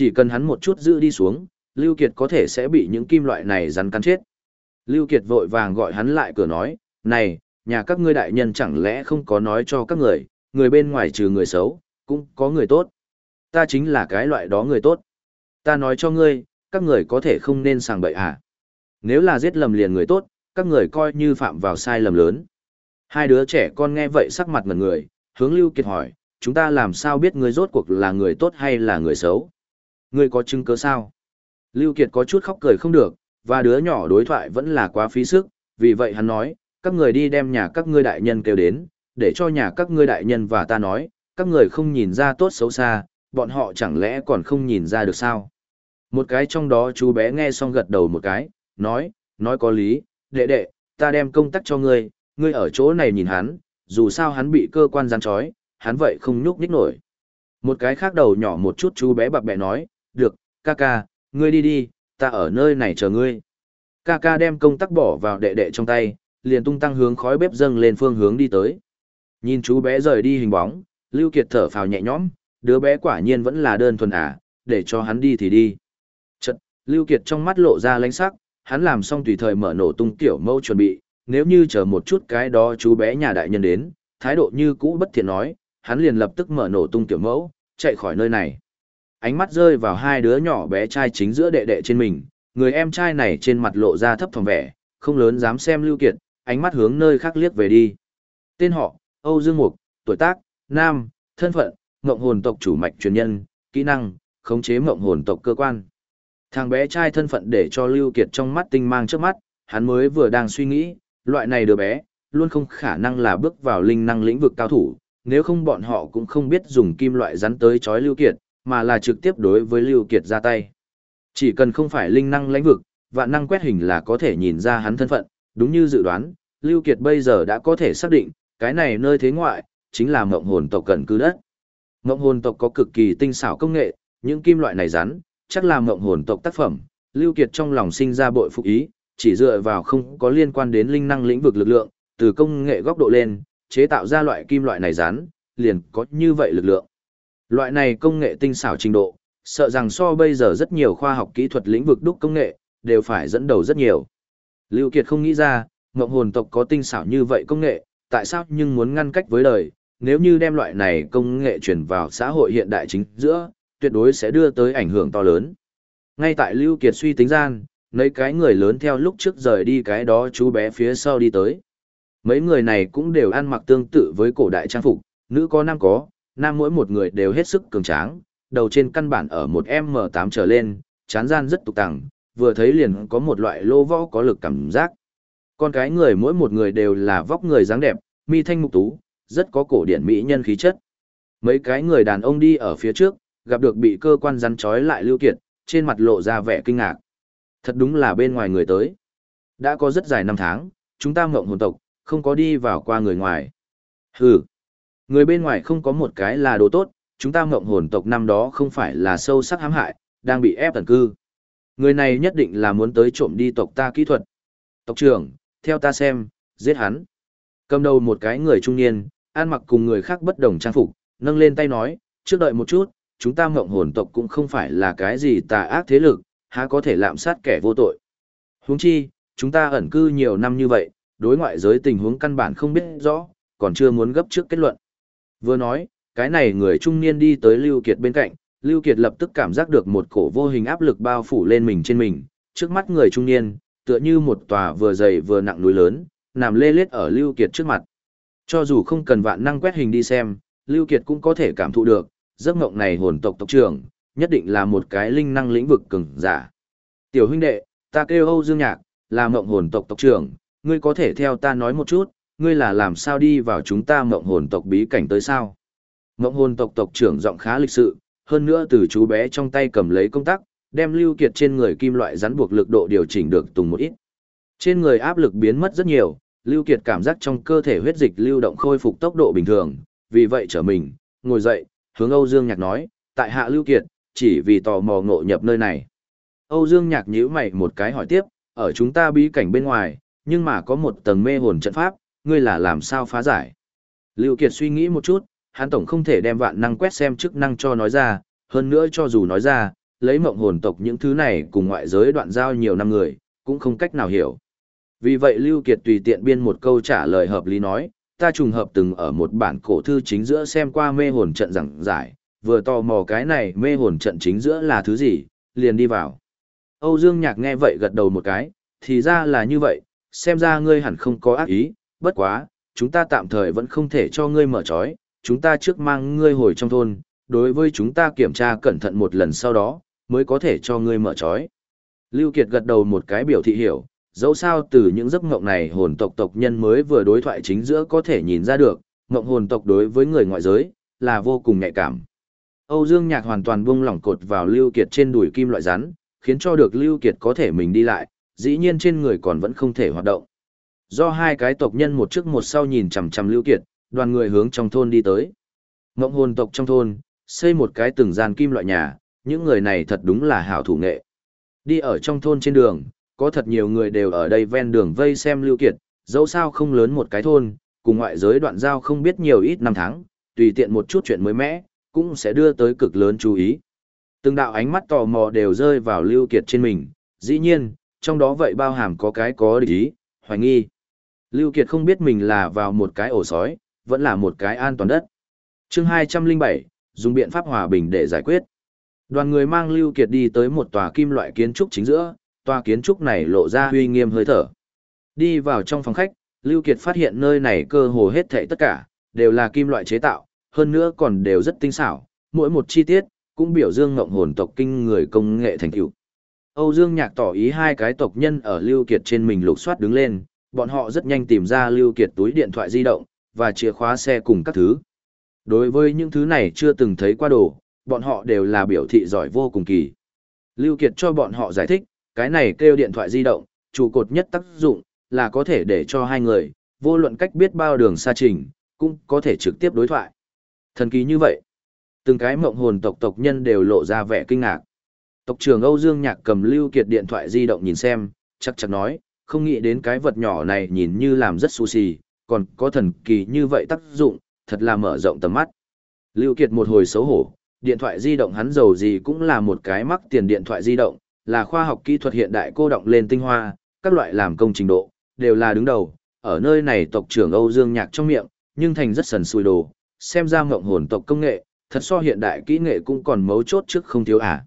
Chỉ cần hắn một chút giữ đi xuống, Lưu Kiệt có thể sẽ bị những kim loại này rắn cắn chết. Lưu Kiệt vội vàng gọi hắn lại cửa nói, này, nhà các ngươi đại nhân chẳng lẽ không có nói cho các người, người bên ngoài trừ người xấu, cũng có người tốt. Ta chính là cái loại đó người tốt. Ta nói cho ngươi, các người có thể không nên sàng bậy à. Nếu là giết lầm liền người tốt, các người coi như phạm vào sai lầm lớn. Hai đứa trẻ con nghe vậy sắc mặt ngần người, hướng Lưu Kiệt hỏi, chúng ta làm sao biết ngươi rốt cuộc là người tốt hay là người xấu? Ngươi có chứng cứ sao? Lưu Kiệt có chút khóc cười không được, và đứa nhỏ đối thoại vẫn là quá phí sức, vì vậy hắn nói, các người đi đem nhà các ngươi đại nhân kêu đến, để cho nhà các ngươi đại nhân và ta nói, các người không nhìn ra tốt xấu xa, bọn họ chẳng lẽ còn không nhìn ra được sao? Một cái trong đó chú bé nghe xong gật đầu một cái, nói, nói có lý, đệ đệ, ta đem công tắc cho ngươi, ngươi ở chỗ này nhìn hắn, dù sao hắn bị cơ quan gián trói, hắn vậy không nhúc nhích nổi. Một cái khác đầu nhỏ một chút chú bé bập bẹ nói, được, ca ca, ngươi đi đi, ta ở nơi này chờ ngươi. Ca ca đem công tắc bỏ vào đệ đệ trong tay, liền tung tăng hướng khói bếp dâng lên phương hướng đi tới. Nhìn chú bé rời đi hình bóng, Lưu Kiệt thở phào nhẹ nhõm, đứa bé quả nhiên vẫn là đơn thuần à, để cho hắn đi thì đi. Chật, Lưu Kiệt trong mắt lộ ra lánh sắc, hắn làm xong tùy thời mở nổ tung tiểu mâu chuẩn bị, nếu như chờ một chút cái đó chú bé nhà đại nhân đến, thái độ như cũ bất thiện nói, hắn liền lập tức mở nổ tung tiểu mẫu, chạy khỏi nơi này. Ánh mắt rơi vào hai đứa nhỏ bé trai chính giữa đệ đệ trên mình, người em trai này trên mặt lộ ra thấp thỏm vẻ, không lớn dám xem Lưu Kiệt, ánh mắt hướng nơi khác liếc về đi. Tên họ, Âu Dương Mục, tuổi tác, nam, thân phận, ngộng hồn tộc chủ mạch truyền nhân, kỹ năng, khống chế ngộng hồn tộc cơ quan. Thằng bé trai thân phận để cho Lưu Kiệt trong mắt tinh mang trước mắt, hắn mới vừa đang suy nghĩ, loại này đứa bé, luôn không khả năng là bước vào linh năng lĩnh vực cao thủ, nếu không bọn họ cũng không biết dùng kim loại rắn tới chói Lưu Kiệt, mà là trực tiếp đối với Lưu Kiệt ra tay. Chỉ cần không phải linh năng lĩnh vực, vạn năng quét hình là có thể nhìn ra hắn thân phận, đúng như dự đoán, Lưu Kiệt bây giờ đã có thể xác định, cái này nơi thế ngoại, chính là mộng hồn tộc cận cư đất. Mộng hồn tộc có cực kỳ tinh xảo công nghệ, những kim loại này rắn, chắc là mộng hồn tộc tác phẩm, Lưu Kiệt trong lòng sinh ra bội phục ý, chỉ dựa vào không có liên quan đến linh năng lĩnh vực lực lượng, từ công nghệ góc độ lên, chế tạo ra loại kim loại này rắn, liền có như vậy lực lượng. Loại này công nghệ tinh xảo trình độ, sợ rằng so bây giờ rất nhiều khoa học kỹ thuật lĩnh vực đúc công nghệ, đều phải dẫn đầu rất nhiều. Lưu Kiệt không nghĩ ra, ngộng hồn tộc có tinh xảo như vậy công nghệ, tại sao nhưng muốn ngăn cách với đời, nếu như đem loại này công nghệ truyền vào xã hội hiện đại chính giữa, tuyệt đối sẽ đưa tới ảnh hưởng to lớn. Ngay tại Lưu Kiệt suy tính gian, mấy cái người lớn theo lúc trước rời đi cái đó chú bé phía sau đi tới. Mấy người này cũng đều ăn mặc tương tự với cổ đại trang phục, nữ có nam có, nam mỗi một người đều hết sức cường tráng, đầu trên căn bản ở một M8 trở lên, chán gian rất tục tẳng, vừa thấy liền có một loại lô võ có lực cảm giác. Con cái người mỗi một người đều là vóc người dáng đẹp, mi thanh mục tú, rất có cổ điển mỹ nhân khí chất. Mấy cái người đàn ông đi ở phía trước, gặp được bị cơ quan rắn trói lại Lưu Kiệt, trên mặt lộ ra vẻ kinh ngạc. Thật đúng là bên ngoài người tới. Đã có rất dài năm tháng, chúng ta mộng hồn tộc, không có đi vào qua người ngoài. Hừ, người bên ngoài không có một cái là đồ tốt, chúng ta mộng hồn tộc năm đó không phải là sâu sắc hãm hại, đang bị ép tần cư. Người này nhất định là muốn tới trộm đi tộc ta kỹ thuật. Tộc trưởng, theo ta xem, giết hắn. Cầm đầu một cái người trung niên, ăn mặc cùng người khác bất đồng trang phục, nâng lên tay nói, trước đợi một chút, chúng ta mộng hồn tộc cũng không phải là cái gì tà ác thế lực, há có thể lạm sát kẻ vô tội. Huống chi, chúng ta ẩn cư nhiều năm như vậy, đối ngoại giới tình huống căn bản không biết rõ, còn chưa muốn gấp trước kết luận. Vừa nói, cái này người trung niên đi tới Lưu Kiệt bên cạnh, Lưu Kiệt lập tức cảm giác được một cổ vô hình áp lực bao phủ lên mình trên mình, trước mắt người trung niên, tựa như một tòa vừa dày vừa nặng núi lớn, nằm lê lết ở Lưu Kiệt trước mặt. Cho dù không cần vạn năng quét hình đi xem, Lưu Kiệt cũng có thể cảm thụ được, giấc mộng này hồn tộc tộc trưởng, nhất định là một cái linh năng lĩnh vực cường giả. Tiểu huynh đệ, ta kêu Âu Dương Nhạc, là mộng hồn tộc tộc trưởng, ngươi có thể theo ta nói một chút, ngươi là làm sao đi vào chúng ta mộng hồn tộc bí cảnh tới sao? Mộng hồn tộc tộc trưởng giọng khá lịch sự, hơn nữa từ chú bé trong tay cầm lấy công tắc, đem Lưu Kiệt trên người kim loại rắn buộc lực độ điều chỉnh được tùng một ít. Trên người áp lực biến mất rất nhiều, Lưu Kiệt cảm giác trong cơ thể huyết dịch lưu động khôi phục tốc độ bình thường, vì vậy trở mình, ngồi dậy, hướng Âu Dương Nhạc nói, tại hạ Lưu Kiệt, chỉ vì tò mò ngộ nhập nơi này. Âu Dương Nhạc nhíu mày một cái hỏi tiếp, ở chúng ta bí cảnh bên ngoài, nhưng mà có một tầng mê hồn trận pháp, ngươi là làm sao phá giải? Lưu Kiệt suy nghĩ một chút, hắn tổng không thể đem vạn năng quét xem chức năng cho nói ra, hơn nữa cho dù nói ra, lấy mộng hồn tộc những thứ này cùng ngoại giới đoạn giao nhiều năm người, cũng không cách nào hiểu. Vì vậy Lưu Kiệt tùy tiện biên một câu trả lời hợp lý nói, ta trùng hợp từng ở một bản cổ thư chính giữa xem qua mê hồn trận giảng giải, vừa tò mò cái này mê hồn trận chính giữa là thứ gì, liền đi vào. Âu Dương Nhạc nghe vậy gật đầu một cái, thì ra là như vậy, xem ra ngươi hẳn không có ác ý, bất quá, chúng ta tạm thời vẫn không thể cho ngươi mở trói, chúng ta trước mang ngươi hồi trong thôn, đối với chúng ta kiểm tra cẩn thận một lần sau đó, mới có thể cho ngươi mở trói. Lưu Kiệt gật đầu một cái biểu thị hiểu, dẫu sao từ những giấc mộng này hồn tộc tộc nhân mới vừa đối thoại chính giữa có thể nhìn ra được, mộng hồn tộc đối với người ngoại giới, là vô cùng nhạy cảm. Âu Dương Nhạc hoàn toàn buông lỏng cột vào Lưu Kiệt trên đùi kim loại rắn, khiến cho được Lưu Kiệt có thể mình đi lại, dĩ nhiên trên người còn vẫn không thể hoạt động. Do hai cái tộc nhân một trước một sau nhìn chằm chằm Lưu Kiệt, đoàn người hướng trong thôn đi tới. Ngộng hồn tộc trong thôn, xây một cái từng gian kim loại nhà, những người này thật đúng là hảo thủ nghệ. Đi ở trong thôn trên đường, có thật nhiều người đều ở đây ven đường vây xem Lưu Kiệt, dẫu sao không lớn một cái thôn, cùng ngoại giới đoạn giao không biết nhiều ít năm tháng, tùy tiện một chút chuyện mới mẻ, cũng sẽ đưa tới cực lớn chú ý. Từng đạo ánh mắt tò mò đều rơi vào Lưu Kiệt trên mình, dĩ nhiên, trong đó vậy bao hàm có cái có địch ý, hoài nghi. Lưu Kiệt không biết mình là vào một cái ổ sói, vẫn là một cái an toàn đất. Chương 207, dùng biện pháp hòa bình để giải quyết. Đoàn người mang Lưu Kiệt đi tới một tòa kim loại kiến trúc chính giữa, tòa kiến trúc này lộ ra uy nghiêm hơi thở. Đi vào trong phòng khách, Lưu Kiệt phát hiện nơi này cơ hồ hết thảy tất cả, đều là kim loại chế tạo, hơn nữa còn đều rất tinh xảo, mỗi một chi tiết, cũng biểu dương ngộng hồn tộc kinh người công nghệ thành tựu. Âu Dương Nhạc tỏ ý hai cái tộc nhân ở Lưu Kiệt trên mình lục soát đứng lên, bọn họ rất nhanh tìm ra Lưu Kiệt túi điện thoại di động, và chìa khóa xe cùng các thứ. Đối với những thứ này chưa từng thấy qua đồ, bọn họ đều là biểu thị giỏi vô cùng kỳ. Lưu Kiệt cho bọn họ giải thích, cái này kêu điện thoại di động, trụ cột nhất tác dụng, là có thể để cho hai người, vô luận cách biết bao đường xa trình, cũng có thể trực tiếp đối thoại. Thần kỳ như vậy. Từng cái mộng hồn tộc tộc nhân đều lộ ra vẻ kinh ngạc. Tộc trưởng Âu Dương Nhạc cầm Lưu Kiệt điện thoại di động nhìn xem, chắc chắn nói, không nghĩ đến cái vật nhỏ này nhìn như làm rất sushi, còn có thần kỳ như vậy tác dụng, thật là mở rộng tầm mắt. Lưu Kiệt một hồi xấu hổ, điện thoại di động hắn giàu gì cũng là một cái mắc tiền điện thoại di động, là khoa học kỹ thuật hiện đại cô động lên tinh hoa, các loại làm công trình độ, đều là đứng đầu. Ở nơi này tộc trưởng Âu Dương Nhạc trong miệng, nhưng thành rất sần sùi đồ, xem ra ngộng hồn tộc công nghệ, thật so hiện đại kỹ nghệ cũng còn mấu chốt trước không thiếu à.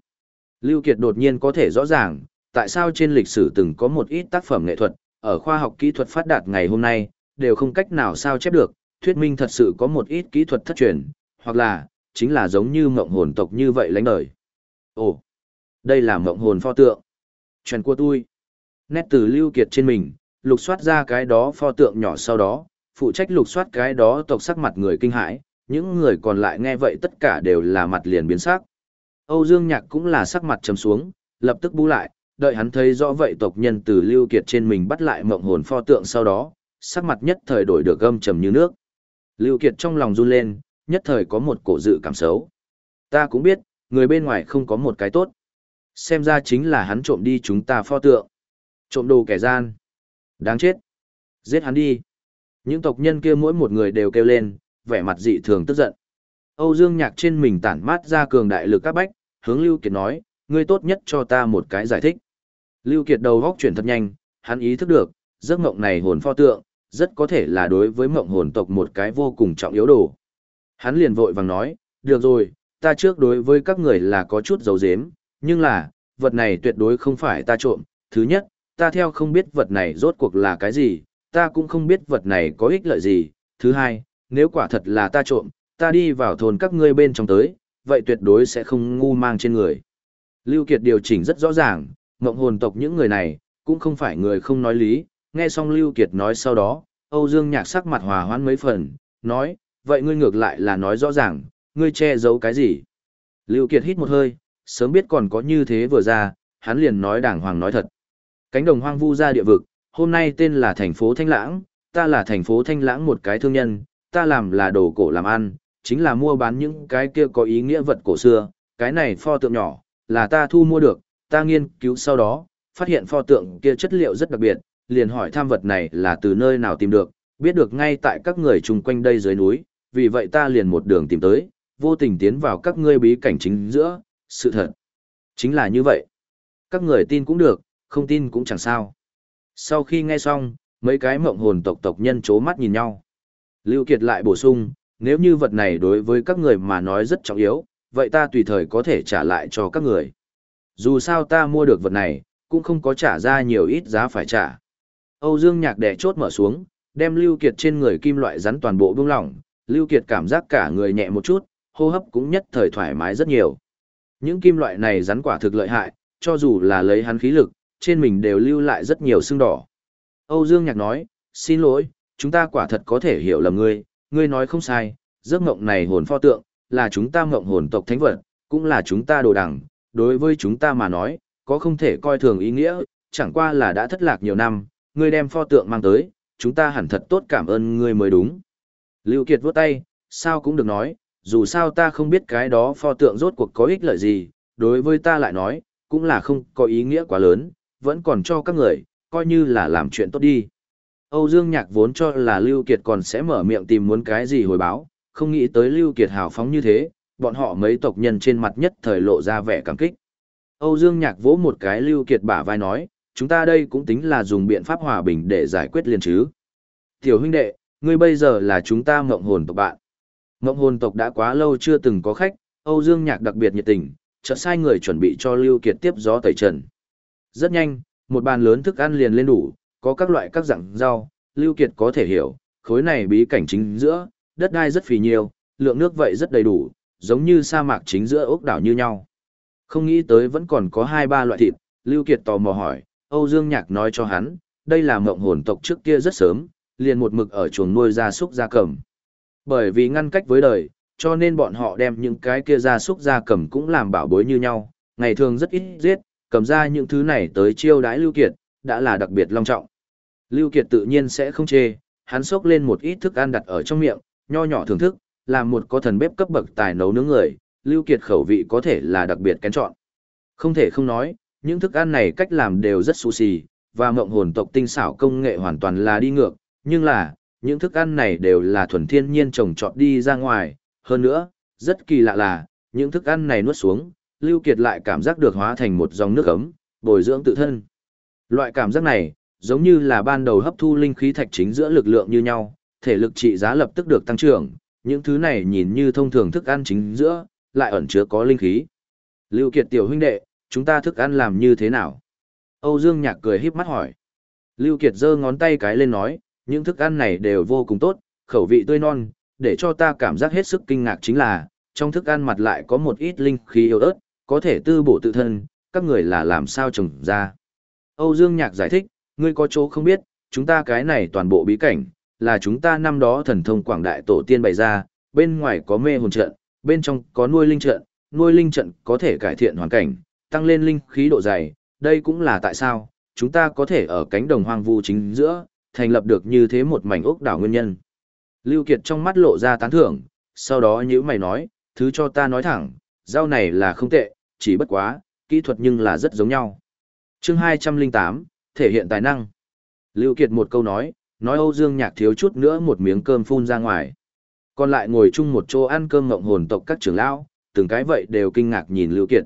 Lưu Kiệt đột nhiên có thể rõ ràng, tại sao trên lịch sử từng có một ít tác phẩm nghệ thuật, ở khoa học kỹ thuật phát đạt ngày hôm nay, đều không cách nào sao chép được, thuyết minh thật sự có một ít kỹ thuật thất truyền, hoặc là, chính là giống như mộng hồn tộc như vậy lãnh đời. Ồ, đây là mộng hồn pho tượng. Chuyện của tôi. Nét từ lưu kiệt trên mình, lục soát ra cái đó pho tượng nhỏ sau đó, phụ trách lục soát cái đó tộc sắc mặt người kinh hãi, những người còn lại nghe vậy tất cả đều là mặt liền biến sắc. Âu Dương Nhạc cũng là sắc mặt trầm xuống, lập tức bu lại, đợi hắn thấy rõ vậy tộc nhân từ lưu kiệt trên mình bắt lại mộng hồn pho tượng sau đó, sắc mặt nhất thời đổi được gâm trầm như nước. Lưu Kiệt trong lòng run lên, nhất thời có một cổ dự cảm xấu. Ta cũng biết, người bên ngoài không có một cái tốt. Xem ra chính là hắn trộm đi chúng ta pho tượng. Trộm đồ kẻ gian. Đáng chết. Giết hắn đi. Những tộc nhân kia mỗi một người đều kêu lên, vẻ mặt dị thường tức giận. Âu Dương Nhạc trên mình tản mát ra cường đại lực các bách, hướng Lưu Kiệt nói, ngươi tốt nhất cho ta một cái giải thích. Lưu Kiệt đầu góc chuyển thật nhanh, hắn ý thức được, giấc mộng này hồn pho tượng, rất có thể là đối với mộng hồn tộc một cái vô cùng trọng yếu đồ. Hắn liền vội vàng nói, được rồi, ta trước đối với các người là có chút dấu dếm, nhưng là, vật này tuyệt đối không phải ta trộm. Thứ nhất, ta theo không biết vật này rốt cuộc là cái gì, ta cũng không biết vật này có ích lợi gì. Thứ hai, nếu quả thật là ta trộm, ta đi vào thôn các ngươi bên trong tới, vậy tuyệt đối sẽ không ngu mang trên người. Lưu Kiệt điều chỉnh rất rõ ràng, mộng hồn tộc những người này, cũng không phải người không nói lý, nghe xong Lưu Kiệt nói sau đó, Âu Dương Nhạc sắc mặt hòa hoãn mấy phần, nói, vậy ngươi ngược lại là nói rõ ràng, ngươi che giấu cái gì? Lưu Kiệt hít một hơi, sớm biết còn có như thế vừa ra, hắn liền nói đàng hoàng nói thật. Cánh đồng hoang vu ra địa vực, hôm nay tên là thành phố Thanh Lãng, ta là thành phố Thanh Lãng một cái thương nhân, ta làm là đồ cổ làm ăn, chính là mua bán những cái kia có ý nghĩa vật cổ xưa, cái này pho tượng nhỏ, là ta thu mua được, ta nghiên cứu sau đó, phát hiện pho tượng kia chất liệu rất đặc biệt, liền hỏi tham vật này là từ nơi nào tìm được, biết được ngay tại các người chung quanh đây dưới núi, vì vậy ta liền một đường tìm tới, vô tình tiến vào các ngươi bí cảnh chính giữa, sự thật. Chính là như vậy. Các người tin cũng được, không tin cũng chẳng sao. Sau khi nghe xong, mấy cái mộng hồn tộc tộc nhân chố mắt nhìn nhau. Lưu Kiệt lại bổ sung, nếu như vật này đối với các người mà nói rất trọng yếu, vậy ta tùy thời có thể trả lại cho các người. Dù sao ta mua được vật này, cũng không có trả ra nhiều ít giá phải trả. Âu Dương Nhạc đè chốt mở xuống, đem Lưu Kiệt trên người kim loại rắn toàn bộ buông lỏng, Lưu Kiệt cảm giác cả người nhẹ một chút, hô hấp cũng nhất thời thoải mái rất nhiều. Những kim loại này rắn quả thực lợi hại, cho dù là lấy hắn khí lực, trên mình đều lưu lại rất nhiều sưng đỏ. Âu Dương Nhạc nói, xin lỗi, chúng ta quả thật có thể hiểu lầm ngươi, ngươi nói không sai, giấc mộng này hồn pho tượng, là chúng ta mộng hồn tộc thánh vật, cũng là chúng ta đồ đẳng, đối với chúng ta mà nói, có không thể coi thường ý nghĩa, chẳng qua là đã thất lạc nhiều năm, ngươi đem pho tượng mang tới, chúng ta hẳn thật tốt cảm ơn ngươi mới đúng. Lưu Kiệt vuốt tay, sao cũng được nói, dù sao ta không biết cái đó pho tượng rốt cuộc có ích lợi gì, đối với ta lại nói, cũng là không có ý nghĩa quá lớn, vẫn còn cho các người, coi như là làm chuyện tốt đi. Âu Dương Nhạc vốn cho là Lưu Kiệt còn sẽ mở miệng tìm muốn cái gì hồi báo, không nghĩ tới Lưu Kiệt hào phóng như thế, bọn họ mấy tộc nhân trên mặt nhất thời lộ ra vẻ cảm kích. Âu Dương Nhạc vỗ một cái Lưu Kiệt bả vai nói, chúng ta đây cũng tính là dùng biện pháp hòa bình để giải quyết liền chứ. Tiểu huynh đệ, ngươi bây giờ là chúng ta mộng hồn tộc bạn. Mộng hồn tộc đã quá lâu chưa từng có khách, Âu Dương Nhạc đặc biệt nhiệt tình, chợt sai người chuẩn bị cho Lưu Kiệt tiếp gió tẩy trần. Rất nhanh, một bàn lớn thức ăn liền lên đủ, có các loại các dạng rau, Lưu Kiệt có thể hiểu, khối này bí cảnh chính giữa, đất đai rất phì nhiều, lượng nước vậy rất đầy đủ, giống như sa mạc chính giữa ốc đảo như nhau. Không nghĩ tới vẫn còn có hai ba loại thịt, Lưu Kiệt tò mò hỏi, Âu Dương Nhạc nói cho hắn, đây là mộng hồn tộc trước kia rất sớm, liền một mực ở chuồng nuôi gia súc gia cầm. Bởi vì ngăn cách với đời, cho nên bọn họ đem những cái kia gia súc gia cầm cũng làm bảo bối như nhau, ngày thường rất ít giết, cầm ra những thứ này tới chiêu đãi Lưu Kiệt, đã là đặc biệt long trọng. Lưu Kiệt tự nhiên sẽ không chê, hắn xốc lên một ít thức ăn đặt ở trong miệng, nho nhỏ thưởng thức, là một có thần bếp cấp bậc tài nấu nướng người, Lưu Kiệt khẩu vị có thể là đặc biệt kén chọn. Không thể không nói, những thức ăn này cách làm đều rất xú xì, và mộng hồn tộc tinh xảo công nghệ hoàn toàn là đi ngược, nhưng là, những thức ăn này đều là thuần thiên nhiên trồng trọt đi ra ngoài, hơn nữa, rất kỳ lạ là, những thức ăn này nuốt xuống, Lưu Kiệt lại cảm giác được hóa thành một dòng nước ấm, bồi dưỡng tự thân. Loại cảm giác này, giống như là ban đầu hấp thu linh khí thạch chính giữa lực lượng như nhau, thể lực trị giá lập tức được tăng trưởng, những thứ này nhìn như thông thường thức ăn chính giữa, lại ẩn chứa có linh khí. Lưu Kiệt tiểu huynh đệ, chúng ta thức ăn làm như thế nào? Âu Dương Nhạc cười híp mắt hỏi. Lưu Kiệt giơ ngón tay cái lên nói, những thức ăn này đều vô cùng tốt, khẩu vị tươi non, để cho ta cảm giác hết sức kinh ngạc chính là, trong thức ăn mặt lại có một ít linh khí yếu ớt, có thể tư bổ tự thân, các người là làm sao trồng ra. Âu Dương Nhạc giải thích, ngươi có chỗ không biết, chúng ta cái này toàn bộ bí cảnh, là chúng ta năm đó thần thông quảng đại tổ tiên bày ra, bên ngoài có mê hồn trận, bên trong có nuôi linh trận, nuôi linh trận có thể cải thiện hoàn cảnh, tăng lên linh khí độ dày, đây cũng là tại sao, chúng ta có thể ở cánh đồng hoang vu chính giữa, thành lập được như thế một mảnh ốc đảo nguyên nhân. Lưu Kiệt trong mắt lộ ra tán thưởng, sau đó nhíu mày nói, thứ cho ta nói thẳng, rau này là không tệ, chỉ bất quá, kỹ thuật nhưng là rất giống nhau. Chương 208, thể hiện tài năng. Lưu Kiệt một câu nói, nói Âu Dương Nhạc thiếu chút nữa một miếng cơm phun ra ngoài. Còn lại ngồi chung một chỗ ăn cơm ngộng hồn tộc các trưởng lão, từng cái vậy đều kinh ngạc nhìn Lưu Kiệt.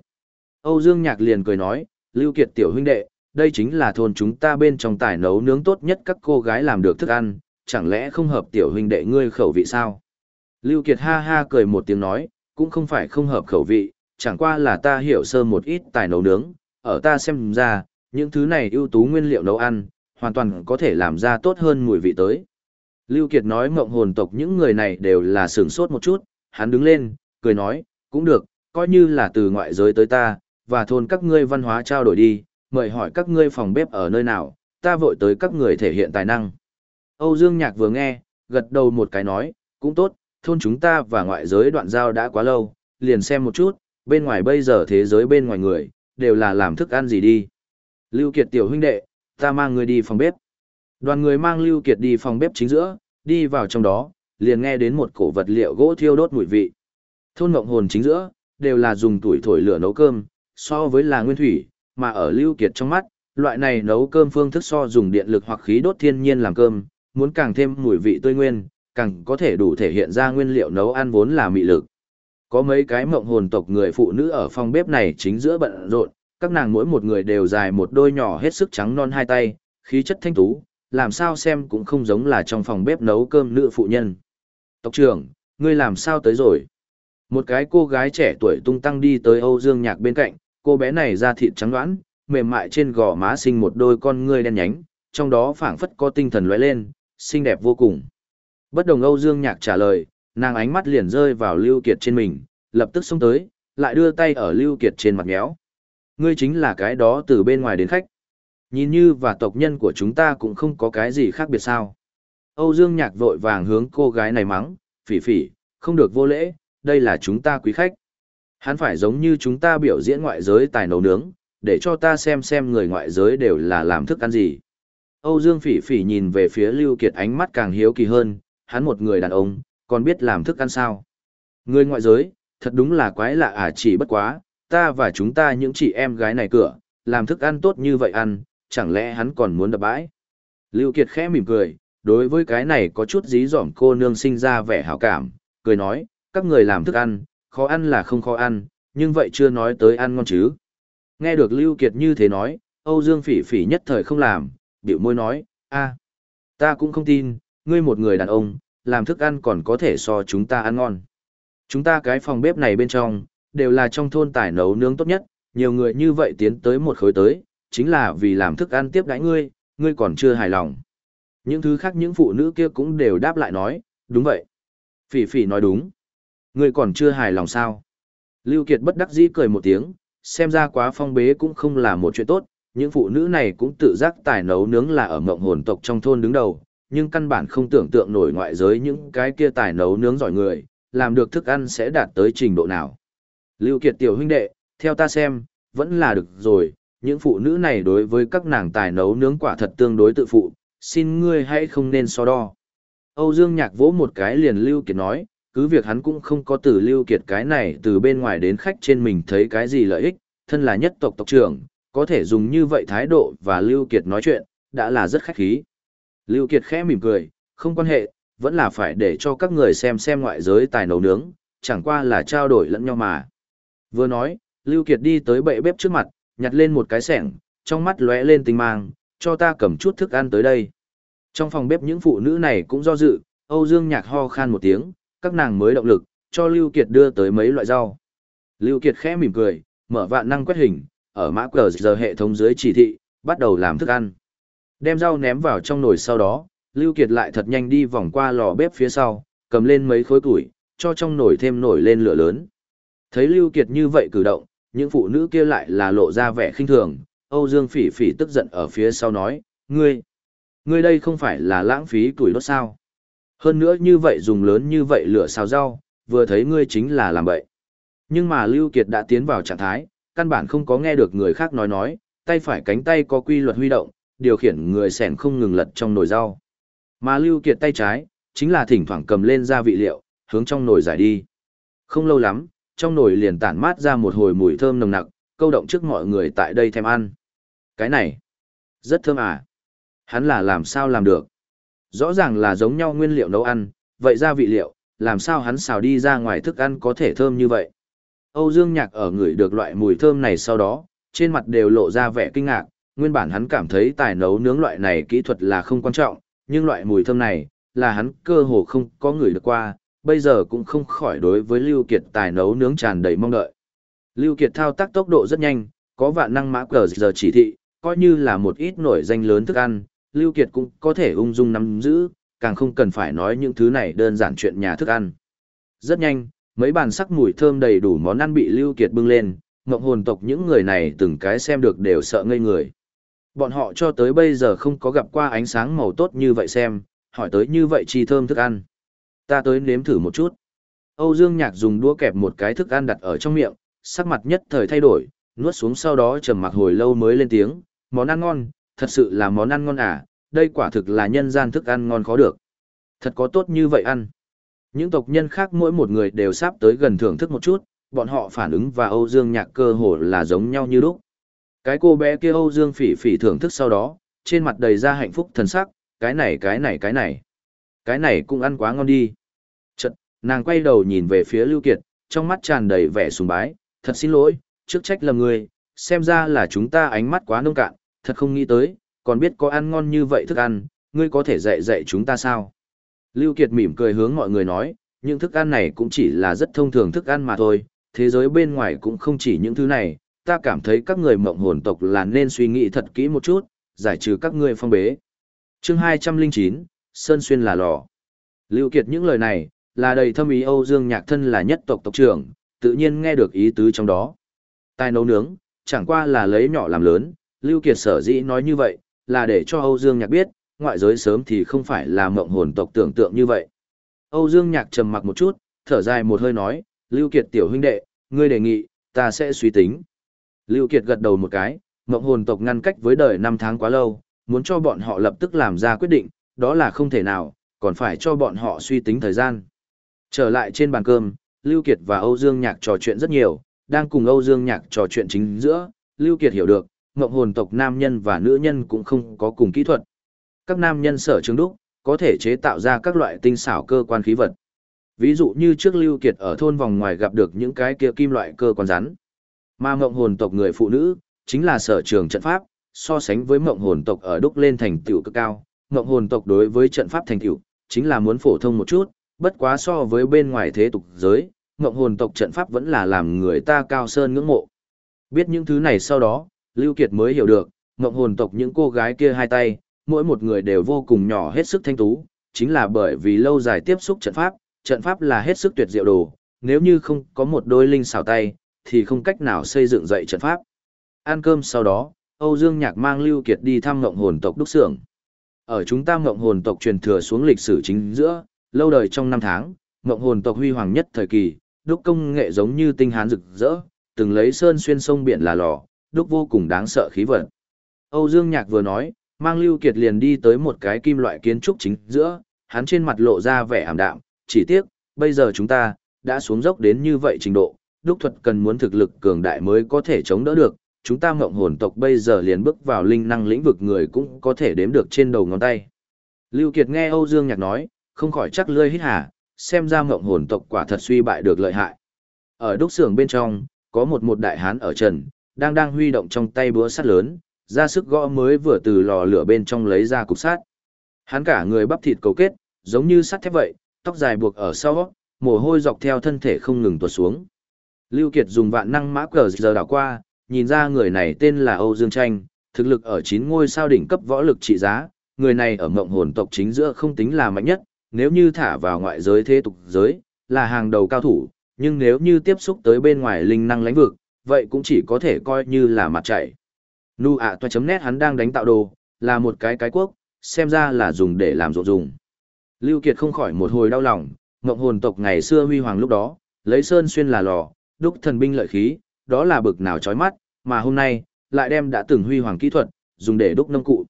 Âu Dương Nhạc liền cười nói, Lưu Kiệt tiểu huynh đệ, đây chính là thôn chúng ta bên trong tài nấu nướng tốt nhất các cô gái làm được thức ăn, chẳng lẽ không hợp tiểu huynh đệ ngươi khẩu vị sao? Lưu Kiệt ha ha cười một tiếng nói, cũng không phải không hợp khẩu vị, chẳng qua là ta hiểu sơ một ít tài nấu nướng, ở ta xem ra, những thứ này ưu tú nguyên liệu nấu ăn, hoàn toàn có thể làm ra tốt hơn mùi vị tới. Lưu Kiệt nói mộng hồn tộc những người này đều là sướng sốt một chút, hắn đứng lên, cười nói, cũng được, coi như là từ ngoại giới tới ta, và thôn các ngươi văn hóa trao đổi đi, mời hỏi các ngươi phòng bếp ở nơi nào, ta vội tới các người thể hiện tài năng. Âu Dương Nhạc vừa nghe, gật đầu một cái nói, cũng tốt, thôn chúng ta và ngoại giới đoạn giao đã quá lâu, liền xem một chút, bên ngoài bây giờ thế giới bên ngoài người, đều là làm thức ăn gì đi. Lưu Kiệt tiểu huynh đệ, ta mang người đi phòng bếp. Đoàn người mang Lưu Kiệt đi phòng bếp chính giữa, đi vào trong đó, liền nghe đến một cổ vật liệu gỗ thiêu đốt mùi vị. Thôn Ngộng Hồn chính giữa, đều là dùng tuổi thổi lửa nấu cơm, so với là nguyên thủy, mà ở Lưu Kiệt trong mắt, loại này nấu cơm phương thức so dùng điện lực hoặc khí đốt thiên nhiên làm cơm, muốn càng thêm mùi vị tươi nguyên, càng có thể đủ thể hiện ra nguyên liệu nấu ăn vốn là mị lực. Có mấy cái mộng hồn tộc người phụ nữ ở phòng bếp này chính giữa bận rộn, các nàng mỗi một người đều dài một đôi nhỏ hết sức trắng non hai tay, khí chất thanh tú, làm sao xem cũng không giống là trong phòng bếp nấu cơm nữ phụ nhân. Tộc trưởng, ngươi làm sao tới rồi? Một cái cô gái trẻ tuổi tung tăng đi tới Âu Dương Nhạc bên cạnh, cô bé này da thịt trắng đoán, mềm mại trên gò má sinh một đôi con ngươi đen nhánh, trong đó phảng phất có tinh thần lóe lên, xinh đẹp vô cùng. Bất đồng Âu Dương Nhạc trả lời, nàng ánh mắt liền rơi vào Lưu Kiệt trên mình, lập tức xông tới, lại đưa tay ở Lưu Kiệt trên mặt méo. Ngươi chính là cái đó từ bên ngoài đến khách. Nhìn như và tộc nhân của chúng ta cũng không có cái gì khác biệt sao. Âu Dương Nhạc vội vàng hướng cô gái này mắng, phỉ phỉ, không được vô lễ, đây là chúng ta quý khách. Hắn phải giống như chúng ta biểu diễn ngoại giới tài nấu nướng, để cho ta xem xem người ngoại giới đều là làm thức ăn gì. Âu Dương Phỉ Phỉ nhìn về phía Lưu Kiệt ánh mắt càng hiếu kỳ hơn, hắn một người đàn ông, còn biết làm thức ăn sao. Người ngoại giới, thật đúng là quái lạ à chỉ bất quá, ta và chúng ta những chị em gái này cửa, làm thức ăn tốt như vậy ăn, chẳng lẽ hắn còn muốn đập bãi. Lưu Kiệt khẽ mỉm cười, đối với cái này có chút dí dỏm cô nương sinh ra vẻ hảo cảm, cười nói, các người làm thức ăn, khó ăn là không khó ăn, nhưng vậy chưa nói tới ăn ngon chứ. Nghe được Lưu Kiệt như thế nói, Âu Dương Phỉ Phỉ nhất thời không làm, biểu môi nói, a, ta cũng không tin, ngươi một người đàn ông, làm thức ăn còn có thể so chúng ta ăn ngon. Chúng ta cái phòng bếp này bên trong, đều là trong thôn tài nấu nướng tốt nhất, nhiều người như vậy tiến tới một khối tới, chính là vì làm thức ăn tiếp đãi ngươi, ngươi còn chưa hài lòng. Những thứ khác những phụ nữ kia cũng đều đáp lại nói, đúng vậy. Phỉ phỉ nói đúng. Ngươi còn chưa hài lòng sao? Lưu Kiệt bất đắc dĩ cười một tiếng, xem ra quá phong bế cũng không là một chuyện tốt, những phụ nữ này cũng tự giác tài nấu nướng là ở mộng hồn tộc trong thôn đứng đầu, nhưng căn bản không tưởng tượng nổi ngoại giới những cái kia tài nấu nướng giỏi người, làm được thức ăn sẽ đạt tới trình độ nào. Lưu Kiệt tiểu huynh đệ, theo ta xem, vẫn là được rồi, những phụ nữ này đối với các nàng tài nấu nướng quả thật tương đối tự phụ, xin ngươi hãy không nên so đo. Âu Dương Nhạc vỗ một cái liền Lưu Kiệt nói, cứ việc hắn cũng không có từ Lưu Kiệt cái này từ bên ngoài đến khách trên mình thấy cái gì lợi ích, thân là nhất tộc tộc trưởng, có thể dùng như vậy thái độ và Lưu Kiệt nói chuyện, đã là rất khách khí. Lưu Kiệt khẽ mỉm cười, không quan hệ, vẫn là phải để cho các người xem xem ngoại giới tài nấu nướng, chẳng qua là trao đổi lẫn nhau mà. Vừa nói, Lưu Kiệt đi tới bệ bếp trước mặt, nhặt lên một cái sẻng, trong mắt lóe lên tinh mang, cho ta cầm chút thức ăn tới đây. Trong phòng bếp những phụ nữ này cũng do dự, Âu Dương Nhạc ho khan một tiếng, các nàng mới động lực, cho Lưu Kiệt đưa tới mấy loại rau. Lưu Kiệt khẽ mỉm cười, mở vạn năng quét hình, ở mã cờ giờ hệ thống dưới chỉ thị, bắt đầu làm thức ăn. Đem rau ném vào trong nồi sau đó, Lưu Kiệt lại thật nhanh đi vòng qua lò bếp phía sau, cầm lên mấy khối củi, cho trong nồi thêm nổi lên lửa lớn. Thấy Lưu Kiệt như vậy cử động, những phụ nữ kia lại là lộ ra vẻ khinh thường, Âu Dương Phỉ Phỉ tức giận ở phía sau nói, ngươi, ngươi đây không phải là lãng phí tuổi đốt sao? Hơn nữa như vậy dùng lớn như vậy lửa xào rau, vừa thấy ngươi chính là làm bậy. Nhưng mà Lưu Kiệt đã tiến vào trạng thái, căn bản không có nghe được người khác nói nói, tay phải cánh tay có quy luật huy động, điều khiển người sẻn không ngừng lật trong nồi rau. Mà Lưu Kiệt tay trái, chính là thỉnh thoảng cầm lên gia vị liệu, hướng trong nồi giải đi. Không lâu lắm, trong nồi liền tản mát ra một hồi mùi thơm nồng nặc, câu động trước mọi người tại đây thèm ăn. Cái này, rất thơm à. Hắn là làm sao làm được? Rõ ràng là giống nhau nguyên liệu nấu ăn, vậy ra vị liệu, làm sao hắn xào đi ra ngoài thức ăn có thể thơm như vậy? Âu Dương Nhạc ở ngửi được loại mùi thơm này sau đó, trên mặt đều lộ ra vẻ kinh ngạc, nguyên bản hắn cảm thấy tài nấu nướng loại này kỹ thuật là không quan trọng, nhưng loại mùi thơm này, là hắn cơ hồ không có ngửi được qua, bây giờ cũng không khỏi đối với Lưu Kiệt tài nấu nướng tràn đầy mong đợi. Lưu Kiệt thao tác tốc độ rất nhanh, có vạn năng mã cờ giờ chỉ thị, coi như là một ít nổi danh lớn thức ăn, Lưu Kiệt cũng có thể ung dung nắm giữ, càng không cần phải nói những thứ này đơn giản chuyện nhà thức ăn. Rất nhanh, mấy bàn sắc mùi thơm đầy đủ món ăn bị Lưu Kiệt bưng lên, ngọc hồn tộc những người này từng cái xem được đều sợ ngây người. Bọn họ cho tới bây giờ không có gặp qua ánh sáng màu tốt như vậy xem, hỏi tới như vậy chi thơm thức ăn. Ta tới nếm thử một chút. Âu Dương Nhạc dùng đũa kẹp một cái thức ăn đặt ở trong miệng, sắc mặt nhất thời thay đổi, nuốt xuống sau đó trầm mặc hồi lâu mới lên tiếng, món ăn ngon, thật sự là món ăn ngon à, đây quả thực là nhân gian thức ăn ngon khó được. Thật có tốt như vậy ăn. Những tộc nhân khác mỗi một người đều sắp tới gần thưởng thức một chút, bọn họ phản ứng và Âu Dương Nhạc cơ hồ là giống nhau như lúc. Cái cô bé kia Âu Dương Phỉ Phỉ thưởng thức sau đó, trên mặt đầy ra hạnh phúc thần sắc, cái này cái này cái này. Cái này cũng ăn quá ngon đi. Chật, nàng quay đầu nhìn về phía Lưu Kiệt, trong mắt tràn đầy vẻ sùng bái, thật xin lỗi, trước trách lầm người, xem ra là chúng ta ánh mắt quá nông cạn, thật không nghĩ tới, còn biết có ăn ngon như vậy thức ăn, ngươi có thể dạy dạy chúng ta sao? Lưu Kiệt mỉm cười hướng mọi người nói, những thức ăn này cũng chỉ là rất thông thường thức ăn mà thôi, thế giới bên ngoài cũng không chỉ những thứ này, ta cảm thấy các người mộng hồn tộc là nên suy nghĩ thật kỹ một chút, giải trừ các ngươi phong bế. Chương 209, Sơn Xuyên là lò. Lưu Kiệt những lời này, là đầy thâm ý Âu Dương Nhạc thân là nhất tộc tộc trưởng, tự nhiên nghe được ý tứ trong đó. Tài nấu nướng, chẳng qua là lấy nhỏ làm lớn, Lưu Kiệt sở dĩ nói như vậy, là để cho Âu Dương Nhạc biết, ngoại giới sớm thì không phải là mộng hồn tộc tưởng tượng như vậy. Âu Dương Nhạc trầm mặc một chút, thở dài một hơi nói, Lưu Kiệt tiểu huynh đệ, ngươi đề nghị, ta sẽ suy tính. Lưu Kiệt gật đầu một cái, mộng hồn tộc ngăn cách với đời năm tháng quá lâu, muốn cho bọn họ lập tức làm ra quyết định, đó là không thể nào, còn phải cho bọn họ suy tính thời gian. Trở lại trên bàn cơm, Lưu Kiệt và Âu Dương Nhạc trò chuyện rất nhiều, đang cùng Âu Dương Nhạc trò chuyện chính giữa, Lưu Kiệt hiểu được, ngộng hồn tộc nam nhân và nữ nhân cũng không có cùng kỹ thuật. Các nam nhân sở trường đúc, có thể chế tạo ra các loại tinh xảo cơ quan khí vật. Ví dụ như trước Lưu Kiệt ở thôn vòng ngoài gặp được những cái kia kim loại cơ quan rắn. Mà ngộng hồn tộc người phụ nữ, chính là sở trường trận pháp, so sánh với mộng hồn tộc ở đúc lên thành tựu cực cao ngộng hồn tộc đối với trận pháp thành tựu, chính là muốn phổ thông một chút, bất quá so với bên ngoài thế tục giới, ngộng hồn tộc trận pháp vẫn là làm người ta cao sơn ngưỡng mộ. Biết những thứ này sau đó, Lưu Kiệt mới hiểu được, ngộng hồn tộc những cô gái kia hai tay, mỗi một người đều vô cùng nhỏ hết sức thanh tú, chính là bởi vì lâu dài tiếp xúc trận pháp, trận pháp là hết sức tuyệt diệu đồ, nếu như không có một đôi linh xảo tay, thì không cách nào xây dựng dậy trận pháp. Ăn cơm sau đó, Âu Dương Nhạc mang Lưu Kiệt đi thăm ngộng hồn tộc đúc xưởng. Ở chúng ta mộng hồn tộc truyền thừa xuống lịch sử chính giữa, lâu đời trong năm tháng, mộng hồn tộc huy hoàng nhất thời kỳ, đúc công nghệ giống như tinh hán rực rỡ, từng lấy sơn xuyên sông biển là lò, đúc vô cùng đáng sợ khí vận. Âu Dương Nhạc vừa nói, mang Lưu Kiệt liền đi tới một cái kim loại kiến trúc chính giữa, hắn trên mặt lộ ra vẻ ảm đạm, chỉ tiếc, bây giờ chúng ta, đã xuống dốc đến như vậy trình độ, đúc thuật cần muốn thực lực cường đại mới có thể chống đỡ được, chúng ta mộng hồn tộc bây giờ liền bước vào linh năng lĩnh vực người cũng có thể đếm được trên đầu ngón tay. Lưu Kiệt nghe Âu Dương Nhạc nói, không khỏi chắc lươi hít hà, xem ra mộng hồn tộc quả thật suy bại được lợi hại. Ở đúc xưởng bên trong, có một một đại hán ở trần, đang đang huy động trong tay búa sắt lớn, ra sức gõ mới vừa từ lò lửa bên trong lấy ra cục sắt. Hắn cả người bắp thịt cầu kết, giống như sắt thép vậy, tóc dài buộc ở sau, mồ hôi dọc theo thân thể không ngừng tuột xuống. Lưu Kiệt dùng vạn năng mã cờ giờ đảo qua, nhìn ra người này tên là Âu Dương Tranh, thực lực ở 9 ngôi sao đỉnh cấp võ lực trị giá, người này ở mộng hồn tộc chính giữa không tính là mạnh nhất, nếu như thả vào ngoại giới thế tục giới, là hàng đầu cao thủ, nhưng nếu như tiếp xúc tới bên ngoài linh năng lãnh vực, vậy cũng chỉ có thể coi như là mặt chạy. Nu ạ toa chấm nét hắn đang đánh tạo đồ, là một cái cái quốc, xem ra là dùng để làm rộn dùng. Lưu Kiệt không khỏi một hồi đau lòng, mộng hồn tộc ngày xưa huy hoàng lúc đó, lấy sơn xuyên là lò, đúc thần binh lợi khí, đó là bực nào chói mắt, mà hôm nay, lại đem đã từng huy hoàng kỹ thuật, dùng để đúc nông cụ.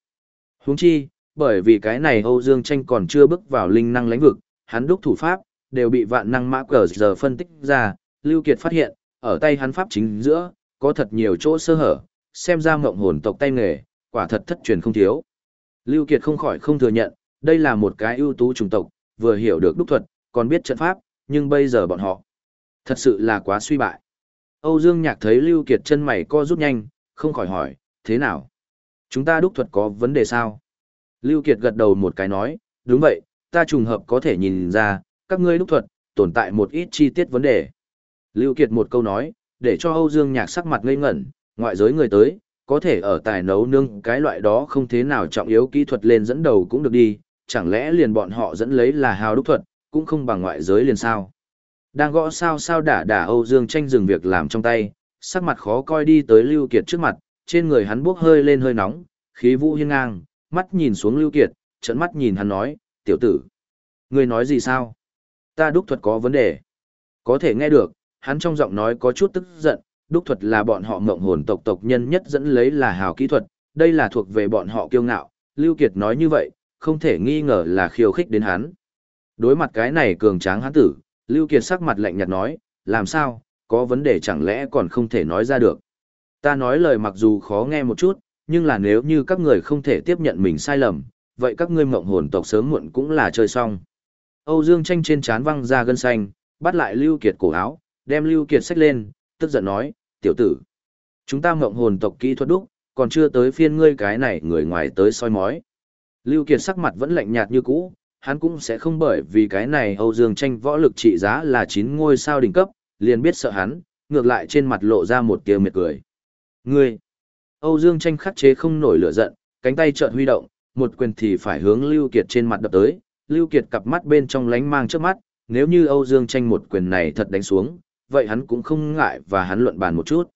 Huống chi, bởi vì cái này Âu Dương Tranh còn chưa bước vào linh năng lãnh vực, hắn đúc thủ pháp, đều bị vạn năng mã cờ giờ phân tích ra, Lưu Kiệt phát hiện, ở tay hắn pháp chính giữa, có thật nhiều chỗ sơ hở, xem ra ngộng hồn tộc tay nghề, quả thật thất truyền không thiếu. Lưu Kiệt không khỏi không thừa nhận, đây là một cái ưu tú chủng tộc, vừa hiểu được đúc thuật, còn biết trận pháp, nhưng bây giờ bọn họ, thật sự là quá suy bại. Âu Dương Nhạc thấy Lưu Kiệt chân mày co rút nhanh, không khỏi hỏi, thế nào? Chúng ta đúc thuật có vấn đề sao? Lưu Kiệt gật đầu một cái nói, đúng vậy, ta trùng hợp có thể nhìn ra, các ngươi đúc thuật, tồn tại một ít chi tiết vấn đề. Lưu Kiệt một câu nói, để cho Âu Dương Nhạc sắc mặt ngây ngẩn, ngoại giới người tới, có thể ở tài nấu nương cái loại đó không thế nào trọng yếu kỹ thuật lên dẫn đầu cũng được đi, chẳng lẽ liền bọn họ dẫn lấy là hào đúc thuật, cũng không bằng ngoại giới liền sao. Đang gõ sao sao đả đả Âu Dương tranh dừng việc làm trong tay, sắc mặt khó coi đi tới Lưu Kiệt trước mặt, trên người hắn bốc hơi lên hơi nóng, khí vũ hiên ngang, mắt nhìn xuống Lưu Kiệt, trận mắt nhìn hắn nói, tiểu tử. Ngươi nói gì sao? Ta đúc thuật có vấn đề. Có thể nghe được, hắn trong giọng nói có chút tức giận, đúc thuật là bọn họ mộng hồn tộc tộc nhân nhất dẫn lấy là hào kỹ thuật, đây là thuộc về bọn họ kiêu ngạo. Lưu Kiệt nói như vậy, không thể nghi ngờ là khiêu khích đến hắn. Đối mặt cái này cường tráng hắn tử, Lưu Kiệt sắc mặt lạnh nhạt nói, làm sao, có vấn đề chẳng lẽ còn không thể nói ra được. Ta nói lời mặc dù khó nghe một chút, nhưng là nếu như các người không thể tiếp nhận mình sai lầm, vậy các ngươi mộng hồn tộc sớm muộn cũng là chơi xong. Âu Dương tranh trên chán văng ra gân xanh, bắt lại Lưu Kiệt cổ áo, đem Lưu Kiệt xách lên, tức giận nói, tiểu tử. Chúng ta mộng hồn tộc kỹ thuật đúc, còn chưa tới phiên ngươi cái này người ngoài tới soi mói. Lưu Kiệt sắc mặt vẫn lạnh nhạt như cũ, hắn cũng sẽ không bởi vì cái này Âu Dương tranh võ lực trị giá là 9 ngôi sao đỉnh cấp, liền biết sợ hắn, ngược lại trên mặt lộ ra một tia mệt cười. Ngươi! Âu Dương tranh khắc chế không nổi lửa giận, cánh tay chợt huy động, một quyền thì phải hướng Lưu Kiệt trên mặt đập tới, Lưu Kiệt cặp mắt bên trong lánh mang trước mắt, nếu như Âu Dương tranh một quyền này thật đánh xuống, vậy hắn cũng không ngại và hắn luận bàn một chút.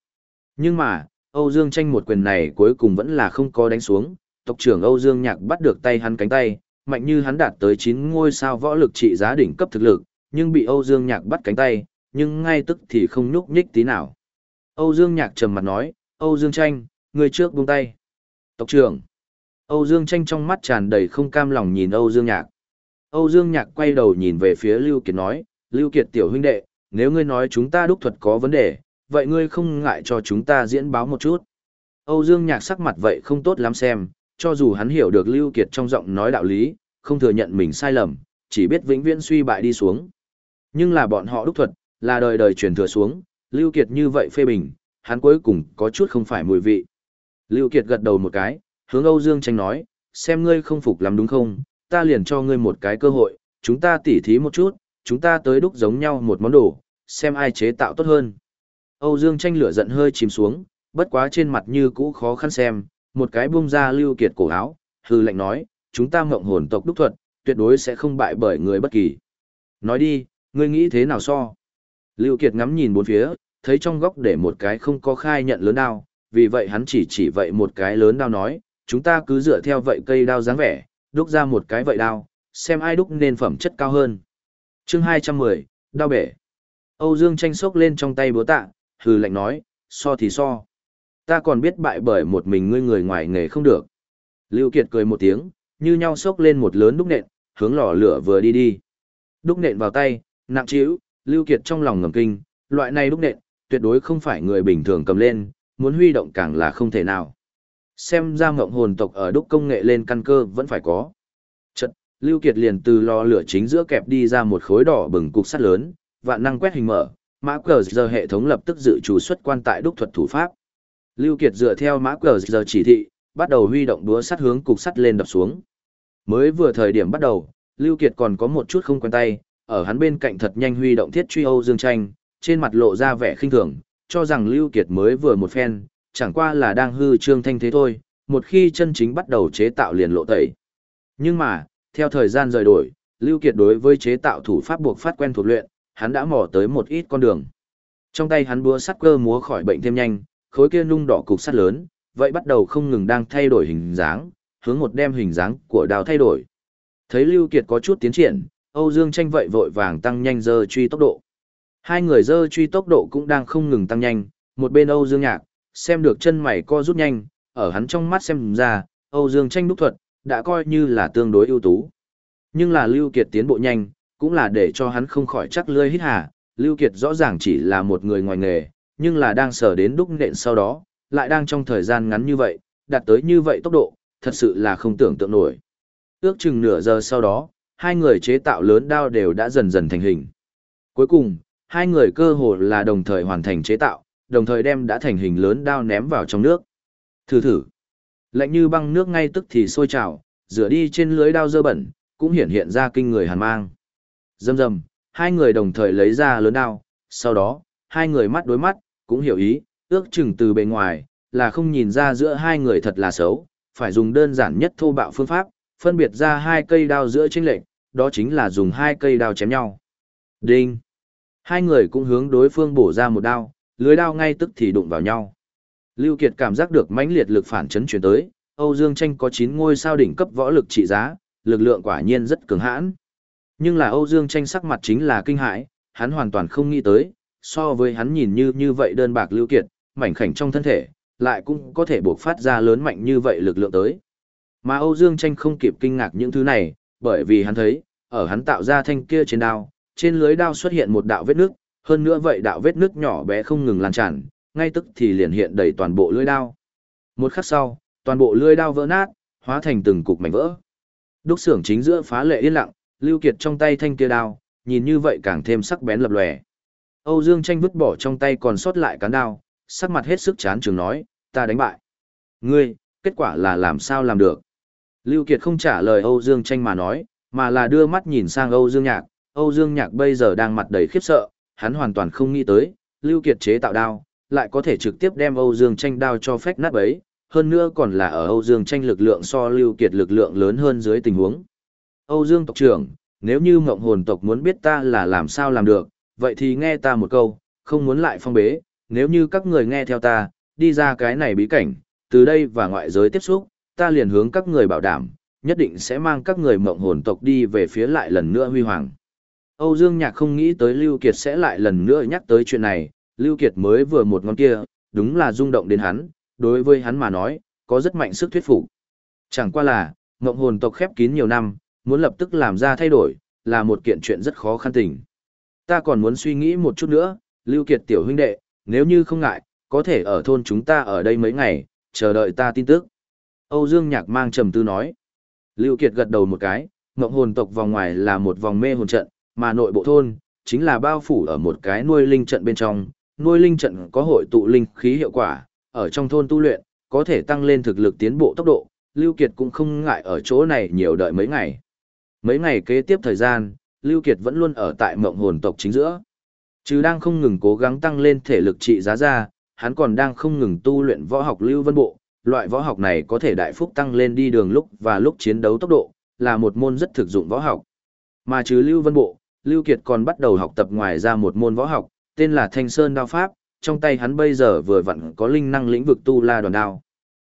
Nhưng mà, Âu Dương tranh một quyền này cuối cùng vẫn là không có đánh xuống, tộc trưởng Âu Dương Nhạc bắt được tay hắn cánh tay, mạnh như hắn đạt tới 9 ngôi sao võ lực trị giá đỉnh cấp thực lực, nhưng bị Âu Dương Nhạc bắt cánh tay, nhưng ngay tức thì không nhúc nhích tí nào. Âu Dương Nhạc trầm mặt nói, Âu Dương Tranh, người trước buông tay. Tộc trưởng. Âu Dương Tranh trong mắt tràn đầy không cam lòng nhìn Âu Dương Nhạc. Âu Dương Nhạc quay đầu nhìn về phía Lưu Kiệt nói, Lưu Kiệt tiểu huynh đệ, nếu ngươi nói chúng ta đúc thuật có vấn đề, vậy ngươi không ngại cho chúng ta diễn báo một chút. Âu Dương Nhạc sắc mặt vậy không tốt lắm xem, cho dù hắn hiểu được Lưu Kiệt trong giọng nói đạo lý, không thừa nhận mình sai lầm, chỉ biết vĩnh viễn suy bại đi xuống. Nhưng là bọn họ đúc thuật, là đời đời truyền thừa xuống, Lưu Kiệt như vậy phê bình, hắn cuối cùng có chút không phải mùi vị. Lưu Kiệt gật đầu một cái, hướng Âu Dương tranh nói, xem ngươi không phục lắm đúng không, ta liền cho ngươi một cái cơ hội, chúng ta tỉ thí một chút, chúng ta tới đúc giống nhau một món đồ, xem ai chế tạo tốt hơn. Âu Dương tranh lửa giận hơi chìm xuống, bất quá trên mặt như cũ khó khăn xem, một cái buông ra Lưu Kiệt cổ áo, hư lệnh nói, chúng ta mộng hồn tộc đúc thuật, tuyệt đối sẽ không bại bởi người bất kỳ. Nói đi, ngươi nghĩ thế nào so? Lưu Kiệt ngắm nhìn bốn phía, thấy trong góc để một cái không có khai nhận lớn đao, vì vậy hắn chỉ chỉ vậy một cái lớn đao nói, chúng ta cứ dựa theo vậy cây đao dáng vẻ, đúc ra một cái vậy đao, xem ai đúc nên phẩm chất cao hơn. Chương 210, đao bể. Âu Dương tranh sốc lên trong tay búa tạ, hừ lạnh nói, so thì so. Ta còn biết bại bởi một mình ngươi người ngoài nghề không được. Lưu Kiệt cười một tiếng, như nhau sốc lên một lớn đúc nện, hướng lò lửa vừa đi đi. Đúc nện vào tay, nặng trĩu, Lưu Kiệt trong lòng ngầm kinh, loại này đúc nện, tuyệt đối không phải người bình thường cầm lên, muốn huy động càng là không thể nào. Xem ra ngộng hồn tộc ở đúc công nghệ lên căn cơ vẫn phải có. Chật, Lưu Kiệt liền từ lò lửa chính giữa kẹp đi ra một khối đỏ bừng cục sắt lớn, vạn năng quét hình mở, mã cờ giờ hệ thống lập tức dự chủ xuất quan tại đúc thuật thủ pháp. Lưu Kiệt dựa theo mã cờ giờ chỉ thị, bắt đầu huy động đũa sắt hướng cục sắt lên đập xuống. Mới vừa thời điểm bắt đầu, Lưu Kiệt còn có một chút không quen tay, ở hắn bên cạnh thật nhanh huy động thiết truy Âu Dương Tranh, trên mặt lộ ra vẻ khinh thường, cho rằng Lưu Kiệt mới vừa một phen, chẳng qua là đang hư trương thanh thế thôi, một khi chân chính bắt đầu chế tạo liền lộ tẩy. Nhưng mà, theo thời gian rời đổi, Lưu Kiệt đối với chế tạo thủ pháp buộc phát quen thuộc luyện, hắn đã mò tới một ít con đường. Trong tay hắn búa sắt cơ múa khỏi bệnh thêm nhanh, khối kia nung đỏ cục sắt lớn, vậy bắt đầu không ngừng đang thay đổi hình dáng, hướng một đem hình dáng của đào thay đổi. Thấy Lưu Kiệt có chút tiến triển, Âu Dương tranh vậy vội vàng tăng nhanh dơ truy tốc độ. Hai người dơ truy tốc độ cũng đang không ngừng tăng nhanh, một bên Âu Dương Nhạc, xem được chân mày co rút nhanh, ở hắn trong mắt xem ra, Âu Dương tranh đúc thuật, đã coi như là tương đối ưu tú. Nhưng là Lưu Kiệt tiến bộ nhanh, cũng là để cho hắn không khỏi chắc lươi hít hà, Lưu Kiệt rõ ràng chỉ là một người ngoài nghề, nhưng là đang sở đến đúc nện sau đó, lại đang trong thời gian ngắn như vậy, đạt tới như vậy tốc độ, thật sự là không tưởng tượng nổi. Ước chừng nửa giờ sau đó, hai người chế tạo lớn đao đều đã dần dần thành hình. Cuối cùng, hai người cơ hồ là đồng thời hoàn thành chế tạo, đồng thời đem đã thành hình lớn đao ném vào trong nước. Thử thử. Lạnh như băng nước ngay tức thì sôi trào, rửa đi trên lưới đao dơ bẩn, cũng hiện hiện ra kinh người hàn mang. Dầm dầm, hai người đồng thời lấy ra lớn đao, sau đó, hai người mắt đối mắt, cũng hiểu ý, ước chừng từ bề ngoài, là không nhìn ra giữa hai người thật là xấu, phải dùng đơn giản nhất thô bạo phương pháp, phân biệt ra hai cây đao giữa chênh lệnh, đó chính là dùng hai cây đao chém nhau. Đinh! Hai người cũng hướng đối phương bổ ra một đao, lưới đao ngay tức thì đụng vào nhau. Lưu Kiệt cảm giác được mãnh liệt lực phản chấn truyền tới, Âu Dương Tranh có 9 ngôi sao đỉnh cấp võ lực trị giá, lực lượng quả nhiên rất cường hãn. Nhưng là Âu Dương Tranh sắc mặt chính là kinh hãi, hắn hoàn toàn không nghĩ tới, so với hắn nhìn như như vậy đơn bạc Lưu Kiệt, mảnh khảnh trong thân thể, lại cũng có thể buộc phát ra lớn mạnh như vậy lực lượng tới. Mà Âu Dương Tranh không kịp kinh ngạc những thứ này, bởi vì hắn thấy, ở hắn tạo ra thanh kia trên đao, trên lưới đao xuất hiện một đạo vết nước, hơn nữa vậy đạo vết nước nhỏ bé không ngừng lan tràn, ngay tức thì liền hiện đầy toàn bộ lưới đao. Một khắc sau, toàn bộ lưới đao vỡ nát, hóa thành từng cục mảnh vỡ. Đúc xưởng chính giữa phá lệ yên lặng, Lưu Kiệt trong tay thanh kia đao, nhìn như vậy càng thêm sắc bén lập lòe. Âu Dương tranh vứt bỏ trong tay còn sót lại cán đao, sắc mặt hết sức chán trường nói, ta đánh bại. Ngươi, kết quả là làm sao làm được? Lưu Kiệt không trả lời Âu Dương tranh mà nói, mà là đưa mắt nhìn sang Âu Dương Nhạc. Âu Dương Nhạc bây giờ đang mặt đầy khiếp sợ, hắn hoàn toàn không nghĩ tới, Lưu Kiệt chế tạo đao, lại có thể trực tiếp đem Âu Dương tranh đao cho phách nát bấy, hơn nữa còn là ở Âu Dương tranh lực lượng so Lưu Kiệt lực lượng lớn hơn dưới tình huống. Âu Dương tộc trưởng, nếu như Ngộng hồn tộc muốn biết ta là làm sao làm được, vậy thì nghe ta một câu, không muốn lại phong bế, nếu như các người nghe theo ta, đi ra cái này bí cảnh, từ đây và ngoại giới tiếp xúc, ta liền hướng các người bảo đảm, nhất định sẽ mang các người mộng hồn tộc đi về phía lại lần nữa huy hoàng. Âu Dương Nhạc không nghĩ tới Lưu Kiệt sẽ lại lần nữa nhắc tới chuyện này, Lưu Kiệt mới vừa một ngón kia, đúng là rung động đến hắn, đối với hắn mà nói, có rất mạnh sức thuyết phục. Chẳng qua là, mộng hồn tộc khép kín nhiều năm, muốn lập tức làm ra thay đổi, là một kiện chuyện rất khó khăn tình. Ta còn muốn suy nghĩ một chút nữa, Lưu Kiệt tiểu huynh đệ, nếu như không ngại, có thể ở thôn chúng ta ở đây mấy ngày, chờ đợi ta tin tức. Âu Dương Nhạc mang trầm tư nói. Lưu Kiệt gật đầu một cái, ngộng hồn tộc vòng ngoài là một vòng mê hồn trận, mà nội bộ thôn, chính là bao phủ ở một cái nuôi linh trận bên trong. Nuôi linh trận có hội tụ linh khí hiệu quả, ở trong thôn tu luyện, có thể tăng lên thực lực tiến bộ tốc độ. Lưu Kiệt cũng không ngại ở chỗ này nhiều đợi mấy ngày. Mấy ngày kế tiếp thời gian, Lưu Kiệt vẫn luôn ở tại mộng hồn tộc chính giữa. Chứ đang không ngừng cố gắng tăng lên thể lực trị giá ra, hắn còn đang không ngừng tu luyện võ học Lưu Vân Bộ. Loại võ học này có thể đại phúc tăng lên đi đường lúc và lúc chiến đấu tốc độ, là một môn rất thực dụng võ học. Mà trừ Lưu Vân Bộ, Lưu Kiệt còn bắt đầu học tập ngoài ra một môn võ học, tên là Thanh Sơn Đao Pháp, trong tay hắn bây giờ vừa vặn có linh năng lĩnh vực tu la đoàn đao.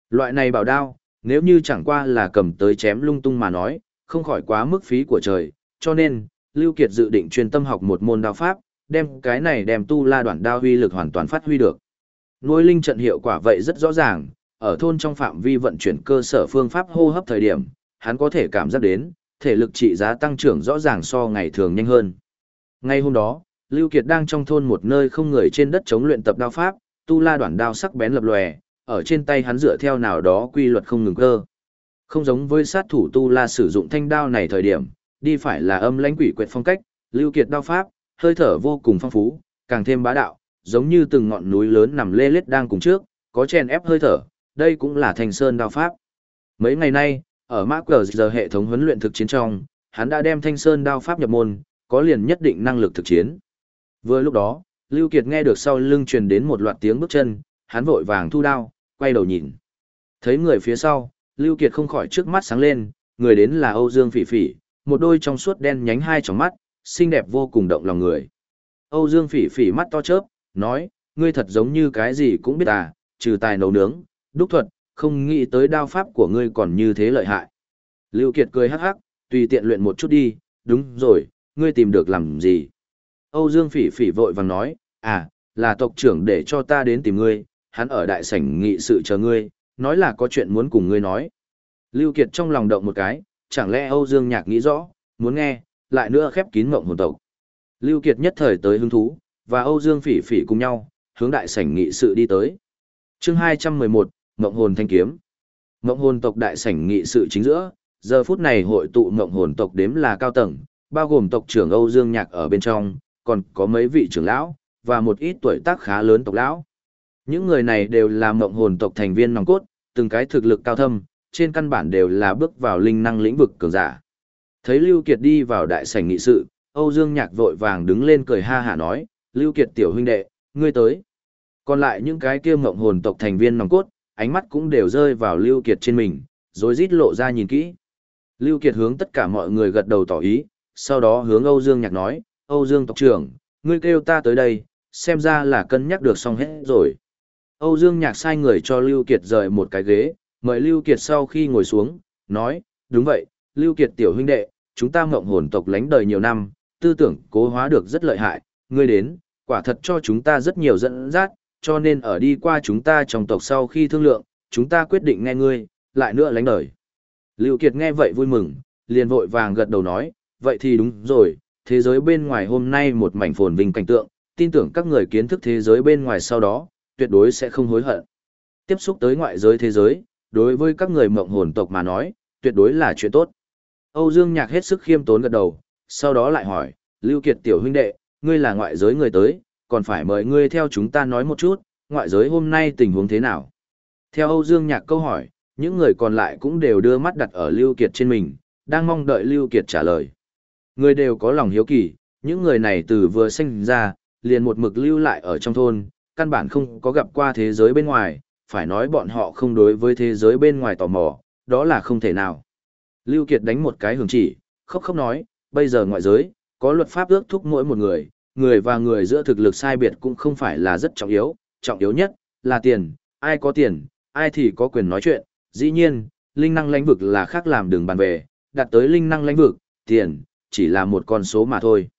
Loại này bảo đao, nếu như chẳng qua là cầm tới chém lung tung mà nói, không khỏi quá mức phí của trời, cho nên, Lưu Kiệt dự định chuyên tâm học một môn đao pháp, đem cái này đem tu la đoạn đao huy lực hoàn toàn phát huy được. Nuôi linh trận hiệu quả vậy rất rõ ràng, ở thôn trong phạm vi vận chuyển cơ sở phương pháp hô hấp thời điểm, hắn có thể cảm giác đến, thể lực trị giá tăng trưởng rõ ràng so ngày thường nhanh hơn. Ngay hôm đó, Lưu Kiệt đang trong thôn một nơi không người trên đất chống luyện tập đao pháp, tu la đoạn đao sắc bén lập lòe, ở trên tay hắn dựa theo nào đó quy luật không ngừng cơ. Không giống với sát thủ tu la sử dụng thanh đao này thời điểm, đi phải là âm lãnh quỷ quyệt phong cách, lưu kiệt đao pháp, hơi thở vô cùng phong phú, càng thêm bá đạo, giống như từng ngọn núi lớn nằm lê lết đang cùng trước, có chèn ép hơi thở, đây cũng là thành sơn đao pháp. Mấy ngày nay, ở mã cờ giờ hệ thống huấn luyện thực chiến trong, hắn đã đem thanh sơn đao pháp nhập môn, có liền nhất định năng lực thực chiến. Vừa lúc đó, Lưu Kiệt nghe được sau lưng truyền đến một loạt tiếng bước chân, hắn vội vàng thu đao, quay đầu nhìn. Thấy người phía sau, Lưu Kiệt không khỏi trước mắt sáng lên, người đến là Âu Dương Phỉ Phỉ, một đôi trong suốt đen nhánh hai tròng mắt, xinh đẹp vô cùng động lòng người. Âu Dương Phỉ Phỉ mắt to chớp, nói, ngươi thật giống như cái gì cũng biết à, trừ tài nấu nướng, đúc thuật, không nghĩ tới đao pháp của ngươi còn như thế lợi hại. Lưu Kiệt cười hắc hắc, tùy tiện luyện một chút đi, đúng rồi, ngươi tìm được làm gì? Âu Dương Phỉ Phỉ vội vàng nói, à, là tộc trưởng để cho ta đến tìm ngươi, hắn ở đại sảnh nghị sự chờ ngươi, nói là có chuyện muốn cùng ngươi nói. Lưu Kiệt trong lòng động một cái, chẳng lẽ Âu Dương Nhạc nghĩ rõ, muốn nghe, lại nữa khép kín mộng hồn tộc. Lưu Kiệt nhất thời tới hứng thú, và Âu Dương Phỉ Phỉ cùng nhau, hướng đại sảnh nghị sự đi tới. Chương 211, Mộng hồn thanh kiếm. Mộng hồn tộc đại sảnh nghị sự chính giữa, giờ phút này hội tụ mộng hồn tộc đếm là cao tầng, bao gồm tộc trưởng Âu Dương Nhạc ở bên trong, còn có mấy vị trưởng lão và một ít tuổi tác khá lớn tộc lão. Những người này đều là mộng hồn tộc thành viên nòng cốt, từng cái thực lực cao thâm, trên căn bản đều là bước vào linh năng lĩnh vực cường giả. Thấy Lưu Kiệt đi vào đại sảnh nghị sự, Âu Dương Nhạc vội vàng đứng lên cười ha hả nói, Lưu Kiệt tiểu huynh đệ, ngươi tới. Còn lại những cái kia mộng hồn tộc thành viên nòng cốt, ánh mắt cũng đều rơi vào Lưu Kiệt trên mình, rồi rít lộ ra nhìn kỹ. Lưu Kiệt hướng tất cả mọi người gật đầu tỏ ý, sau đó hướng Âu Dương Nhạc nói, Âu Dương tộc trưởng, ngươi kêu ta tới đây, xem ra là cân nhắc được xong hết rồi. Âu Dương Nhạc sai người cho Lưu Kiệt rời một cái ghế, mời Lưu Kiệt sau khi ngồi xuống, nói, đúng vậy, Lưu Kiệt tiểu huynh đệ, chúng ta mộng hồn tộc lánh đời nhiều năm, tư tưởng cố hóa được rất lợi hại, ngươi đến, quả thật cho chúng ta rất nhiều dẫn dắt, cho nên ở đi qua chúng ta trong tộc sau khi thương lượng, chúng ta quyết định nghe ngươi, lại nữa lánh đời. Lưu Kiệt nghe vậy vui mừng, liền vội vàng gật đầu nói, vậy thì đúng rồi, thế giới bên ngoài hôm nay một mảnh phồn vinh cảnh tượng, tin tưởng các người kiến thức thế giới bên ngoài sau đó, tuyệt đối sẽ không hối hận. Tiếp xúc tới ngoại giới thế giới, đối với các người mộng hồn tộc mà nói, tuyệt đối là chuyện tốt. Âu Dương Nhạc hết sức khiêm tốn gật đầu, sau đó lại hỏi, Lưu Kiệt tiểu huynh đệ, ngươi là ngoại giới người tới, còn phải mời ngươi theo chúng ta nói một chút, ngoại giới hôm nay tình huống thế nào. Theo Âu Dương Nhạc câu hỏi, những người còn lại cũng đều đưa mắt đặt ở Lưu Kiệt trên mình, đang mong đợi Lưu Kiệt trả lời. Người đều có lòng hiếu kỳ, những người này từ vừa sinh ra, liền một mực lưu lại ở trong thôn, căn bản không có gặp qua thế giới bên ngoài, phải nói bọn họ không đối với thế giới bên ngoài tò mò, đó là không thể nào. Lưu Kiệt đánh một cái hưởng chỉ, khóc khóc nói, bây giờ ngoại giới, có luật pháp ước thúc mỗi một người, người và người giữa thực lực sai biệt cũng không phải là rất trọng yếu, trọng yếu nhất là tiền, ai có tiền, ai thì có quyền nói chuyện, dĩ nhiên, linh năng lãnh vực là khác làm đường bàn về, đặt tới linh năng lãnh vực, tiền, chỉ là một con số mà thôi.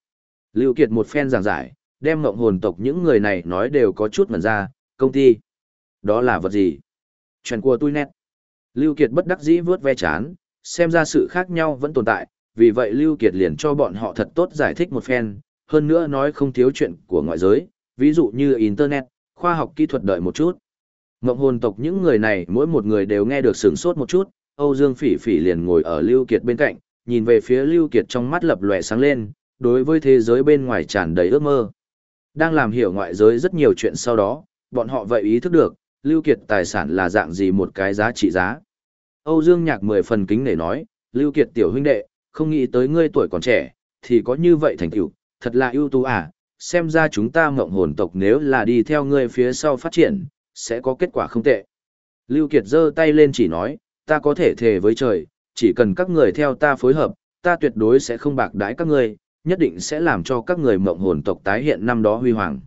Lưu Kiệt một phen giảng giải, đem ngộng hồn tộc những người này nói đều có chút mẩn ra, công ty. Đó là vật gì? Chuyện của tôi nét. Lưu Kiệt bất đắc dĩ vướt ve chán, xem ra sự khác nhau vẫn tồn tại, vì vậy Lưu Kiệt liền cho bọn họ thật tốt giải thích một phen, hơn nữa nói không thiếu chuyện của ngoại giới, ví dụ như Internet, khoa học kỹ thuật đợi một chút. Ngộng hồn tộc những người này mỗi một người đều nghe được sướng sốt một chút, Âu Dương Phỉ Phỉ liền ngồi ở Lưu Kiệt bên cạnh, nhìn về phía Lưu Kiệt trong mắt lập lòe sáng lên, đối với thế giới bên ngoài tràn đầy ước mơ. Đang làm hiểu ngoại giới rất nhiều chuyện sau đó, bọn họ vậy ý thức được, Lưu Kiệt tài sản là dạng gì một cái giá trị giá. Âu Dương Nhạc mười phần kính để nói, Lưu Kiệt tiểu huynh đệ, không nghĩ tới ngươi tuổi còn trẻ, thì có như vậy thành tựu, thật là ưu tú à, xem ra chúng ta mộng hồn tộc nếu là đi theo ngươi phía sau phát triển, sẽ có kết quả không tệ. Lưu Kiệt giơ tay lên chỉ nói, ta có thể thề với trời, chỉ cần các người theo ta phối hợp, ta tuyệt đối sẽ không bạc đãi các ngươi, nhất định sẽ làm cho các người mộng hồn tộc tái hiện năm đó huy hoàng.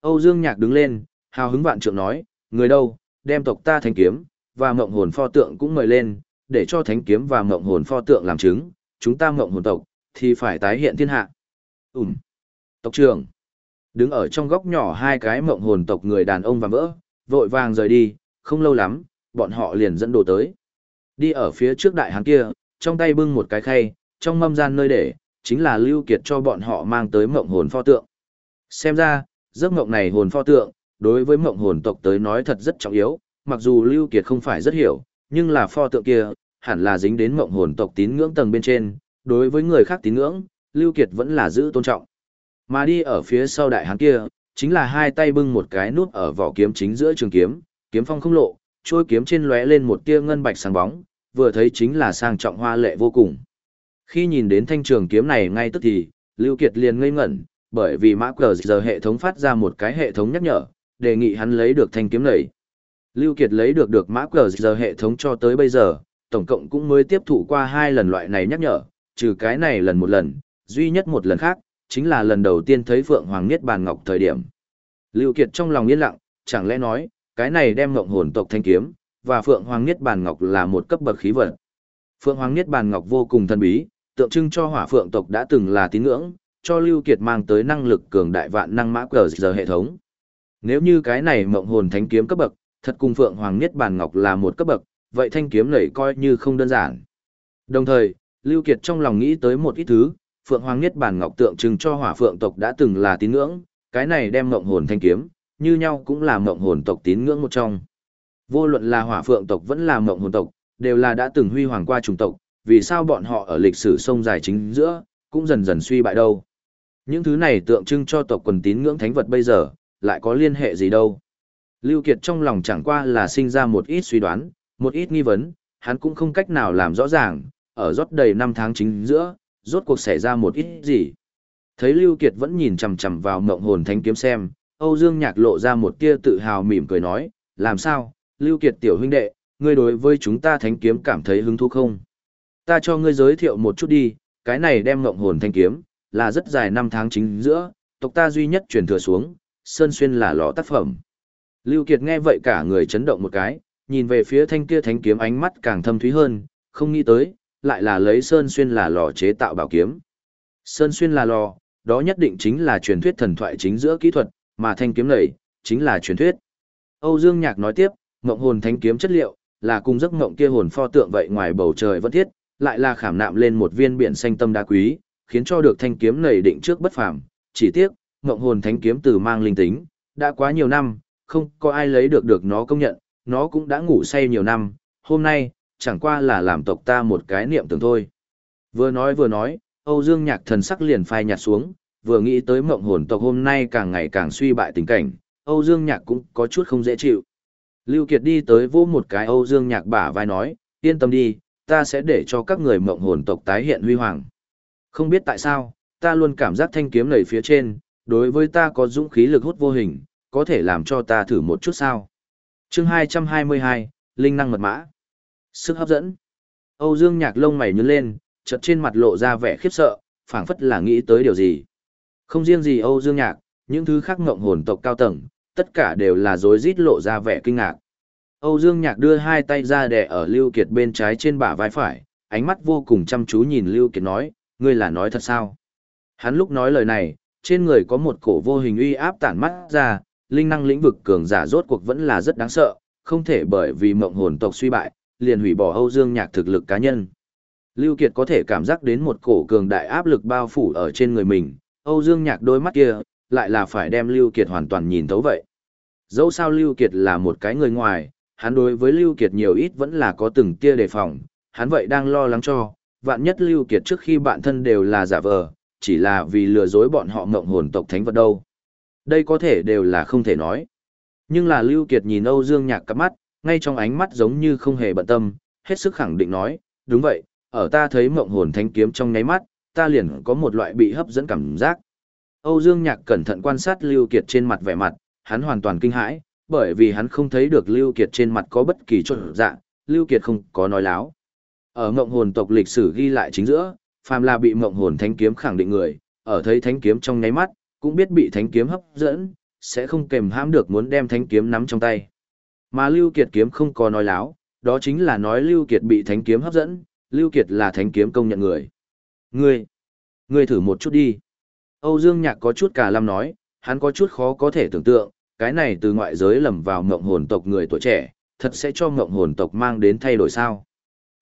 Âu Dương Nhạc đứng lên, hào hứng vạn trượng nói, người đâu, đem tộc ta thánh kiếm, và mộng hồn pho tượng cũng mời lên, để cho thánh kiếm và mộng hồn pho tượng làm chứng, chúng ta mộng hồn tộc, thì phải tái hiện thiên hạ. Ừm. Tộc trưởng. Đứng ở trong góc nhỏ hai cái mộng hồn tộc người đàn ông và vỡ, vội vàng rời đi, không lâu lắm, bọn họ liền dẫn đồ tới. Đi ở phía trước đại hán kia, trong tay bưng một cái khay, trong mâm gian nơi để, chính là Lưu Kiệt cho bọn họ mang tới mộng hồn pho tượng. Xem ra, giấc mộng này hồn pho tượng, đối với mộng hồn tộc tới nói thật rất trọng yếu, mặc dù Lưu Kiệt không phải rất hiểu, nhưng là pho tượng kia, hẳn là dính đến mộng hồn tộc tín ngưỡng tầng bên trên, đối với người khác tín ngưỡng, Lưu Kiệt vẫn là giữ tôn trọng. Mà đi ở phía sau đại hán kia, chính là hai tay bưng một cái nút ở vỏ kiếm chính giữa trường kiếm, kiếm phong không lộ, trôi kiếm trên lóe lên một tia ngân bạch sáng bóng, vừa thấy chính là sang trọng hoa lệ vô cùng. Khi nhìn đến thanh trường kiếm này ngay tức thì, Lưu Kiệt liền ngây ngẩn, bởi vì mã cờ giờ hệ thống phát ra một cái hệ thống nhắc nhở, đề nghị hắn lấy được thanh kiếm này. Lưu Kiệt lấy được được mã cờ giờ hệ thống cho tới bây giờ, tổng cộng cũng mới tiếp thụ qua hai lần loại này nhắc nhở, trừ cái này lần một lần, duy nhất một lần khác, chính là lần đầu tiên thấy Phượng Hoàng Niết Bàn Ngọc thời điểm. Lưu Kiệt trong lòng yên lặng, chẳng lẽ nói, cái này đem ngộng hồn tộc thanh kiếm, và Phượng Hoàng Niết Bàn Ngọc là một cấp bậc khí vật. Phượng Hoàng Niết Bàn Ngọc vô cùng thần bí, tượng trưng cho hỏa phượng tộc đã từng là tín ngưỡng, cho Lưu Kiệt mang tới năng lực cường đại vạn năng mã cờ giờ hệ thống. Nếu như cái này mộng hồn thánh kiếm cấp bậc, thật cùng Phượng Hoàng Niết Bàn Ngọc là một cấp bậc, vậy thanh kiếm này coi như không đơn giản. Đồng thời, Lưu Kiệt trong lòng nghĩ tới một ít thứ, Phượng Hoàng Niết Bàn Ngọc tượng trưng cho hỏa phượng tộc đã từng là tín ngưỡng, cái này đem mộng hồn thanh kiếm, như nhau cũng là mộng hồn tộc tín ngưỡng một trong. Vô luận là hỏa phượng tộc vẫn là mộng hồn tộc, đều là đã từng huy hoàng qua chủng tộc, vì sao bọn họ ở lịch sử sông dài chính giữa, cũng dần dần suy bại đâu. Những thứ này tượng trưng cho tộc quần tín ngưỡng thánh vật bây giờ, lại có liên hệ gì đâu. Lưu Kiệt trong lòng chẳng qua là sinh ra một ít suy đoán, một ít nghi vấn, hắn cũng không cách nào làm rõ ràng, ở rót đầy năm tháng chính giữa, rốt cuộc xảy ra một ít gì. Thấy Lưu Kiệt vẫn nhìn chằm chằm vào mộng hồn thánh kiếm xem, Âu Dương Nhạc lộ ra một tia tự hào mỉm cười nói, làm sao, Lưu Kiệt tiểu huynh đệ, ngươi đối với chúng ta thánh kiếm cảm thấy hứng thú không? Ta cho ngươi giới thiệu một chút đi, cái này đem ngộng hồn thanh kiếm, là rất dài năm tháng chính giữa, tộc ta duy nhất truyền thừa xuống, Sơn Xuyên là lò tác phẩm. Lưu Kiệt nghe vậy cả người chấn động một cái, nhìn về phía thanh kia thánh kiếm ánh mắt càng thâm thúy hơn, không nghĩ tới, lại là lấy Sơn Xuyên là lò chế tạo bảo kiếm. Sơn Xuyên là lò, đó nhất định chính là truyền thuyết thần thoại chính giữa kỹ thuật, mà thanh kiếm này, chính là truyền thuyết. Âu Dương Nhạc nói tiếp, ngộng hồn thánh kiếm chất liệu, là cùng giấc ngộng kia hồn pho tượng vậy ngoài bầu trời vẫn thiết, lại là khảm nạm lên một viên biển xanh tâm đá quý, khiến cho được thanh kiếm này định trước bất phàm. Chỉ tiếc, ngộng hồn thánh kiếm từ mang linh tính, đã quá nhiều năm, không có ai lấy được được nó công nhận, nó cũng đã ngủ say nhiều năm, hôm nay, chẳng qua là làm tộc ta một cái niệm tưởng thôi. Vừa nói vừa nói, Âu Dương Nhạc thần sắc liền phai nhạt xuống, vừa nghĩ tới mộng hồn tộc hôm nay càng ngày càng suy bại tình cảnh, Âu Dương Nhạc cũng có chút không dễ chịu. Lưu Kiệt đi tới vô một cái Âu Dương Nhạc bả vai nói, yên tâm đi, ta sẽ để cho các người mộng hồn tộc tái hiện huy hoàng. Không biết tại sao, ta luôn cảm giác thanh kiếm này phía trên, đối với ta có dũng khí lực hút vô hình, có thể làm cho ta thử một chút sao. Chương 222, Linh năng mật mã. Sức hấp dẫn. Âu Dương Nhạc lông mày nhướng lên, chợt trên mặt lộ ra vẻ khiếp sợ, phảng phất là nghĩ tới điều gì. Không riêng gì Âu Dương Nhạc, những thứ khác ngộng hồn tộc cao tầng, tất cả đều là rối rít lộ ra vẻ kinh ngạc. Âu Dương Nhạc đưa hai tay ra đè ở Lưu Kiệt bên trái trên bả vai phải, ánh mắt vô cùng chăm chú nhìn Lưu Kiệt nói, ngươi là nói thật sao? Hắn lúc nói lời này, trên người có một cổ vô hình uy áp tản mắt ra, linh năng lĩnh vực cường giả rốt cuộc vẫn là rất đáng sợ, không thể bởi vì mộng hồn tộc suy bại, liền hủy bỏ Âu Dương Nhạc thực lực cá nhân. Lưu Kiệt có thể cảm giác đến một cổ cường đại áp lực bao phủ ở trên người mình, Âu Dương Nhạc đôi mắt kia, lại là phải đem Lưu Kiệt hoàn toàn nhìn thấu vậy. Dẫu sao Lưu Kiệt là một cái người ngoài, hắn đối với Lưu Kiệt nhiều ít vẫn là có từng tia đề phòng, hắn vậy đang lo lắng cho, vạn nhất Lưu Kiệt trước khi bạn thân đều là giả vờ, chỉ là vì lừa dối bọn họ ngộng hồn tộc thánh vật đâu. Đây có thể đều là không thể nói. Nhưng là Lưu Kiệt nhìn Âu Dương Nhạc cắp mắt, ngay trong ánh mắt giống như không hề bận tâm, hết sức khẳng định nói, đúng vậy, ở ta thấy mộng hồn thánh kiếm trong ngáy mắt, ta liền có một loại bị hấp dẫn cảm giác. Âu Dương Nhạc cẩn thận quan sát Lưu Kiệt trên mặt vẻ mặt, hắn hoàn toàn kinh hãi, bởi vì hắn không thấy được Lưu Kiệt trên mặt có bất kỳ chút dạng, Lưu Kiệt không có nói láo. Ở mộng hồn tộc lịch sử ghi lại chính giữa, phàm là bị mộng hồn thánh kiếm khẳng định người, ở thấy thánh kiếm trong nháy mắt, cũng biết bị thánh kiếm hấp dẫn, sẽ không kềm hãm được muốn đem thánh kiếm nắm trong tay. Mà Lưu Kiệt kiếm không có nói láo, đó chính là nói Lưu Kiệt bị thánh kiếm hấp dẫn, Lưu Kiệt là thánh kiếm công nhận người. Ngươi, ngươi thử một chút đi. Âu Dương Nhạc có chút cả lâm nói, hắn có chút khó có thể tưởng tượng, cái này từ ngoại giới lầm vào mộng hồn tộc người tuổi trẻ, thật sẽ cho mộng hồn tộc mang đến thay đổi sao.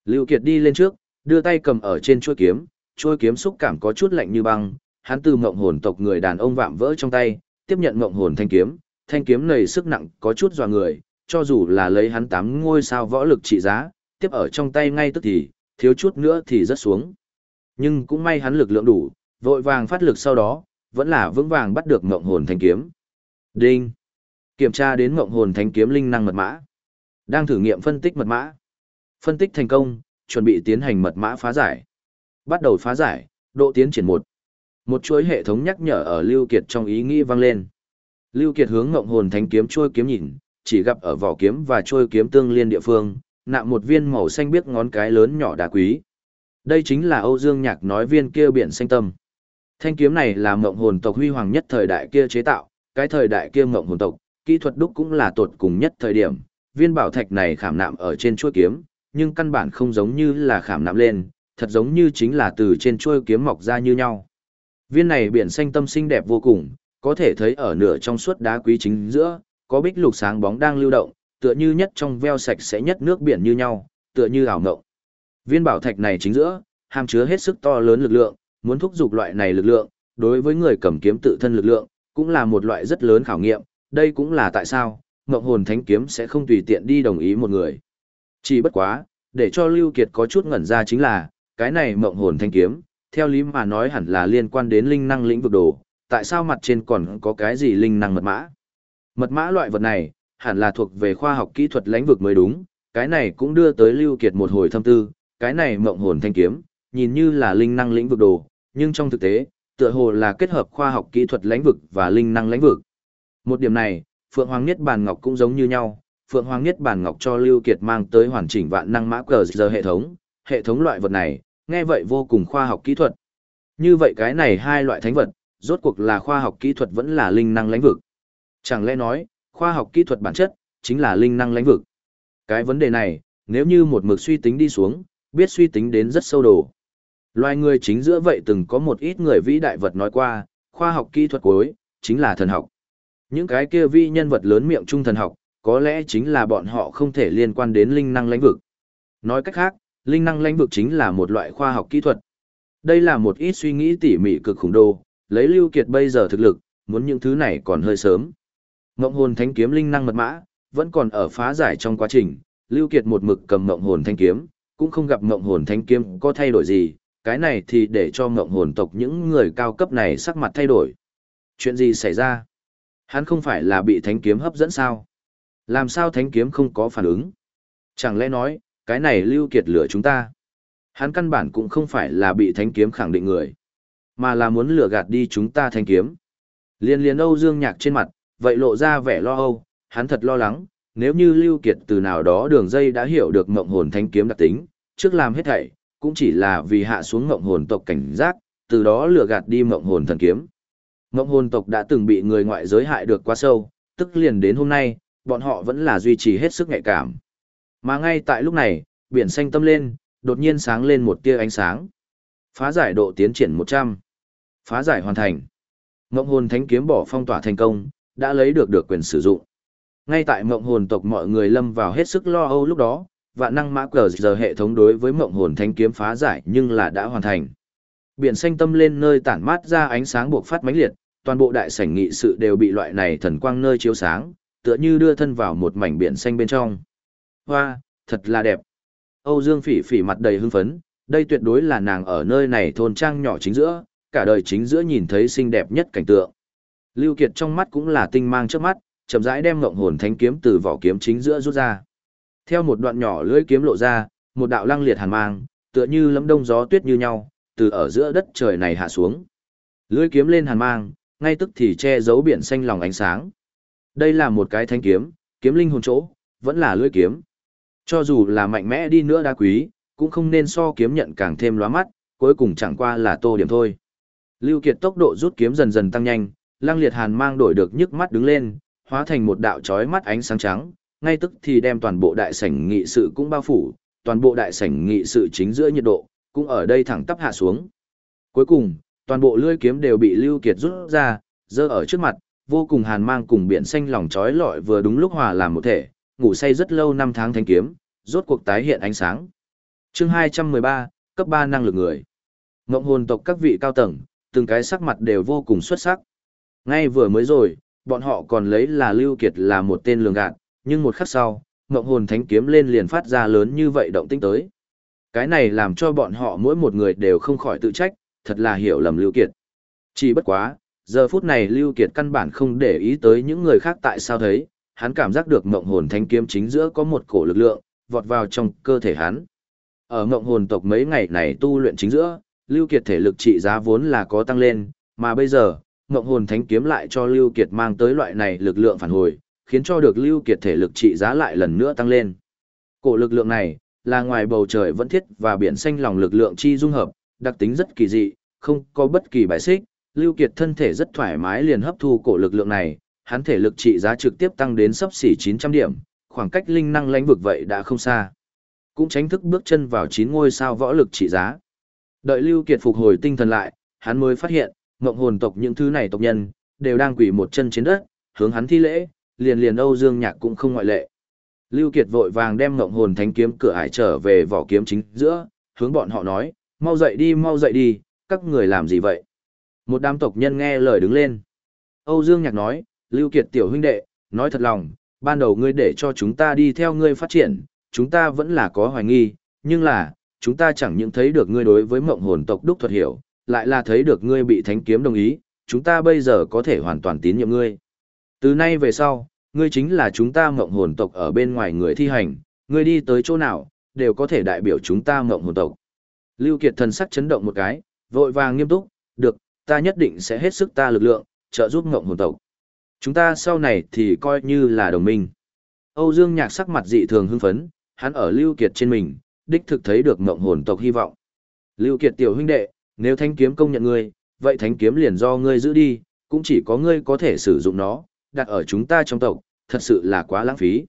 Lưu Kiệt đi lên trước, đưa tay cầm ở trên chuôi kiếm, chuôi kiếm xúc cảm có chút lạnh như băng, hắn từ ngộng hồn tộc người đàn ông vạm vỡ trong tay, tiếp nhận ngộng hồn thanh kiếm, thanh kiếm này sức nặng có chút dọa người, cho dù là lấy hắn tám ngôi sao võ lực trị giá, tiếp ở trong tay ngay tức thì, thiếu chút nữa thì rất xuống. Nhưng cũng may hắn lực lượng đủ, vội vàng phát lực sau đó, vẫn là vững vàng bắt được ngộng hồn thanh kiếm. Đinh! Kiểm tra đến ngộng hồn thanh kiếm linh năng mật mã. Đang thử nghiệm phân tích mật mã. Phân tích thành công, chuẩn bị tiến hành mật mã phá giải. Bắt đầu phá giải, độ tiến triển một. Một chuỗi hệ thống nhắc nhở ở Lưu Kiệt trong ý nghĩ vang lên. Lưu Kiệt hướng ngộng hồn thánh kiếm chuôi kiếm nhìn, chỉ gặp ở vỏ kiếm và chuôi kiếm tương liên địa phương, nạm một viên màu xanh biếc ngón cái lớn nhỏ đá quý. Đây chính là Âu Dương Nhạc nói viên kia biển xanh tâm. Thanh kiếm này là ngộng hồn tộc huy hoàng nhất thời đại kia chế tạo, cái thời đại kia ngộng hồn tộc, kỹ thuật đúc cũng là tột cùng nhất thời điểm. Viên bảo thạch này khảm nạm ở trên chuôi kiếm, nhưng căn bản không giống như là khảm nạm lên, thật giống như chính là từ trên chuôi kiếm mọc ra như nhau. Viên này biển xanh tâm xinh đẹp vô cùng, có thể thấy ở nửa trong suốt đá quý chính giữa, có bích lục sáng bóng đang lưu động, tựa như nhất trong veo sạch sẽ nhất nước biển như nhau, tựa như ảo ngộng. Viên bảo thạch này chính giữa, hàm chứa hết sức to lớn lực lượng, muốn thúc giục loại này lực lượng, đối với người cầm kiếm tự thân lực lượng, cũng là một loại rất lớn khảo nghiệm, đây cũng là tại sao, Ngộng Hồn Thánh Kiếm sẽ không tùy tiện đi đồng ý một người. Chỉ bất quá, để cho Lưu Kiệt có chút ngẩn ra chính là, cái này mộng Hồn thanh Kiếm, theo lý mà nói hẳn là liên quan đến linh năng lĩnh vực đồ, tại sao mặt trên còn có cái gì linh năng mật mã? Mật mã loại vật này, hẳn là thuộc về khoa học kỹ thuật lĩnh vực mới đúng, cái này cũng đưa tới Lưu Kiệt một hồi thâm tư, cái này mộng hồn thanh kiếm, nhìn như là linh năng lĩnh vực đồ, nhưng trong thực tế, tựa hồ là kết hợp khoa học kỹ thuật lĩnh vực và linh năng lĩnh vực. Một điểm này, Phượng Hoàng Niết Bàn Ngọc cũng giống như nhau, Phượng Hoàng Niết Bàn Ngọc cho Lưu Kiệt mang tới hoàn chỉnh vạn năng mã cờ giờ hệ thống, hệ thống loại vật này, nghe vậy vô cùng khoa học kỹ thuật. Như vậy cái này hai loại thánh vật, rốt cuộc là khoa học kỹ thuật vẫn là linh năng lãnh vực. Chẳng lẽ nói, khoa học kỹ thuật bản chất, chính là linh năng lãnh vực. Cái vấn đề này, nếu như một mực suy tính đi xuống, biết suy tính đến rất sâu đồ. Loài người chính giữa vậy từng có một ít người vĩ đại vật nói qua, khoa học kỹ thuật cuối, chính là thần học. Những cái kia vi nhân vật lớn miệng trung thần học, có lẽ chính là bọn họ không thể liên quan đến linh năng lãnh vực. Nói cách khác, linh năng lãnh vực chính là một loại khoa học kỹ thuật. Đây là một ít suy nghĩ tỉ mỉ cực khủng đồ, lấy Lưu Kiệt bây giờ thực lực, muốn những thứ này còn hơi sớm. Ngộng hồn thánh kiếm linh năng mật mã, vẫn còn ở phá giải trong quá trình, Lưu Kiệt một mực cầm ngộng hồn Thánh kiếm, cũng không gặp ngộng hồn Thánh kiếm có thay đổi gì, cái này thì để cho ngộng hồn tộc những người cao cấp này sắc mặt thay đổi. Chuyện gì xảy ra? Hắn không phải là bị thánh kiếm hấp dẫn sao? Làm sao thánh kiếm không có phản ứng? Chẳng lẽ nói, cái này lưu kiệt lửa chúng ta? Hắn căn bản cũng không phải là bị thánh kiếm khẳng định người, mà là muốn lừa gạt đi chúng ta thánh kiếm. Liên liên Âu Dương Nhạc trên mặt, vậy lộ ra vẻ lo âu, hắn thật lo lắng, nếu như Lưu Kiệt từ nào đó đường dây đã hiểu được mộng hồn thánh kiếm đặc tính, trước làm hết thảy, cũng chỉ là vì hạ xuống mộng hồn tộc cảnh giác, từ đó lừa gạt đi mộng hồn thần kiếm. Mộng hồn tộc đã từng bị người ngoại giới hại được quá sâu, tức liền đến hôm nay, bọn họ vẫn là duy trì hết sức nhạy cảm. Mà ngay tại lúc này, biển xanh tâm lên, đột nhiên sáng lên một tia ánh sáng. Phá giải độ tiến triển 100. Phá giải hoàn thành. Ngộng hồn thánh kiếm bỏ phong tỏa thành công, đã lấy được được quyền sử dụng. Ngay tại mộng hồn tộc mọi người lâm vào hết sức lo âu lúc đó, vạn năng mã cờ giờ hệ thống đối với mộng hồn thánh kiếm phá giải nhưng là đã hoàn thành. Biển xanh tâm lên nơi tản mát ra ánh sáng buộc phát mãnh liệt, toàn bộ đại sảnh nghị sự đều bị loại này thần quang nơi chiếu sáng, tựa như đưa thân vào một mảnh biển xanh bên trong. Hoa, thật là đẹp. Âu Dương Phỉ Phỉ mặt đầy hưng phấn, đây tuyệt đối là nàng ở nơi này thôn trang nhỏ chính giữa, cả đời chính giữa nhìn thấy xinh đẹp nhất cảnh tượng. Lưu Kiệt trong mắt cũng là tinh mang trước mắt, chậm rãi đem ngộng hồn thánh kiếm từ vỏ kiếm chính giữa rút ra. Theo một đoạn nhỏ lưỡi kiếm lộ ra, một đạo lăng liệt hàn mang, tựa như lấm đông gió tuyết như nhau, từ ở giữa đất trời này hạ xuống. Lưỡi kiếm lên hàn mang, ngay tức thì che giấu biển xanh lòng ánh sáng. Đây là một cái thánh kiếm, kiếm linh hồn chỗ, vẫn là lưỡi kiếm. Cho dù là mạnh mẽ đi nữa đá quý, cũng không nên so kiếm nhận càng thêm lóa mắt, cuối cùng chẳng qua là tô điểm thôi. Lưu Kiệt tốc độ rút kiếm dần dần tăng nhanh, lăng liệt hàn mang đổi được nhức mắt đứng lên, hóa thành một đạo chói mắt ánh sáng trắng, ngay tức thì đem toàn bộ đại sảnh nghị sự cũng bao phủ, toàn bộ đại sảnh nghị sự chính giữa nhiệt độ, cũng ở đây thẳng tắp hạ xuống. Cuối cùng, toàn bộ lưỡi kiếm đều bị Lưu Kiệt rút ra, giơ ở trước mặt, vô cùng hàn mang cùng biển xanh lòng chói lọi vừa đúng lúc hòa làm một thể, ngủ say rất lâu năm tháng thanh kiếm, rốt cuộc tái hiện ánh sáng. Chương 213, cấp 3 năng lực người. Ngộng hồn tộc các vị cao tầng, từng cái sắc mặt đều vô cùng xuất sắc. Ngay vừa mới rồi, bọn họ còn lấy là Lưu Kiệt là một tên lường gạt, nhưng một khắc sau, ngộng hồn thánh kiếm lên liền phát ra lớn như vậy động tĩnh tới. Cái này làm cho bọn họ mỗi một người đều không khỏi tự trách, thật là hiểu lầm Lưu Kiệt. Chỉ bất quá, giờ phút này Lưu Kiệt căn bản không để ý tới những người khác tại sao thấy, hắn cảm giác được ngộng hồn thánh kiếm chính giữa có một cổ lực lượng, vọt vào trong cơ thể hắn. Ở ngộng hồn tộc mấy ngày này tu luyện chính giữa, Lưu Kiệt thể lực trị giá vốn là có tăng lên, mà bây giờ, ngộng hồn thánh kiếm lại cho Lưu Kiệt mang tới loại này lực lượng phản hồi, khiến cho được Lưu Kiệt thể lực trị giá lại lần nữa tăng lên. Cổ lực lượng này, là ngoài bầu trời vẫn thiết và biển xanh lòng lực lượng chi dung hợp, đặc tính rất kỳ dị, không có bất kỳ bài xích, Lưu Kiệt thân thể rất thoải mái liền hấp thu cổ lực lượng này, hắn thể lực trị giá trực tiếp tăng đến sấp xỉ 900 điểm, khoảng cách linh năng lãnh vực vậy đã không xa. Cũng tránh thức bước chân vào 9 ngôi sao võ lực trị giá. Đợi Lưu Kiệt phục hồi tinh thần lại, hắn mới phát hiện, ngộng hồn tộc những thứ này tộc nhân, đều đang quỳ một chân trên đất, hướng hắn thi lễ, liền liền Âu Dương Nhạc cũng không ngoại lệ. Lưu Kiệt vội vàng đem ngộng hồn thánh kiếm cửa ải trở về vỏ kiếm chính giữa, hướng bọn họ nói, mau dậy đi mau dậy đi, các người làm gì vậy? Một đám tộc nhân nghe lời đứng lên. Âu Dương Nhạc nói, Lưu Kiệt tiểu huynh đệ, nói thật lòng, ban đầu ngươi để cho chúng ta đi theo ngươi phát triển, chúng ta vẫn là có hoài nghi, nhưng là, chúng ta chẳng những thấy được ngươi đối với mộng hồn tộc đúc thuật hiểu, lại là thấy được ngươi bị thánh kiếm đồng ý, chúng ta bây giờ có thể hoàn toàn tín nhiệm ngươi. Từ nay về sau, ngươi chính là chúng ta mộng hồn tộc ở bên ngoài người thi hành, ngươi đi tới chỗ nào, đều có thể đại biểu chúng ta mộng hồn tộc. Lưu Kiệt thần sắc chấn động một cái, vội vàng nghiêm túc, được, ta nhất định sẽ hết sức ta lực lượng, trợ giúp mộng hồn tộc. Chúng ta sau này thì coi như là đồng minh. Âu Dương Nhạc sắc mặt dị thường hưng phấn, hắn ở Lưu Kiệt trên mình, đích thực thấy được mộng hồn tộc hy vọng. Lưu Kiệt tiểu huynh đệ, nếu Thánh kiếm công nhận ngươi, vậy thánh kiếm liền do ngươi giữ đi, cũng chỉ có ngươi có thể sử dụng nó, đặt ở chúng ta trong tộc, thật sự là quá lãng phí.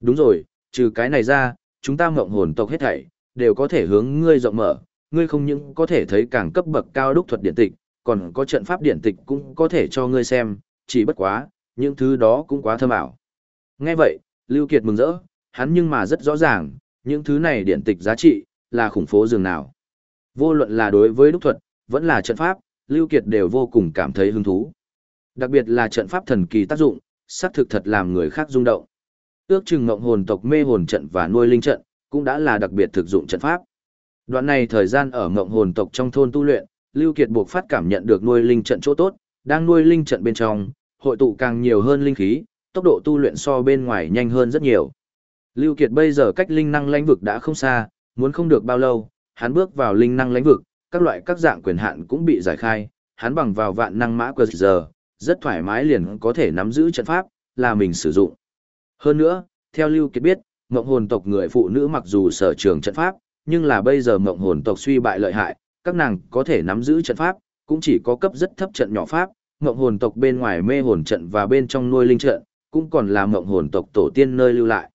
Đúng rồi, trừ cái này ra, chúng ta mộng hồn tộc hết thảy, đều có thể hướng ngươi rộng mở, ngươi không những có thể thấy càng cấp bậc cao đúc thuật điện tịch, còn có trận pháp điện tịch cũng có thể cho ngươi xem, chỉ bất quá, những thứ đó cũng quá thơm ảo. Nghe vậy, Lưu Kiệt mừng rỡ, hắn nhưng mà rất rõ ràng, những thứ này điện tịch giá trị, là khủng phố dường nào. Vô luận là đối với đúc thuật, vẫn là trận pháp, Lưu Kiệt đều vô cùng cảm thấy hứng thú. Đặc biệt là trận pháp thần kỳ tác dụng, xác thực thật làm người khác rung động. Ước chừng ngộng hồn tộc mê hồn trận và nuôi linh trận, cũng đã là đặc biệt thực dụng trận pháp. Đoạn này thời gian ở ngộng hồn tộc trong thôn tu luyện, Lưu Kiệt buộc phát cảm nhận được nuôi linh trận chỗ tốt, đang nuôi linh trận bên trong, hội tụ càng nhiều hơn linh khí, tốc độ tu luyện so bên ngoài nhanh hơn rất nhiều. Lưu Kiệt bây giờ cách linh năng lãnh vực đã không xa, muốn không được bao lâu, hắn bước vào linh năng lãnh vực, các loại các dạng quyền hạn cũng bị giải khai, hắn bằng vào vạn năng mã quật giờ, rất thoải mái liền có thể nắm giữ trận pháp, là mình sử dụng. Hơn nữa, theo Lưu Kiệt biết, mộng hồn tộc người phụ nữ mặc dù sở trường trận pháp, nhưng là bây giờ mộng hồn tộc suy bại lợi hại, các nàng có thể nắm giữ trận pháp, cũng chỉ có cấp rất thấp trận nhỏ pháp, ngộng hồn tộc bên ngoài mê hồn trận và bên trong nuôi linh trận, cũng còn là ngộng hồn tộc tổ tiên nơi lưu lại.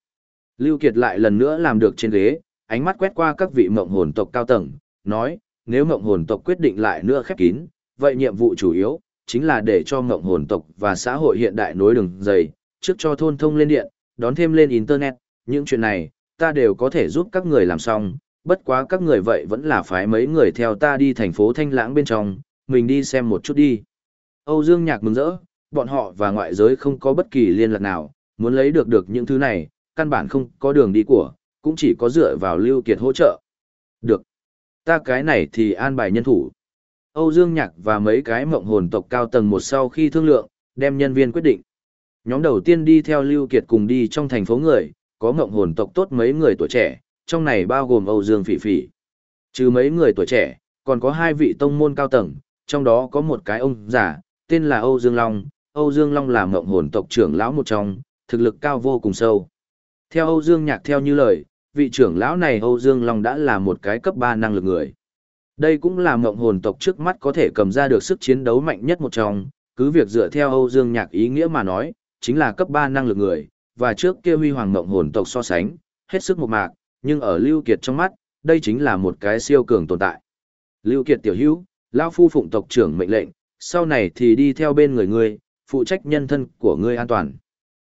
Lưu Kiệt lại lần nữa làm được trên ghế, ánh mắt quét qua các vị ngộng hồn tộc cao tầng, nói, nếu ngộng hồn tộc quyết định lại nữa khép kín, vậy nhiệm vụ chủ yếu, chính là để cho ngộng hồn tộc và xã hội hiện đại nối đường dày, trước cho thôn thông lên điện, đón thêm lên Internet, những chuyện này, ta đều có thể giúp các người làm xong, bất quá các người vậy vẫn là phái mấy người theo ta đi thành phố Thanh Lãng bên trong, mình đi xem một chút đi. Âu Dương Nhạc mừng rỡ, bọn họ và ngoại giới không có bất kỳ liên lạc nào, muốn lấy được được những thứ này, căn bản không có đường đi của, cũng chỉ có dựa vào Lưu Kiệt hỗ trợ. Được. Ta cái này thì an bài nhân thủ. Âu Dương Nhạc và mấy cái mộng hồn tộc cao tầng một sau khi thương lượng, đem nhân viên quyết định. Nhóm đầu tiên đi theo Lưu Kiệt cùng đi trong thành phố người, có mộng hồn tộc tốt mấy người tuổi trẻ, trong này bao gồm Âu Dương Phỉ Phỉ. Trừ mấy người tuổi trẻ, còn có hai vị tông môn cao tầng, trong đó có một cái ông giả tên là Âu Dương Long. Âu Dương Long là mộng hồn tộc trưởng lão một trong, thực lực cao vô cùng sâu. Theo Âu Dương Nhạc theo như lời, vị trưởng lão này Âu Dương Long đã là một cái cấp 3 năng lực người. Đây cũng là mộng hồn tộc trước mắt có thể cầm ra được sức chiến đấu mạnh nhất một trong, cứ việc dựa theo Âu Dương Nhạc ý nghĩa mà nói, chính là cấp 3 năng lực người, và trước kia huy hoàng mộng hồn tộc so sánh, hết sức một mạc, nhưng ở Lưu Kiệt trong mắt, đây chính là một cái siêu cường tồn tại. Lưu Kiệt tiểu hữu, lão phu phụng tộc trưởng mệnh lệnh, sau này thì đi theo bên người ngươi, phụ trách nhân thân của ngươi an toàn.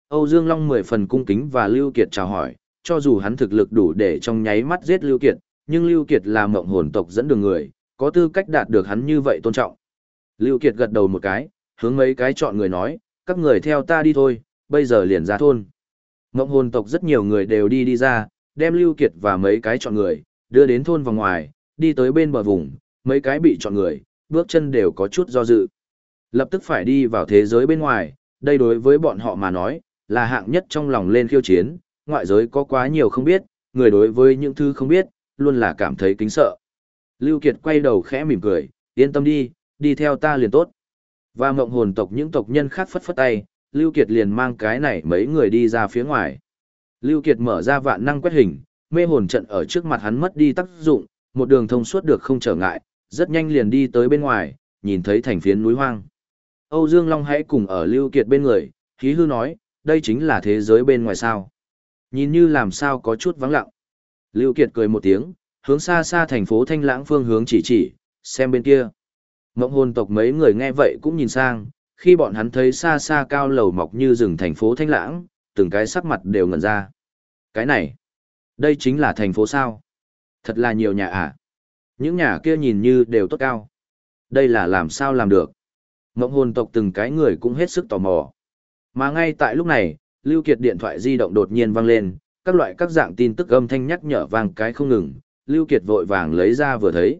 Âu Dương Long mười phần cung kính và Lưu Kiệt chào hỏi, cho dù hắn thực lực đủ để trong nháy mắt giết Lưu Kiệt, nhưng Lưu Kiệt là mộng hồn tộc dẫn đường người, có tư cách đạt được hắn như vậy tôn trọng. Lưu Kiệt gật đầu một cái, hướng mấy cái chọn người nói, các người theo ta đi thôi, bây giờ liền ra thôn. Mộng hồn tộc rất nhiều người đều đi đi ra, đem Lưu Kiệt và mấy cái chọn người, đưa đến thôn vòng ngoài, đi tới bên bờ vùng, mấy cái bị chọn người, bước chân đều có chút do dự. Lập tức phải đi vào thế giới bên ngoài, đây đối với bọn họ mà nói, là hạng nhất trong lòng lên khiêu chiến, ngoại giới có quá nhiều không biết, người đối với những thứ không biết, luôn là cảm thấy kính sợ. Lưu Kiệt quay đầu khẽ mỉm cười, yên tâm đi, đi theo ta liền tốt. Và mộng hồn tộc những tộc nhân khác phất phất tay, Lưu Kiệt liền mang cái này mấy người đi ra phía ngoài. Lưu Kiệt mở ra vạn năng quét hình, mê hồn trận ở trước mặt hắn mất đi tác dụng, một đường thông suốt được không trở ngại, rất nhanh liền đi tới bên ngoài, nhìn thấy thành phiến núi hoang. Âu Dương Long hãy cùng ở Lưu Kiệt bên người, khí hư nói, đây chính là thế giới bên ngoài sao. Nhìn như làm sao có chút vắng lặng. Lưu Kiệt cười một tiếng, hướng xa xa thành phố Thanh Lãng phương hướng chỉ chỉ, xem bên kia. Mộng hồn tộc mấy người nghe vậy cũng nhìn sang, khi bọn hắn thấy xa xa cao lầu mọc như rừng thành phố Thanh Lãng, từng cái sắc mặt đều ngẩn ra. Cái này, đây chính là thành phố sao? Thật là nhiều nhà à? Những nhà kia nhìn như đều tốt cao. Đây là làm sao làm được? Mộng hồn tộc từng cái người cũng hết sức tò mò. Mà ngay tại lúc này, Lưu Kiệt điện thoại di động đột nhiên vang lên, các loại các dạng tin tức âm thanh nhắc nhở vang cái không ngừng, Lưu Kiệt vội vàng lấy ra vừa thấy.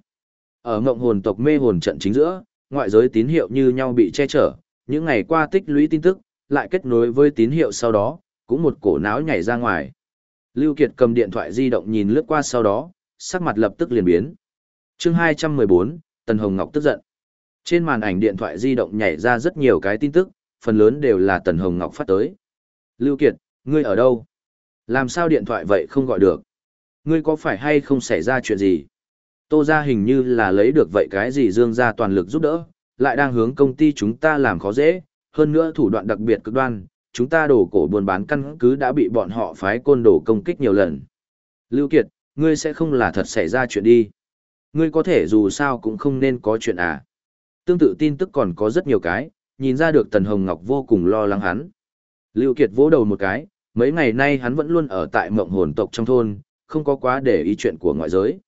Ở ngộng hồn tộc mê hồn trận chính giữa, ngoại giới tín hiệu như nhau bị che chở, những ngày qua tích lũy tin tức, lại kết nối với tín hiệu sau đó, cũng một cổ náo nhảy ra ngoài. Lưu Kiệt cầm điện thoại di động nhìn lướt qua sau đó, sắc mặt lập tức liền biến. Chương 214, Tần Hồng Ngọc tức giận. Trên màn ảnh điện thoại di động nhảy ra rất nhiều cái tin tức, phần lớn đều là Tần Hồng Ngọc phát tới. Lưu Kiệt, ngươi ở đâu? Làm sao điện thoại vậy không gọi được? Ngươi có phải hay không xảy ra chuyện gì? Tô ra hình như là lấy được vậy cái gì dương ra toàn lực giúp đỡ, lại đang hướng công ty chúng ta làm khó dễ, hơn nữa thủ đoạn đặc biệt cực đoan, chúng ta đổ cổ buôn bán căn cứ đã bị bọn họ phái côn đồ công kích nhiều lần. Lưu Kiệt, ngươi sẽ không là thật xảy ra chuyện đi. Ngươi có thể dù sao cũng không nên có chuyện à. Tương tự tin tức còn có rất nhiều cái, nhìn ra được Tần Hồng Ngọc vô cùng lo lắng hắn. Lưu Kiệt vỗ đầu một cái, mấy ngày nay hắn vẫn luôn ở tại mộng hồn tộc trong thôn, không có quá để ý chuyện của ngoại giới.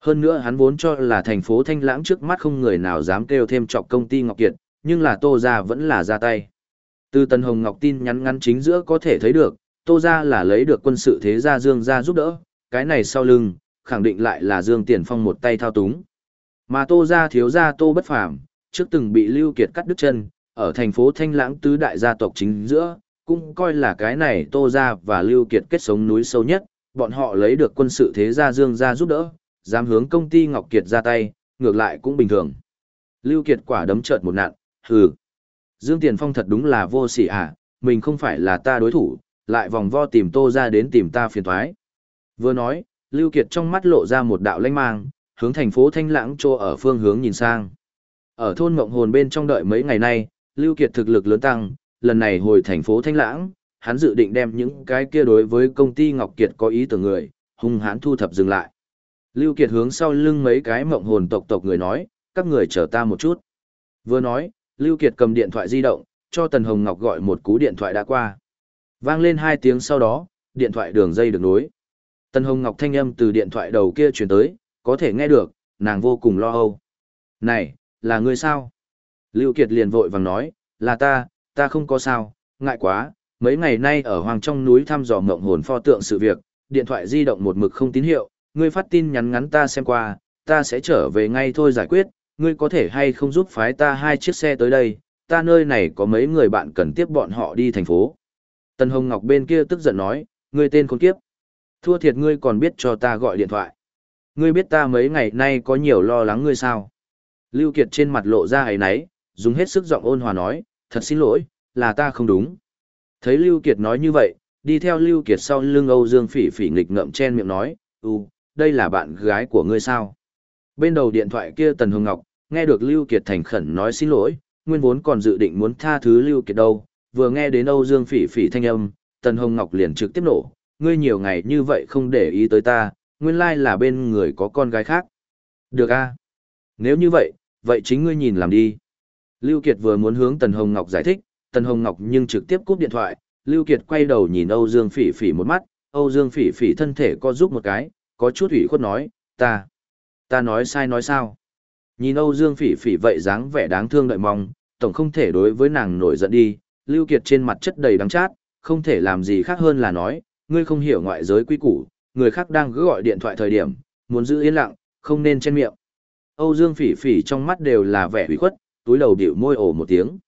Hơn nữa hắn vốn cho là thành phố Thanh Lãng trước mắt không người nào dám kêu thêm trọc công ty Ngọc Kiệt, nhưng là Tô Gia vẫn là ra tay. Từ Tần Hồng Ngọc tin nhắn ngắn chính giữa có thể thấy được, Tô Gia là lấy được quân sự thế gia Dương gia giúp đỡ, cái này sau lưng, khẳng định lại là Dương Tiền Phong một tay thao túng. Mà Tô gia thiếu gia Tô Bất Phàm, trước từng bị Lưu Kiệt cắt đứt chân, ở thành phố Thanh Lãng tứ đại gia tộc chính giữa, cũng coi là cái này Tô gia và Lưu Kiệt kết sống núi sâu nhất, bọn họ lấy được quân sự thế gia Dương gia giúp đỡ, dám hướng công ty Ngọc Kiệt ra tay, ngược lại cũng bình thường. Lưu Kiệt quả đấm chợt một nạn, hừ. Dương Tiền Phong thật đúng là vô sỉ à, mình không phải là ta đối thủ, lại vòng vo tìm Tô gia đến tìm ta phiền toái. Vừa nói, Lưu Kiệt trong mắt lộ ra một đạo lanh mang, hướng thành phố Thanh Lãng trô ở phương hướng nhìn sang. Ở thôn Mộng Hồn bên trong đợi mấy ngày nay, Lưu Kiệt thực lực lớn tăng, lần này hồi thành phố Thanh Lãng, hắn dự định đem những cái kia đối với công ty Ngọc Kiệt có ý tưởng người, hung hãn thu thập dừng lại. Lưu Kiệt hướng sau lưng mấy cái mộng hồn tộc tộc người nói, các người chờ ta một chút. Vừa nói, Lưu Kiệt cầm điện thoại di động, cho Tần Hồng Ngọc gọi một cú điện thoại đã qua. Vang lên hai tiếng sau đó, điện thoại đường dây được nối. Tân Hồng Ngọc thanh âm từ điện thoại đầu kia truyền tới, có thể nghe được, nàng vô cùng lo âu. Này, là ngươi sao? Lưu Kiệt liền vội vàng nói, là ta, ta không có sao, ngại quá, mấy ngày nay ở hoàng trong núi thăm dò mộng hồn pho tượng sự việc, điện thoại di động một mực không tín hiệu, ngươi phát tin nhắn ngắn ta xem qua, ta sẽ trở về ngay thôi giải quyết, ngươi có thể hay không giúp phái ta hai chiếc xe tới đây, ta nơi này có mấy người bạn cần tiếp bọn họ đi thành phố. Tân Hồng Ngọc bên kia tức giận nói, ngươi tên con kiếp. Thua thiệt ngươi còn biết cho ta gọi điện thoại. Ngươi biết ta mấy ngày nay có nhiều lo lắng ngươi sao? Lưu Kiệt trên mặt lộ ra ấy náy, dùng hết sức giọng ôn hòa nói, thật xin lỗi, là ta không đúng. Thấy Lưu Kiệt nói như vậy, đi theo Lưu Kiệt sau lưng Âu Dương Phỉ Phỉ nghịch ngậm chen miệng nói, "Ừ, đây là bạn gái của ngươi sao?" Bên đầu điện thoại kia Tần Hồng Ngọc, nghe được Lưu Kiệt thành khẩn nói xin lỗi, nguyên vốn còn dự định muốn tha thứ Lưu Kiệt đâu, vừa nghe đến Âu Dương Phỉ Phỉ thanh âm, Tần Hồng Ngọc liền trực tiếp nổ, ngươi nhiều ngày như vậy không để ý tới ta, nguyên lai là bên người có con gái khác. Được a, Nếu như vậy, vậy chính ngươi nhìn làm đi. Lưu Kiệt vừa muốn hướng Tần Hồng Ngọc giải thích, Tần Hồng Ngọc nhưng trực tiếp cúp điện thoại, Lưu Kiệt quay đầu nhìn Âu Dương Phỉ Phỉ một mắt, Âu Dương Phỉ Phỉ thân thể co giúp một cái, có chút ủy khuất nói, ta, ta nói sai nói sao. Nhìn Âu Dương Phỉ Phỉ vậy dáng vẻ đáng thương đợi mong, tổng không thể đối với nàng nổi giận đi, Lưu Kiệt trên mặt chất đầy đắng chát, không thể làm gì khác hơn là nói, ngươi không hiểu ngoại giới quy củ, người khác đang cứ gọi điện thoại thời điểm, muốn giữ yên lặng, không nên chen miệng. Âu Dương Phỉ Phỉ trong mắt đều là vẻ ủy khuất, túi đầu biểu môi ổ một tiếng.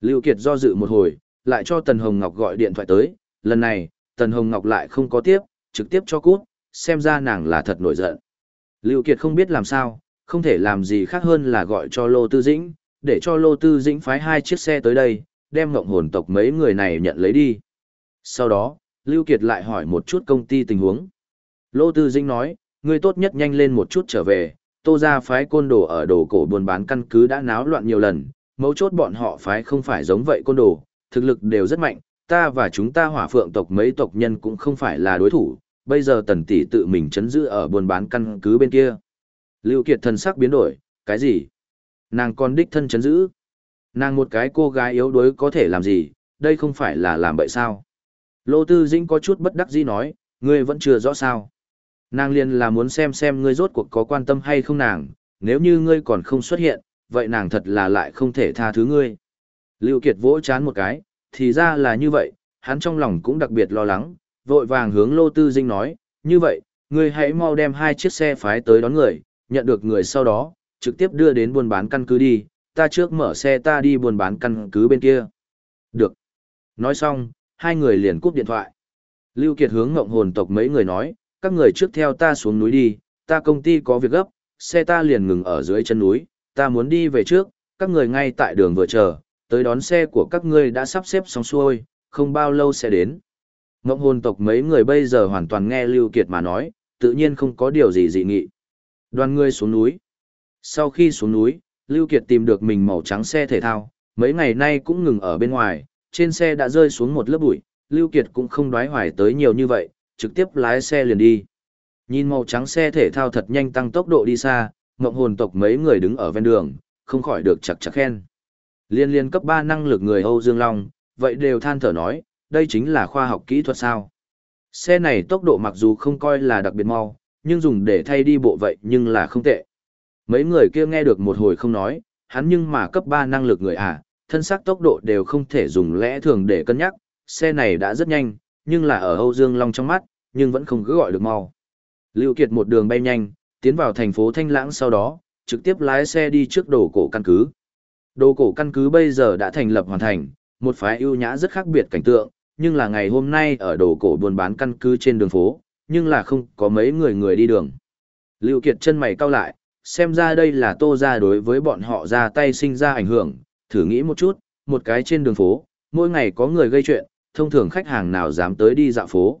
Lưu Kiệt do dự một hồi, lại cho Tần Hồng Ngọc gọi điện thoại tới, lần này, Tần Hồng Ngọc lại không có tiếp, trực tiếp cho cút, xem ra nàng là thật nổi giận. Lưu Kiệt không biết làm sao, không thể làm gì khác hơn là gọi cho Lô Tư Dĩnh, để cho Lô Tư Dĩnh phái hai chiếc xe tới đây, đem ngộng hồn tộc mấy người này nhận lấy đi. Sau đó, Lưu Kiệt lại hỏi một chút công ty tình huống. Lô Tư Dĩnh nói, ngươi tốt nhất nhanh lên một chút trở về, tô ra phái côn đồ ở đồ cổ buôn bán căn cứ đã náo loạn nhiều lần, mấu chốt bọn họ phái không phải giống vậy côn đồ, thực lực đều rất mạnh, ta và chúng ta hỏa phượng tộc mấy tộc nhân cũng không phải là đối thủ, bây giờ tần tỷ tự mình chấn giữ ở buôn bán căn cứ bên kia. Lưu Kiệt thần sắc biến đổi, cái gì? Nàng còn đích thân chấn giữ. Nàng một cái cô gái yếu đuối có thể làm gì, đây không phải là làm bậy sao? Lô Tư Dĩnh có chút bất đắc dĩ nói, ngươi vẫn chưa rõ sao. Nàng liền là muốn xem xem ngươi rốt cuộc có quan tâm hay không nàng, nếu như ngươi còn không xuất hiện, vậy nàng thật là lại không thể tha thứ ngươi. Lưu Kiệt vỗ chán một cái, thì ra là như vậy, hắn trong lòng cũng đặc biệt lo lắng, vội vàng hướng Lô Tư Dinh nói, như vậy, ngươi hãy mau đem hai chiếc xe phái tới đón người, nhận được người sau đó, trực tiếp đưa đến buôn bán căn cứ đi, ta trước mở xe ta đi buôn bán căn cứ bên kia. Được. Nói xong, hai người liền cúp điện thoại. Lưu Kiệt hướng ngộng hồn tộc mấy người nói, các người trước theo ta xuống núi đi, ta công ty có việc gấp, xe ta liền ngừng ở dưới chân núi, ta muốn đi về trước, các người ngay tại đường vừa chờ, tới đón xe của các ngươi đã sắp xếp xong xuôi, không bao lâu sẽ đến. Ngộng hồn tộc mấy người bây giờ hoàn toàn nghe Lưu Kiệt mà nói, tự nhiên không có điều gì dị nghị. Đoàn người xuống núi. Sau khi xuống núi, Lưu Kiệt tìm được mình màu trắng xe thể thao, mấy ngày nay cũng ngừng ở bên ngoài, trên xe đã rơi xuống một lớp bụi, Lưu Kiệt cũng không đoái hoài tới nhiều như vậy, trực tiếp lái xe liền đi. Nhìn màu trắng xe thể thao thật nhanh tăng tốc độ đi xa, ngộng hồn tộc mấy người đứng ở ven đường, không khỏi được chặt chặt khen. Liên liên cấp 3 năng lực người Âu Dương Long, vậy đều than thở nói, đây chính là khoa học kỹ thuật sao. Xe này tốc độ mặc dù không coi là đặc biệt mau, nhưng dùng để thay đi bộ vậy nhưng là không tệ. Mấy người kia nghe được một hồi không nói, hắn nhưng mà cấp 3 năng lực người à, thân xác tốc độ đều không thể dùng lẽ thường để cân nhắc, xe này đã rất nhanh, nhưng là ở Âu Dương Long trong mắt, nhưng vẫn không cứ gọi được mau. Lưu Kiệt một đường bay nhanh, tiến vào thành phố Thanh Lãng sau đó, trực tiếp lái xe đi trước đồ cổ căn cứ. Đồ cổ căn cứ bây giờ đã thành lập hoàn thành, một phái ưu nhã rất khác biệt cảnh tượng, nhưng là ngày hôm nay ở đồ cổ buôn bán căn cứ trên đường phố, nhưng là không có mấy người người đi đường. Lưu Kiệt chân mày cau lại, xem ra đây là tô ra đối với bọn họ ra tay sinh ra ảnh hưởng, thử nghĩ một chút, một cái trên đường phố, mỗi ngày có người gây chuyện, thông thường khách hàng nào dám tới đi dạo phố.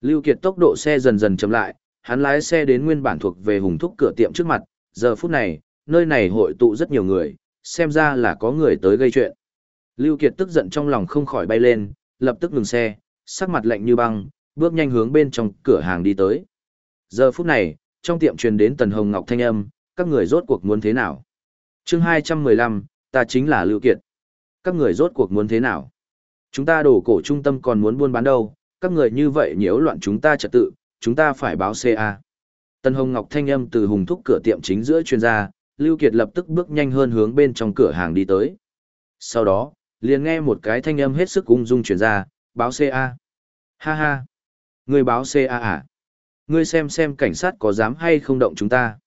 Lưu Kiệt tốc độ xe dần dần chậm lại, hắn lái xe đến nguyên bản thuộc về hùng thúc cửa tiệm trước mặt, giờ phút này, nơi này hội tụ rất nhiều người, xem ra là có người tới gây chuyện. Lưu Kiệt tức giận trong lòng không khỏi bay lên, lập tức ngừng xe, sắc mặt lạnh như băng, bước nhanh hướng bên trong cửa hàng đi tới. Giờ phút này, trong tiệm truyền đến Tần Hồng Ngọc thanh âm, các người rốt cuộc muốn thế nào? Chương 215, ta chính là Lưu Kiệt. Các người rốt cuộc muốn thế nào? Chúng ta đổ cổ trung tâm còn muốn buôn bán đâu, các người như vậy nhiễu loạn chúng ta trật tự, chúng ta phải báo CA. Tần Hồng Ngọc thanh âm từ hùng thúc cửa tiệm chính giữa chuyên gia, Lưu Kiệt lập tức bước nhanh hơn hướng bên trong cửa hàng đi tới. Sau đó, liền nghe một cái thanh âm hết sức ung dung truyền ra, báo CA. Ha ha. Người báo CA à? Ngươi xem xem cảnh sát có dám hay không động chúng ta.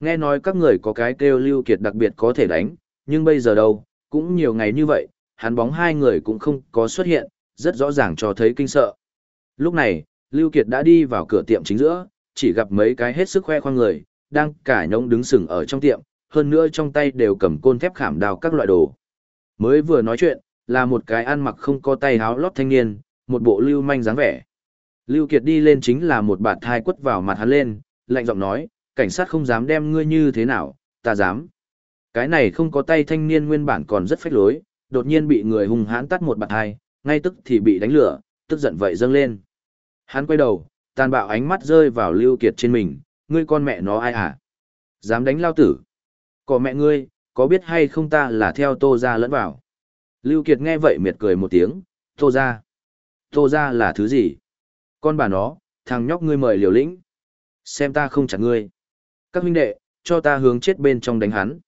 Nghe nói các người có cái kêu Lưu Kiệt đặc biệt có thể đánh, nhưng bây giờ đâu, cũng nhiều ngày như vậy, hắn bóng hai người cũng không có xuất hiện, rất rõ ràng cho thấy kinh sợ. Lúc này, Lưu Kiệt đã đi vào cửa tiệm chính giữa, chỉ gặp mấy cái hết sức khoe khoang người, đang cả nhông đứng sừng ở trong tiệm, hơn nữa trong tay đều cầm côn thép khảm đào các loại đồ. Mới vừa nói chuyện, là một cái ăn mặc không có tay áo lót thanh niên, một bộ lưu manh dáng vẻ. Lưu Kiệt đi lên chính là một bạt thai quất vào mặt hắn lên, lạnh giọng nói, cảnh sát không dám đem ngươi như thế nào, ta dám. Cái này không có tay thanh niên nguyên bản còn rất phách lối, đột nhiên bị người hung hãn tắt một bạt hai, ngay tức thì bị đánh lửa, tức giận vậy dâng lên. Hắn quay đầu, tàn bạo ánh mắt rơi vào Lưu Kiệt trên mình, ngươi con mẹ nó ai à? Dám đánh lao tử? Có mẹ ngươi, có biết hay không ta là theo tô ra lẫn vào? Lưu Kiệt nghe vậy miệt cười một tiếng, tô ra. Tô ra là thứ gì? Con bà nó, thằng nhóc ngươi mời liều lĩnh. Xem ta không chặt ngươi. Các huynh đệ, cho ta hướng chết bên trong đánh hắn.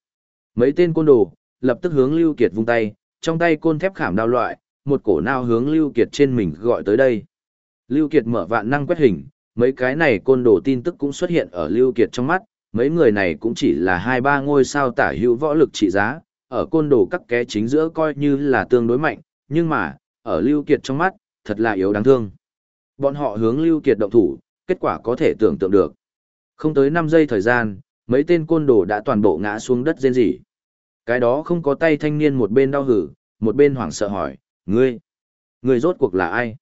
Mấy tên côn đồ, lập tức hướng Lưu Kiệt vung tay, trong tay côn thép khảm đao loại, một cổ nào hướng Lưu Kiệt trên mình gọi tới đây. Lưu Kiệt mở vạn năng quét hình, mấy cái này côn đồ tin tức cũng xuất hiện ở Lưu Kiệt trong mắt, mấy người này cũng chỉ là hai ba ngôi sao tả hữu võ lực trị giá, ở côn đồ các ké chính giữa coi như là tương đối mạnh, nhưng mà, ở Lưu Kiệt trong mắt, thật là yếu đáng thương. Bọn họ hướng Lưu Kiệt động thủ, kết quả có thể tưởng tượng được. Không tới 5 giây thời gian, mấy tên côn đồ đã toàn bộ ngã xuống đất rên rỉ. Cái đó không có tay thanh niên một bên đau hử, một bên hoảng sợ hỏi, ngươi, ngươi rốt cuộc là ai?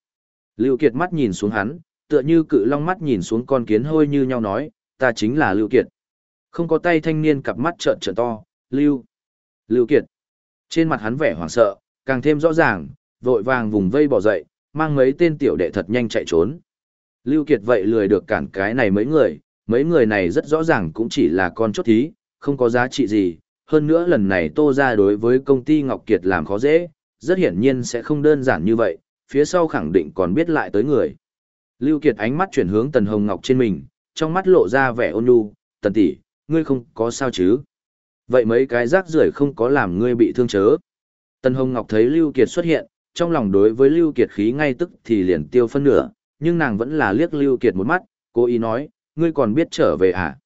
Lưu Kiệt mắt nhìn xuống hắn, tựa như cự long mắt nhìn xuống con kiến hôi như nhau nói, ta chính là Lưu Kiệt. Không có tay thanh niên cặp mắt trợn trợn to, Lưu, Lưu Kiệt. Trên mặt hắn vẻ hoảng sợ, càng thêm rõ ràng, vội vàng vùng vây bỏ dậy, mang mấy tên tiểu đệ thật nhanh chạy trốn. Lưu Kiệt vậy lười được cản cái này mấy người, mấy người này rất rõ ràng cũng chỉ là con chốt thí, không có giá trị gì. Hơn nữa lần này tô ra đối với công ty Ngọc Kiệt làm khó dễ, rất hiển nhiên sẽ không đơn giản như vậy, phía sau khẳng định còn biết lại tới người. Lưu Kiệt ánh mắt chuyển hướng Tần Hồng Ngọc trên mình, trong mắt lộ ra vẻ ôn nhu, "Tần tỷ, ngươi không có sao chứ?" Vậy mấy cái rác rưởi không có làm ngươi bị thương chớ. Tần Hồng Ngọc thấy Lưu Kiệt xuất hiện, trong lòng đối với Lưu Kiệt khí ngay tức thì liền tiêu phân nửa, nhưng nàng vẫn là liếc Lưu Kiệt một mắt, cố ý nói, ngươi còn biết trở về à?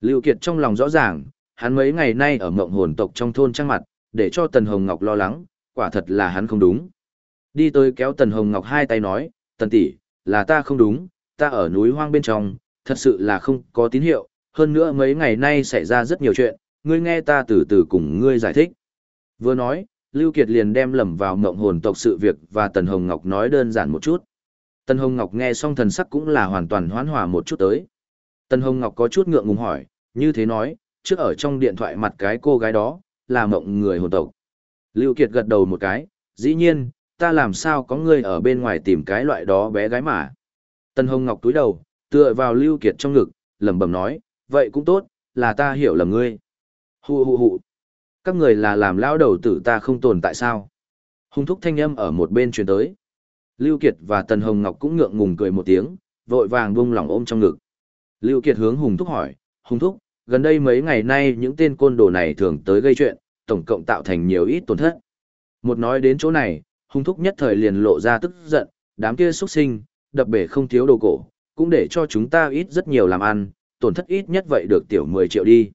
Lưu Kiệt trong lòng rõ ràng, hắn mấy ngày nay ở mộng hồn tộc trong thôn trăng mặt, để cho Tần Hồng Ngọc lo lắng, quả thật là hắn không đúng. Đi tới kéo Tần Hồng Ngọc hai tay nói, Tần tỷ, là ta không đúng, ta ở núi hoang bên trong, thật sự là không có tín hiệu, hơn nữa mấy ngày nay xảy ra rất nhiều chuyện, ngươi nghe ta từ từ cùng ngươi giải thích. Vừa nói, Lưu Kiệt liền đem lầm vào mộng hồn tộc sự việc và Tần Hồng Ngọc nói đơn giản một chút. Tần Hồng Ngọc nghe xong thần sắc cũng là hoàn toàn hoán hòa một chút tới. Tần Hồng Ngọc có chút ngượng ngùng hỏi, như thế nói, trước ở trong điện thoại mặt cái cô gái đó, là mộng người hồn tộc. Lưu Kiệt gật đầu một cái, dĩ nhiên, ta làm sao có người ở bên ngoài tìm cái loại đó bé gái mà. Tần Hồng Ngọc túi đầu, tựa vào Lưu Kiệt trong ngực, lẩm bẩm nói, vậy cũng tốt, là ta hiểu lầm ngươi. Hù hù hù. Các người là làm lão đầu tử ta không tồn tại sao? Hùng thúc thanh âm ở một bên truyền tới. Lưu Kiệt và Tần Hồng Ngọc cũng ngượng ngùng cười một tiếng, vội vàng buông lòng ôm trong ngực. Lưu Kiệt hướng Hùng thúc hỏi, Hùng thúc, gần đây mấy ngày nay những tên côn đồ này thường tới gây chuyện, tổng cộng tạo thành nhiều ít tổn thất. Một nói đến chỗ này, Hùng thúc nhất thời liền lộ ra tức giận, đám kia xuất sinh, đập bể không thiếu đồ cổ, cũng để cho chúng ta ít rất nhiều làm ăn, tổn thất ít nhất vậy được tiểu 10 triệu đi.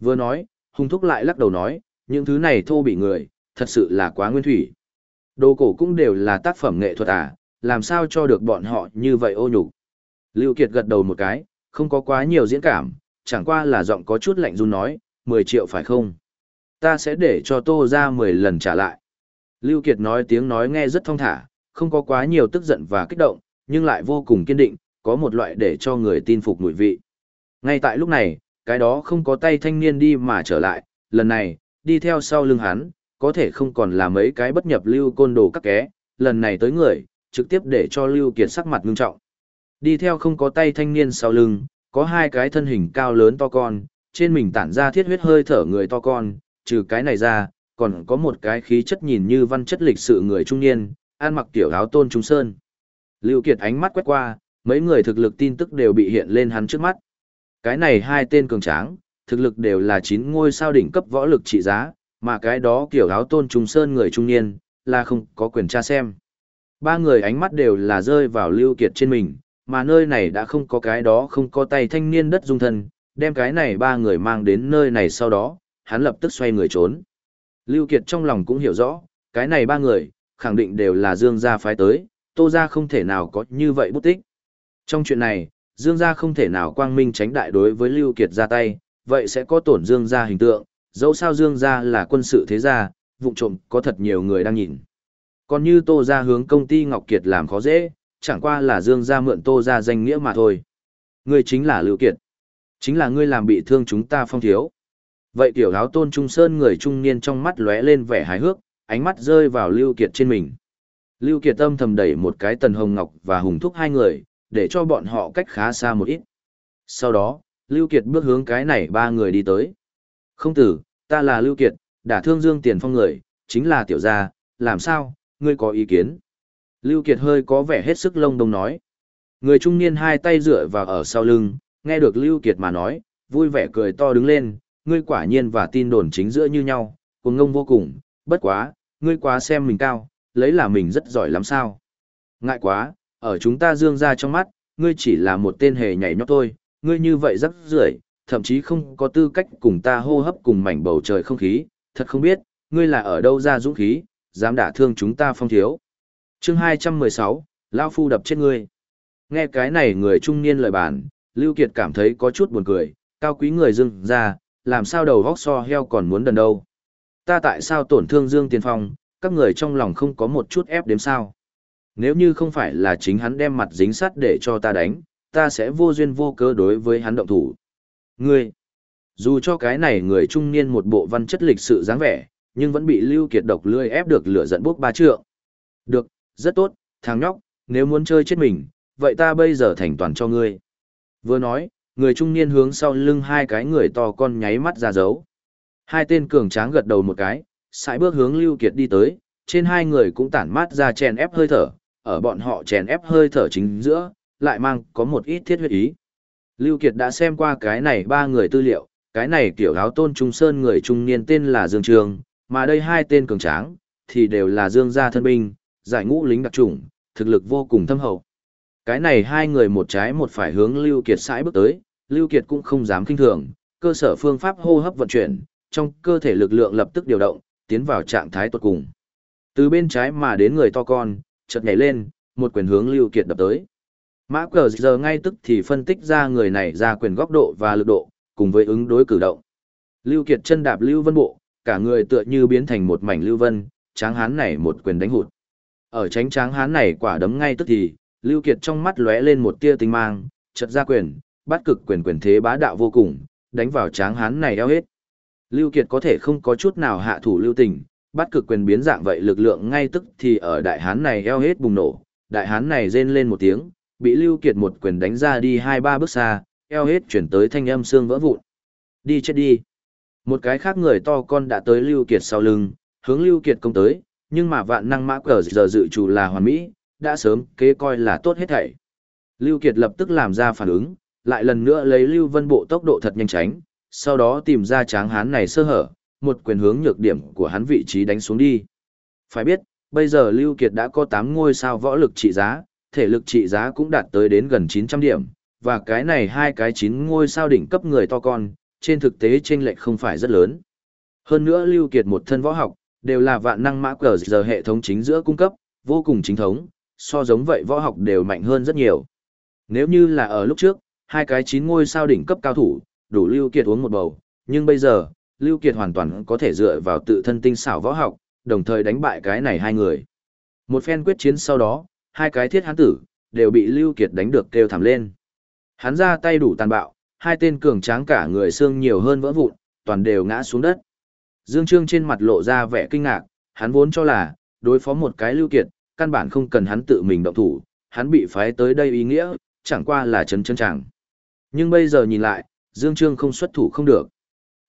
Vừa nói, Hùng Thúc lại lắc đầu nói, những thứ này thô bị người, thật sự là quá nguyên thủy. Đồ cổ cũng đều là tác phẩm nghệ thuật à, làm sao cho được bọn họ như vậy ô nhục. Lưu Kiệt gật đầu một cái, không có quá nhiều diễn cảm, chẳng qua là giọng có chút lạnh run nói, 10 triệu phải không? Ta sẽ để cho tô ra 10 lần trả lại. Lưu Kiệt nói tiếng nói nghe rất thông thả, không có quá nhiều tức giận và kích động, nhưng lại vô cùng kiên định, có một loại để cho người tin phục mùi vị. Ngay tại lúc này, cái đó không có tay thanh niên đi mà trở lại, lần này, đi theo sau lưng hắn, có thể không còn là mấy cái bất nhập lưu côn đồ các ké, lần này tới người, trực tiếp để cho Lưu Kiệt sắc mặt ngưng trọng. Đi theo không có tay thanh niên sau lưng, có hai cái thân hình cao lớn to con, trên mình tản ra thiết huyết hơi thở người to con, trừ cái này ra, còn có một cái khí chất nhìn như văn chất lịch sự người trung niên, ăn mặc tiểu áo tôn trung sơn. Lưu Kiệt ánh mắt quét qua, mấy người thực lực tin tức đều bị hiện lên hắn trước mắt. Cái này hai tên cường tráng, thực lực đều là chín ngôi sao đỉnh cấp võ lực trị giá, mà cái đó kiểu áo tôn trung sơn người trung niên, là không có quyền tra xem. Ba người ánh mắt đều là rơi vào Lưu Kiệt trên mình, mà nơi này đã không có cái đó không có tay thanh niên đất dung thân, đem cái này ba người mang đến nơi này sau đó, hắn lập tức xoay người trốn. Lưu Kiệt trong lòng cũng hiểu rõ, cái này ba người, khẳng định đều là Dương gia phái tới, Tô gia không thể nào có như vậy bút tích. Trong chuyện này, Dương gia không thể nào quang minh tránh đại đối với Lưu Kiệt ra tay, vậy sẽ có tổn Dương gia hình tượng, dẫu sao Dương gia là quân sự thế gia, vụ trộm có thật nhiều người đang nhìn. Còn như Tô gia hướng công ty Ngọc Kiệt làm khó dễ, chẳng qua là Dương gia mượn Tô gia danh nghĩa mà thôi. Ngươi chính là Lưu Kiệt. Chính là ngươi làm bị thương chúng ta phong thiếu. Vậy tiểu áo tôn trung sơn người trung niên trong mắt lóe lên vẻ hài hước, ánh mắt rơi vào Lưu Kiệt trên mình. Lưu Kiệt âm thầm đẩy một cái tần hồng ngọc và hùng thúc hai người, để cho bọn họ cách khá xa một ít. Sau đó, Lưu Kiệt bước hướng cái này ba người đi tới. Không tử, ta là Lưu Kiệt, đả thương dương tiền phong người, chính là tiểu gia, làm sao, ngươi có ý kiến? Lưu Kiệt hơi có vẻ hết sức lông đông nói. Người trung niên hai tay dựa vào ở sau lưng, nghe được Lưu Kiệt mà nói, vui vẻ cười to đứng lên, ngươi quả nhiên và tin đồn chính giữa như nhau, cuồng ngông vô cùng, bất quá, ngươi quá xem mình cao, lấy là mình rất giỏi lắm sao. Ngại quá, ở chúng ta dương ra trong mắt, ngươi chỉ là một tên hề nhảy nhót thôi, ngươi như vậy rất rưởi, thậm chí không có tư cách cùng ta hô hấp cùng mảnh bầu trời không khí, thật không biết, ngươi là ở đâu ra dũng khí, dám đả thương chúng ta phong thiếu chương 216, Lao Phu đập chết ngươi. Nghe cái này người trung niên lời bàn, Lưu Kiệt cảm thấy có chút buồn cười, cao quý người dưng ra, làm sao đầu vóc so heo còn muốn đần đâu. Ta tại sao tổn thương Dương Tiên Phong, các người trong lòng không có một chút ép đếm sao. Nếu như không phải là chính hắn đem mặt dính sắt để cho ta đánh, ta sẽ vô duyên vô cớ đối với hắn động thủ. Ngươi, dù cho cái này người trung niên một bộ văn chất lịch sự dáng vẻ, nhưng vẫn bị Lưu Kiệt độc lươi ép được lửa giận bốc ba trượng. Được, rất tốt, thằng nhóc, nếu muốn chơi chết mình, vậy ta bây giờ thành toàn cho ngươi. Vừa nói, người trung niên hướng sau lưng hai cái người to con nháy mắt ra dấu. Hai tên cường tráng gật đầu một cái, sải bước hướng Lưu Kiệt đi tới, trên hai người cũng tản mát ra chèn ép hơi thở, ở bọn họ chèn ép hơi thở chính giữa, lại mang có một ít thiết huyết ý. Lưu Kiệt đã xem qua cái này ba người tư liệu, cái này tiểu áo tôn trung sơn người trung niên tên là Dương Trường, mà đây hai tên cường tráng, thì đều là Dương gia thân binh, giải ngũ lính đặc trùng, thực lực vô cùng thâm hậu. Cái này hai người một trái một phải hướng Lưu Kiệt sải bước tới, Lưu Kiệt cũng không dám kinh thường, cơ sở phương pháp hô hấp vận chuyển, trong cơ thể lực lượng lập tức điều động, tiến vào trạng thái tuột cùng. Từ bên trái mà đến người to con, chợt nhảy lên, một quyền hướng Lưu Kiệt đập tới. Mã cờ giờ ngay tức thì phân tích ra người này ra quyền góc độ và lực độ, cùng với ứng đối cử động. Lưu Kiệt chân đạp Lưu Vân Bộ, cả người tựa như biến thành một mảnh Lưu Vân, tráng hán này một quyền đánh hụt. Ở tránh tráng hán này quả đấm ngay tức thì, Lưu Kiệt trong mắt lóe lên một tia tinh mang, chợt ra quyền, bắt cực quyền quyền thế bá đạo vô cùng, đánh vào tráng hán này eo hết. Lưu Kiệt có thể không có chút nào hạ thủ lưu tình, bắt cực quyền biến dạng vậy lực lượng ngay tức thì ở đại hán này eo hết bùng nổ, đại hán này rên lên một tiếng, bị Lưu Kiệt một quyền đánh ra đi hai ba bước xa, eo hết chuyển tới thanh âm xương vỡ vụn. Đi chết đi. Một cái khác người to con đã tới Lưu Kiệt sau lưng, hướng Lưu Kiệt công tới, nhưng mà vạn năng mã cờ giờ dự chủ là hoàn mỹ, đã sớm kế coi là tốt hết thảy. Lưu Kiệt lập tức làm ra phản ứng, lại lần nữa lấy Lưu Vân Bộ tốc độ thật nhanh tránh, sau đó tìm ra tráng hán này sơ hở, một quyền hướng nhược điểm của hắn vị trí đánh xuống đi. Phải biết, bây giờ Lưu Kiệt đã có 8 ngôi sao võ lực trị giá, thể lực trị giá cũng đạt tới đến gần 900 điểm, và cái này hai cái chín ngôi sao đỉnh cấp người to con, trên thực tế chênh lệch không phải rất lớn. Hơn nữa Lưu Kiệt một thân võ học, đều là vạn năng mã cờ giờ hệ thống chính giữa cung cấp, vô cùng chính thống, so giống vậy võ học đều mạnh hơn rất nhiều. Nếu như là ở lúc trước, hai cái chín ngôi sao đỉnh cấp cao thủ, đủ Lưu Kiệt uống một bầu, nhưng bây giờ, Lưu Kiệt hoàn toàn có thể dựa vào tự thân tinh xảo võ học, đồng thời đánh bại cái này hai người. Một phen quyết chiến sau đó, hai cái thiết hán tử, đều bị Lưu Kiệt đánh được kêu thảm lên. Hắn ra tay đủ tàn bạo, hai tên cường tráng cả người xương nhiều hơn vỡ vụn, toàn đều ngã xuống đất. Dương Trương trên mặt lộ ra vẻ kinh ngạc, hắn vốn cho là, đối phó một cái Lưu Kiệt, căn bản không cần hắn tự mình động thủ, hắn bị phái tới đây ý nghĩa, chẳng qua là chấn chân chẳng. Nhưng bây giờ nhìn lại, Dương Trương không xuất thủ không được.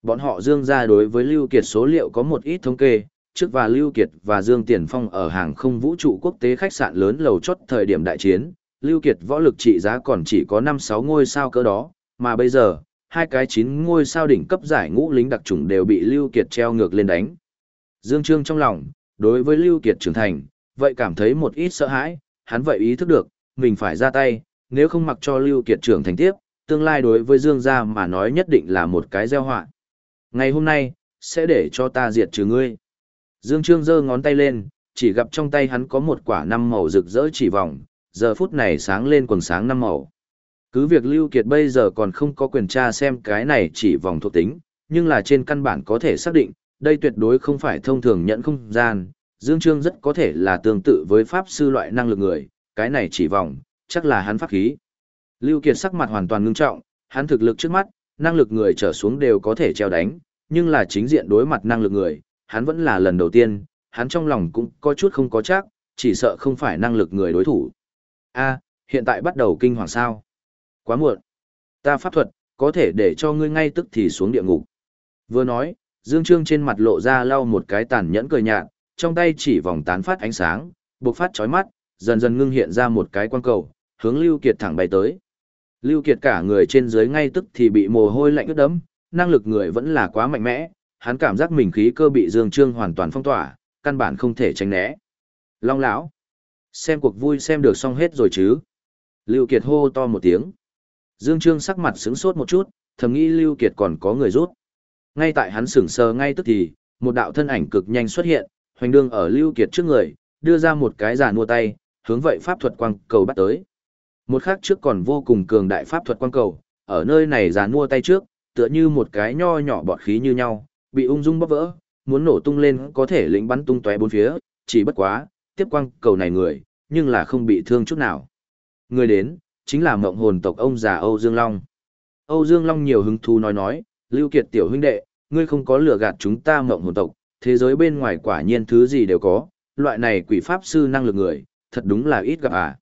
Bọn họ Dương ra đối với Lưu Kiệt số liệu có một ít thống kê, trước và Lưu Kiệt và Dương Tiền Phong ở hàng không vũ trụ quốc tế khách sạn lớn lầu chót thời điểm đại chiến, Lưu Kiệt võ lực trị giá còn chỉ có 5-6 ngôi sao cỡ đó, mà bây giờ, hai cái chín ngôi sao đỉnh cấp giải ngũ lính đặc chủng đều bị Lưu Kiệt treo ngược lên đánh. Dương Trương trong lòng, đối với Lưu Kiệt trưởng thành, vậy cảm thấy một ít sợ hãi, hắn vậy ý thức được, mình phải ra tay, nếu không mặc cho Lưu Kiệt trưởng thành tiếp, tương lai đối với Dương gia mà nói nhất định là một cái gieo họa. Ngày hôm nay, sẽ để cho ta diệt trừ ngươi. Dương Trương giơ ngón tay lên, chỉ gặp trong tay hắn có một quả năm màu rực rỡ chỉ vòng, giờ phút này sáng lên quần sáng năm màu. Cứ việc Lưu Kiệt bây giờ còn không có quyền tra xem cái này chỉ vòng thuộc tính, nhưng là trên căn bản có thể xác định, đây tuyệt đối không phải thông thường nhận không gian, Dương Trương rất có thể là tương tự với pháp sư loại năng lực người, cái này chỉ vòng, chắc là hắn pháp khí. Lưu Kiệt sắc mặt hoàn toàn ngưng trọng, hắn thực lực trước mắt, năng lực người trở xuống đều có thể treo đánh, nhưng là chính diện đối mặt năng lực người, hắn vẫn là lần đầu tiên, hắn trong lòng cũng có chút không có chắc, chỉ sợ không phải năng lực người đối thủ. A, hiện tại bắt đầu kinh hoàng sao? Quá muộn. Ta pháp thuật, có thể để cho ngươi ngay tức thì xuống địa ngục. Vừa nói, Dương Trương trên mặt lộ ra lau một cái tàn nhẫn cười nhạt, trong tay chỉ vòng tán phát ánh sáng, bộc phát chói mắt, dần dần ngưng hiện ra một cái quang cầu, hướng Lưu Kiệt thẳng bay tới. Lưu Kiệt cả người trên dưới ngay tức thì bị mồ hôi lạnh ướt đẫm, năng lực người vẫn là quá mạnh mẽ, hắn cảm giác mình khí cơ bị Dương Trương hoàn toàn phong tỏa, căn bản không thể tránh né. Long lão, xem cuộc vui xem được xong hết rồi chứ? Lưu Kiệt hô to một tiếng. Dương Trương sắc mặt sững sốt một chút, thầm nghĩ Lưu Kiệt còn có người rút. Ngay tại hắn sững sờ ngay tức thì, một đạo thân ảnh cực nhanh xuất hiện, hoành đương ở Lưu Kiệt trước người, đưa ra một cái giả mua tay, hướng vậy pháp thuật quang cầu bắt tới. Một khắc trước còn vô cùng cường đại pháp thuật quang cầu, ở nơi này giả mua tay trước, tựa như một cái nho nhỏ bọt khí như nhau, bị ung dung bóp vỡ, muốn nổ tung lên có thể lĩnh bắn tung tóe bốn phía, chỉ bất quá, tiếp quang cầu này người, nhưng là không bị thương chút nào. Người đến, chính là mộng hồn tộc ông già Âu Dương Long. Âu Dương Long nhiều hứng thú nói nói, Lưu Kiệt tiểu huynh đệ, ngươi không có lừa gạt chúng ta mộng hồn tộc, thế giới bên ngoài quả nhiên thứ gì đều có, loại này quỷ pháp sư năng lực người, thật đúng là ít gặp à.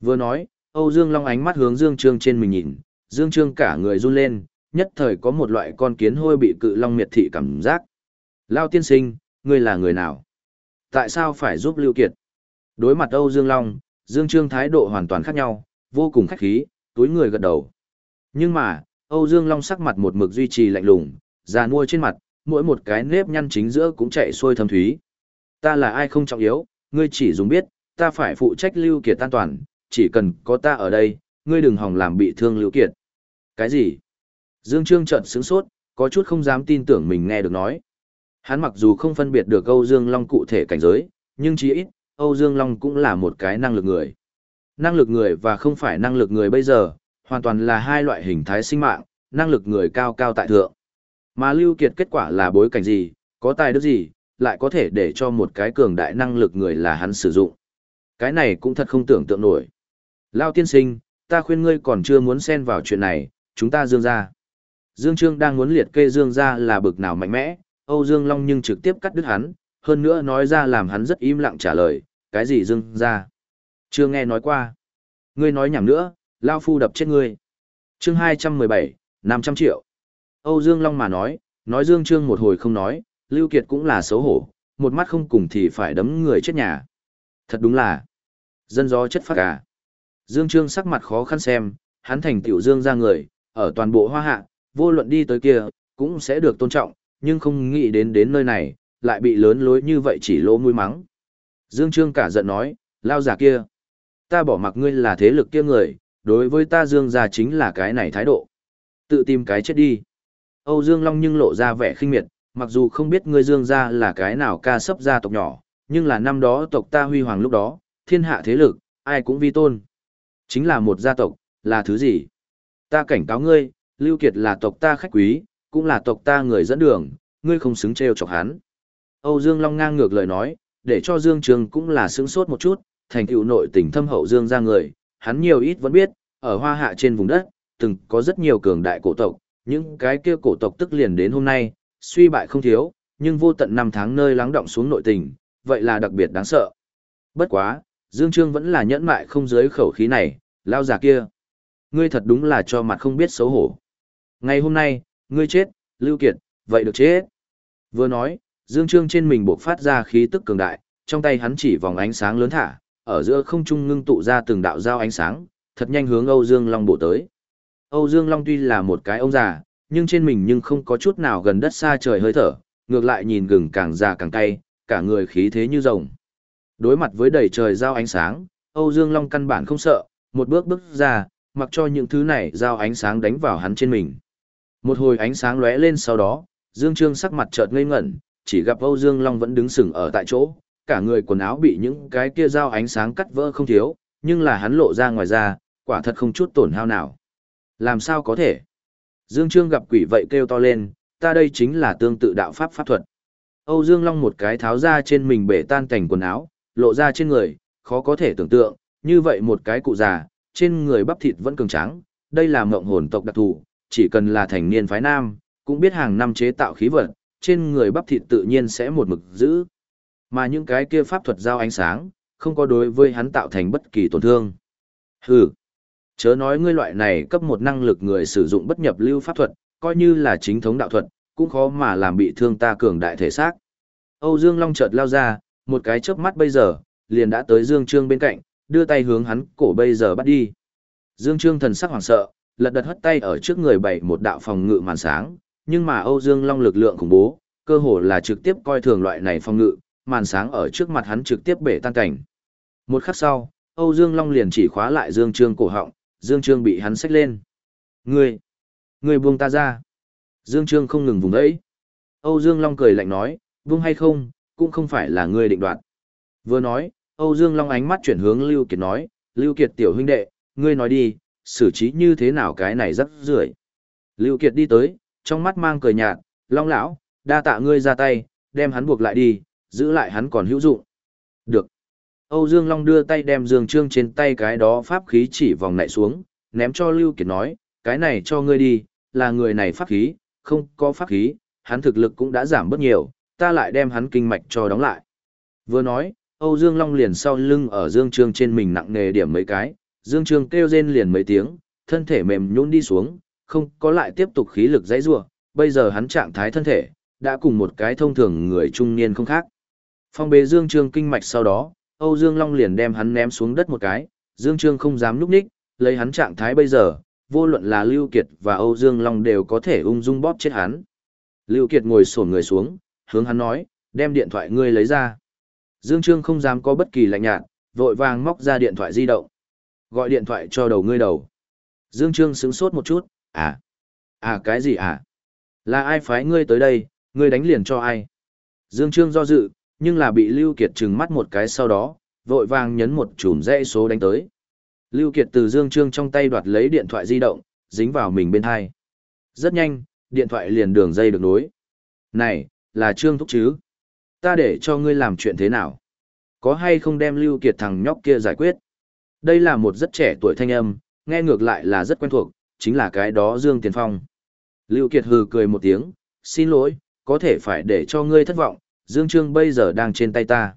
Vừa nói, Âu Dương Long ánh mắt hướng Dương Trương trên mình nhìn, Dương Trương cả người run lên, nhất thời có một loại con kiến hôi bị cự long miệt thị cảm giác. Lao tiên sinh, ngươi là người nào? Tại sao phải giúp Lưu Kiệt? Đối mặt Âu Dương Long, Dương Trương thái độ hoàn toàn khác nhau, vô cùng khách khí, túi người gật đầu. Nhưng mà, Âu Dương Long sắc mặt một mực duy trì lạnh lùng, già nuôi trên mặt, mỗi một cái nếp nhăn chính giữa cũng chạy xuôi thâm thúy. Ta là ai không trọng yếu, ngươi chỉ dùng biết, ta phải phụ trách Lưu Kiệt an toàn, chỉ cần có ta ở đây, ngươi đừng hòng làm bị thương Lưu Kiệt. Cái gì? Dương Trương trợn sững sốt, có chút không dám tin tưởng mình nghe được nói. Hắn mặc dù không phân biệt được Âu Dương Long cụ thể cảnh giới, nhưng chí ít, Âu Dương Long cũng là một cái năng lực người. Năng lực người và không phải năng lực người bây giờ, hoàn toàn là hai loại hình thái sinh mạng, năng lực người cao cao tại thượng. Mà Lưu Kiệt kết quả là bối cảnh gì, có tài đức gì, lại có thể để cho một cái cường đại năng lực người là hắn sử dụng. Cái này cũng thật không tưởng tượng nổi. Lao tiên sinh, ta khuyên ngươi còn chưa muốn xen vào chuyện này, chúng ta dương ra. Dương Trương đang muốn liệt kê Dương ra là bực nào mạnh mẽ, Âu Dương Long nhưng trực tiếp cắt đứt hắn, hơn nữa nói ra làm hắn rất im lặng trả lời, cái gì Dương ra. Chưa nghe nói qua. Ngươi nói nhảm nữa, Lao Phu đập chết ngươi. chương 217, 500 triệu. Âu Dương Long mà nói, nói Dương Trương một hồi không nói, Lưu Kiệt cũng là xấu hổ, một mắt không cùng thì phải đấm người chết nhà. Thật đúng là, dân gió chất phát cả. À. Dương Trương sắc mặt khó khăn xem, hắn thành tiểu Dương ra người, ở toàn bộ hoa hạ, vô luận đi tới kia, cũng sẽ được tôn trọng, nhưng không nghĩ đến đến nơi này, lại bị lớn lối như vậy chỉ lỗ mũi mắng. Dương Trương cả giận nói, lao giả kia. Ta bỏ mặc ngươi là thế lực kia người, đối với ta Dương gia chính là cái này thái độ. Tự tìm cái chết đi. Âu Dương Long nhưng lộ ra vẻ khinh miệt, mặc dù không biết ngươi Dương gia là cái nào ca sấp gia tộc nhỏ, nhưng là năm đó tộc ta huy hoàng lúc đó, thiên hạ thế lực, ai cũng vi tôn. Chính là một gia tộc, là thứ gì? Ta cảnh cáo ngươi, Lưu Kiệt là tộc ta khách quý, cũng là tộc ta người dẫn đường, ngươi không xứng treo chọc hắn. Âu Dương Long ngang ngược lời nói, để cho Dương Trường cũng là sướng sốt một chút, thành tựu nội tình thâm hậu Dương ra người, hắn nhiều ít vẫn biết, ở hoa hạ trên vùng đất, từng có rất nhiều cường đại cổ tộc, những cái kia cổ tộc tức liền đến hôm nay, suy bại không thiếu, nhưng vô tận năm tháng nơi lắng động xuống nội tình, vậy là đặc biệt đáng sợ. Bất quá, Dương Trương vẫn là nhẫn mại không dưới khẩu khí này, lao già kia. Ngươi thật đúng là cho mặt không biết xấu hổ. Ngày hôm nay, ngươi chết, Lưu Kiệt, vậy được chết. Vừa nói, Dương Trương trên mình bộc phát ra khí tức cường đại, trong tay hắn chỉ vòng ánh sáng lớn thả, ở giữa không trung ngưng tụ ra từng đạo dao ánh sáng, thật nhanh hướng Âu Dương Long bổ tới. Âu Dương Long tuy là một cái ông già, nhưng trên mình nhưng không có chút nào gần đất xa trời hơi thở, ngược lại nhìn gừng càng già càng cay, cả người khí thế như rồng. Đối mặt với đầy trời dao ánh sáng, Âu Dương Long căn bản không sợ, một bước bước ra, mặc cho những thứ này dao ánh sáng đánh vào hắn trên mình. Một hồi ánh sáng lóe lên sau đó, Dương Trương sắc mặt chợt ngây ngẩn, chỉ gặp Âu Dương Long vẫn đứng sừng ở tại chỗ, cả người quần áo bị những cái kia dao ánh sáng cắt vỡ không thiếu, nhưng là hắn lộ ra ngoài ra, quả thật không chút tổn hao nào. Làm sao có thể? Dương Trương gặp quỷ vậy kêu to lên, ta đây chính là tương tự đạo pháp pháp thuật. Âu Dương Long một cái tháo ra trên mình bể tan cảnh quần áo, lộ ra trên người, khó có thể tưởng tượng, như vậy một cái cụ già, trên người bắp thịt vẫn cường tráng, đây là mộng hồn tộc đặc thù, chỉ cần là thành niên phái nam, cũng biết hàng năm chế tạo khí vật, trên người bắp thịt tự nhiên sẽ một mực giữ. Mà những cái kia pháp thuật giao ánh sáng, không có đối với hắn tạo thành bất kỳ tổn thương. Hừ, chớ nói ngươi loại này cấp một năng lực người sử dụng bất nhập lưu pháp thuật, coi như là chính thống đạo thuật, cũng khó mà làm bị thương ta cường đại thể xác. Âu Dương Long chợt lao ra, một cái chớp mắt bây giờ, liền đã tới Dương Trương bên cạnh, đưa tay hướng hắn cổ bây giờ bắt đi. Dương Trương thần sắc hoảng sợ, lật đật hất tay ở trước người bày một đạo phòng ngự màn sáng, nhưng mà Âu Dương Long lực lượng khủng bố, cơ hồ là trực tiếp coi thường loại này phòng ngự, màn sáng ở trước mặt hắn trực tiếp bể tan cảnh. Một khắc sau, Âu Dương Long liền chỉ khóa lại Dương Trương cổ họng, Dương Trương bị hắn xách lên. Ngươi, ngươi buông ta ra. Dương Trương không ngừng vùng ấy. Âu Dương Long cười lạnh nói, buông hay không, cũng không phải là ngươi định đoạt. Vừa nói, Âu Dương Long ánh mắt chuyển hướng Lưu Kiệt nói, Lưu Kiệt tiểu huynh đệ, ngươi nói đi, xử trí như thế nào cái này rất rưởi. Lưu Kiệt đi tới, trong mắt mang cười nhạt, Long lão, đa tạ ngươi ra tay, đem hắn buộc lại đi, giữ lại hắn còn hữu dụng. Được. Âu Dương Long đưa tay đem Dương Trương trên tay cái đó pháp khí chỉ vòng lại xuống, ném cho Lưu Kiệt nói, cái này cho ngươi đi, là người này pháp khí, không có pháp khí, hắn thực lực cũng đã giảm bớt nhiều, ta lại đem hắn kinh mạch cho đóng lại. Vừa nói, Âu Dương Long liền sau lưng ở Dương Trương trên mình nặng nề điểm mấy cái, Dương Trương kêu rên liền mấy tiếng, thân thể mềm nhũn đi xuống, không có lại tiếp tục khí lực dãy rủa, bây giờ hắn trạng thái thân thể đã cùng một cái thông thường người trung niên không khác. Phong bế Dương Trương kinh mạch sau đó, Âu Dương Long liền đem hắn ném xuống đất một cái, Dương Trương không dám núp ních, lấy hắn trạng thái bây giờ, vô luận là Lưu Kiệt và Âu Dương Long đều có thể ung dung bóp chết hắn. Lưu Kiệt ngồi xổm người xuống, hướng hắn nói, đem điện thoại ngươi lấy ra. Dương Trương không dám có bất kỳ lạnh nhạt, vội vàng móc ra điện thoại di động. Gọi điện thoại cho đầu ngươi đầu. Dương Trương sững sốt một chút, à, à cái gì à? Là ai phái ngươi tới đây, ngươi đánh liền cho ai? Dương Trương do dự, nhưng là bị Lưu Kiệt trừng mắt một cái sau đó, vội vàng nhấn một chùm dãy số đánh tới. Lưu Kiệt từ Dương Trương trong tay đoạt lấy điện thoại di động, dính vào mình bên hai. Rất nhanh, điện thoại liền đường dây được nối. Này, là Trương Thúc chứ? Ta để cho ngươi làm chuyện thế nào? Có hay không đem Lưu Kiệt thằng nhóc kia giải quyết? Đây là một rất trẻ tuổi thanh âm, nghe ngược lại là rất quen thuộc, chính là cái đó Dương Tiền Phong. Lưu Kiệt hừ cười một tiếng, xin lỗi, có thể phải để cho ngươi thất vọng, Dương Trương bây giờ đang trên tay ta.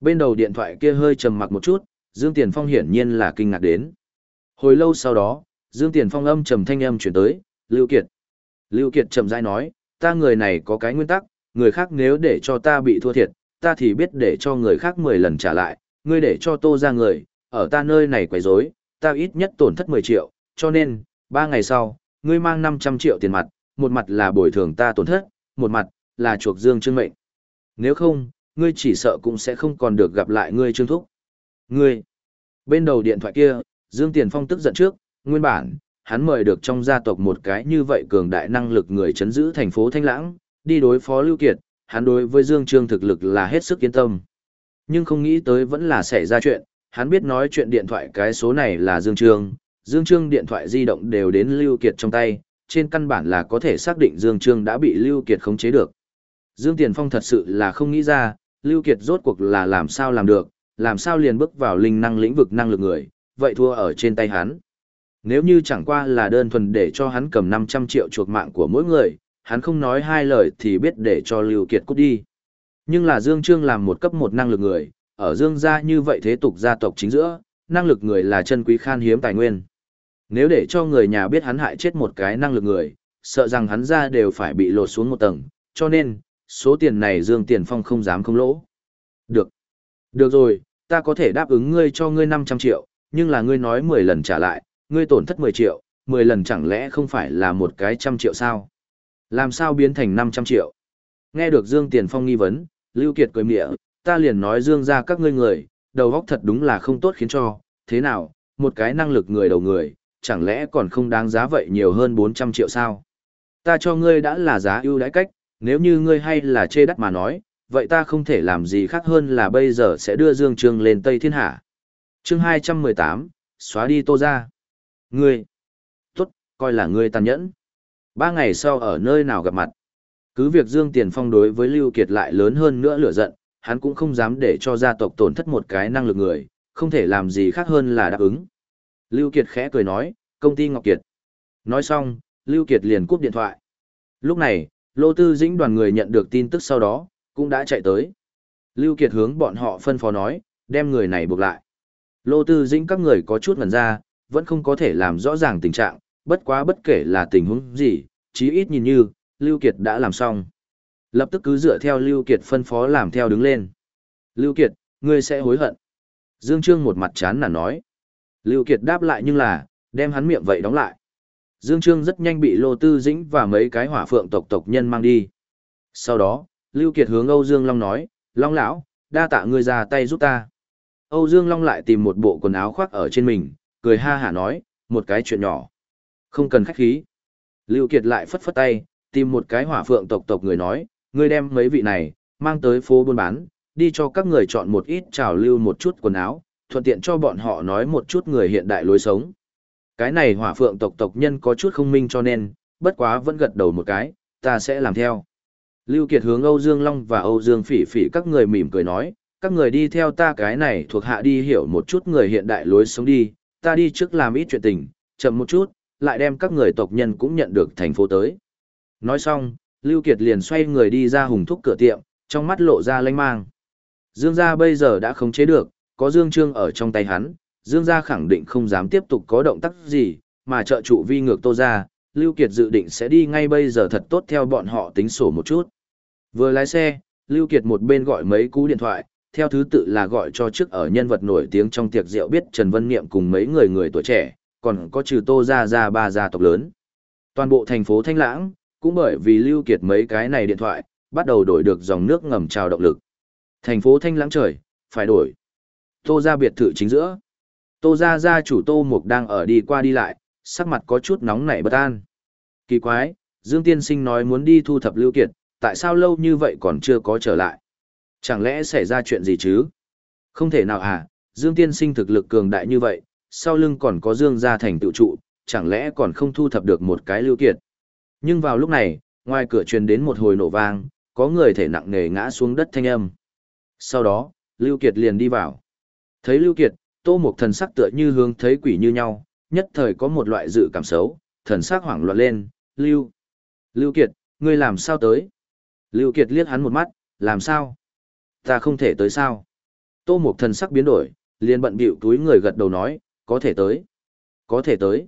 Bên đầu điện thoại kia hơi trầm mặc một chút, Dương Tiền Phong hiển nhiên là kinh ngạc đến. Hồi lâu sau đó, Dương Tiền Phong âm trầm thanh âm chuyển tới, Lưu Kiệt. Lưu Kiệt trầm rãi nói, ta người này có cái nguyên tắc, người khác nếu để cho ta bị thua thiệt, ta thì biết để cho người khác 10 lần trả lại, ngươi để cho tô ra người, ở ta nơi này quấy rối, ta ít nhất tổn thất 10 triệu, cho nên, 3 ngày sau, ngươi mang 500 triệu tiền mặt, một mặt là bồi thường ta tổn thất, một mặt là chuộc Dương Trương mệnh. Nếu không, ngươi chỉ sợ cũng sẽ không còn được gặp lại ngươi Trương Thúc. Ngươi, Bên đầu điện thoại kia, Dương Tiền Phong tức giận trước, nguyên bản, hắn mời được trong gia tộc một cái như vậy cường đại năng lực người chấn giữ thành phố Thanh Lãng, đi đối phó Lưu Kiệt, hắn đối với Dương Trương thực lực là hết sức yên tâm. Nhưng không nghĩ tới vẫn là xảy ra chuyện, hắn biết nói chuyện điện thoại cái số này là Dương Trương, Dương Trương điện thoại di động đều đến Lưu Kiệt trong tay, trên căn bản là có thể xác định Dương Trương đã bị Lưu Kiệt khống chế được. Dương Tiền Phong thật sự là không nghĩ ra, Lưu Kiệt rốt cuộc là làm sao làm được, làm sao liền bước vào linh năng lĩnh vực năng lực người, vậy thua ở trên tay hắn. Nếu như chẳng qua là đơn thuần để cho hắn cầm 500 triệu chuộc mạng của mỗi người, hắn không nói hai lời thì biết để cho Lưu Kiệt cút đi. Nhưng là Dương Trương làm một cấp một năng lực người, ở Dương gia như vậy thế tục gia tộc chính giữa, năng lực người là chân quý khan hiếm tài nguyên. Nếu để cho người nhà biết hắn hại chết một cái năng lực người, sợ rằng hắn ra đều phải bị lột xuống một tầng, cho nên, số tiền này Dương Tiền Phong không dám không lỗ. Được. Được rồi, ta có thể đáp ứng ngươi cho ngươi 500 triệu, nhưng là ngươi nói 10 lần trả lại, ngươi tổn thất 10 triệu, 10 lần chẳng lẽ không phải là một cái trăm triệu sao? Làm sao biến thành 500 triệu? Nghe được Dương Tiền Phong nghi vấn, Lưu Kiệt cười mỉa, ta liền nói Dương ra các ngươi người, đầu óc thật đúng là không tốt khiến cho, thế nào, một cái năng lực người đầu người, chẳng lẽ còn không đáng giá vậy nhiều hơn 400 triệu sao? Ta cho ngươi đã là giá ưu đãi cách, nếu như ngươi hay là chê đắt mà nói, vậy ta không thể làm gì khác hơn là bây giờ sẽ đưa Dương Trương lên Tây Thiên Hạ. Chương 218, xóa đi tô ra. Ngươi, tốt, coi là ngươi tàn nhẫn. Ba ngày sau ở nơi nào gặp mặt. Cứ việc Dương Tiền Phong đối với Lưu Kiệt lại lớn hơn nữa lửa giận, hắn cũng không dám để cho gia tộc tổn thất một cái năng lực người, không thể làm gì khác hơn là đáp ứng. Lưu Kiệt khẽ cười nói, công ty Ngọc Kiệt. Nói xong, Lưu Kiệt liền cúp điện thoại. Lúc này, Lô Tư Dĩnh đoàn người nhận được tin tức sau đó, cũng đã chạy tới. Lưu Kiệt hướng bọn họ phân phó nói, đem người này buộc lại. Lô Tư Dĩnh các người có chút ngần ra, vẫn không có thể làm rõ ràng tình trạng, bất quá bất kể là tình huống gì, chí ít nhìn như, Lưu Kiệt đã làm xong. Lập tức cứ dựa theo Lưu Kiệt phân phó làm theo đứng lên. Lưu Kiệt, ngươi sẽ hối hận. Dương Trương một mặt chán nản nói. Lưu Kiệt đáp lại nhưng là, đem hắn miệng vậy đóng lại. Dương Trương rất nhanh bị Lô Tư Dĩnh và mấy cái hỏa phượng tộc tộc nhân mang đi. Sau đó, Lưu Kiệt hướng Âu Dương Long nói, Long lão, đa tạ ngươi ra tay giúp ta. Âu Dương Long lại tìm một bộ quần áo khoác ở trên mình, cười ha hả nói, một cái chuyện nhỏ. Không cần khách khí. Lưu Kiệt lại phất phất tay, tìm một cái hỏa phượng tộc tộc người nói, ngươi đem mấy vị này, mang tới phố buôn bán, đi cho các người chọn một ít trào lưu một chút quần áo, thuận tiện cho bọn họ nói một chút người hiện đại lối sống. Cái này hỏa phượng tộc tộc nhân có chút không minh cho nên, bất quá vẫn gật đầu một cái, ta sẽ làm theo. Lưu Kiệt hướng Âu Dương Long và Âu Dương Phỉ Phỉ các người mỉm cười nói, các người đi theo ta cái này thuộc hạ đi hiểu một chút người hiện đại lối sống đi, ta đi trước làm ít chuyện tình, chậm một chút, lại đem các người tộc nhân cũng nhận được thành phố tới. Nói xong, Lưu Kiệt liền xoay người đi ra hùng thúc cửa tiệm, trong mắt lộ ra lanh mang. Dương gia bây giờ đã không chế được, có Dương Trương ở trong tay hắn, Dương gia khẳng định không dám tiếp tục có động tác gì, mà trợ trụ vi ngược Tô gia, Lưu Kiệt dự định sẽ đi ngay bây giờ thật tốt theo bọn họ tính sổ một chút. Vừa lái xe, Lưu Kiệt một bên gọi mấy cú điện thoại, theo thứ tự là gọi cho trước ở nhân vật nổi tiếng trong tiệc rượu biết Trần Vân Niệm cùng mấy người người tuổi trẻ, còn có trừ Tô gia gia ba gia tộc lớn. Toàn bộ thành phố Thanh Lãng, cũng bởi vì Lưu Kiệt mấy cái này điện thoại, bắt đầu đổi được dòng nước ngầm trào động lực. Thành phố Thanh Lãng trời, phải đổi. Tô gia biệt thự chính giữa. Tô gia gia chủ Tô Mục đang ở đi qua đi lại, sắc mặt có chút nóng nảy bất an. Kỳ quái, Dương Tiên Sinh nói muốn đi thu thập Lưu Kiệt, tại sao lâu như vậy còn chưa có trở lại? Chẳng lẽ xảy ra chuyện gì chứ? Không thể nào à, Dương Tiên Sinh thực lực cường đại như vậy, sau lưng còn có Dương gia thành tự trụ, chẳng lẽ còn không thu thập được một cái Lưu Kiệt? Nhưng vào lúc này, ngoài cửa truyền đến một hồi nổ vang, có người thể nặng nề ngã xuống đất thanh âm. Sau đó, Lưu Kiệt liền đi vào. Thấy Lưu Kiệt, Tô Mục thần sắc tựa như hướng thấy quỷ như nhau, nhất thời có một loại dự cảm xấu, thần sắc hoảng loạn lên, Lưu. Lưu Kiệt, ngươi làm sao tới? Lưu Kiệt liếc hắn một mắt, làm sao? Ta không thể tới sao? Tô Mục thần sắc biến đổi, liền bận bịu túi người gật đầu nói, có thể tới. Có thể tới.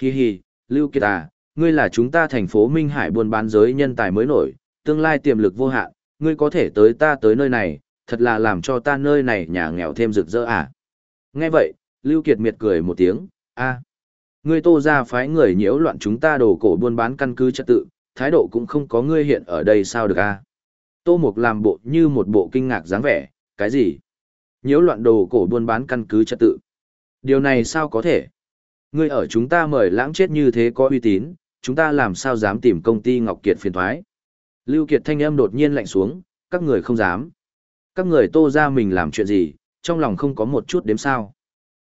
Hi hi, Lưu Kiệt à, ngươi là chúng ta thành phố Minh Hải buôn bán giới nhân tài mới nổi, tương lai tiềm lực vô hạn, ngươi có thể tới ta tới nơi này, thật là làm cho ta nơi này nhà nghèo thêm rực rỡ à. Nghe vậy, Lưu Kiệt miệt cười một tiếng, a, ngươi tô ra phái người nhiễu loạn chúng ta đồ cổ buôn bán căn cứ trật tự, thái độ cũng không có ngươi hiện ở đây sao được a? Tô Mục làm bộ như một bộ kinh ngạc dáng vẻ, cái gì? Nhiễu loạn đồ cổ buôn bán căn cứ trật tự. Điều này sao có thể? Ngươi ở chúng ta mời lãng chết như thế có uy tín, chúng ta làm sao dám tìm công ty Ngọc Kiệt phiền thoái. Lưu Kiệt thanh âm đột nhiên lạnh xuống, các người không dám. Các người tô ra mình làm chuyện gì, trong lòng không có một chút đếm sao.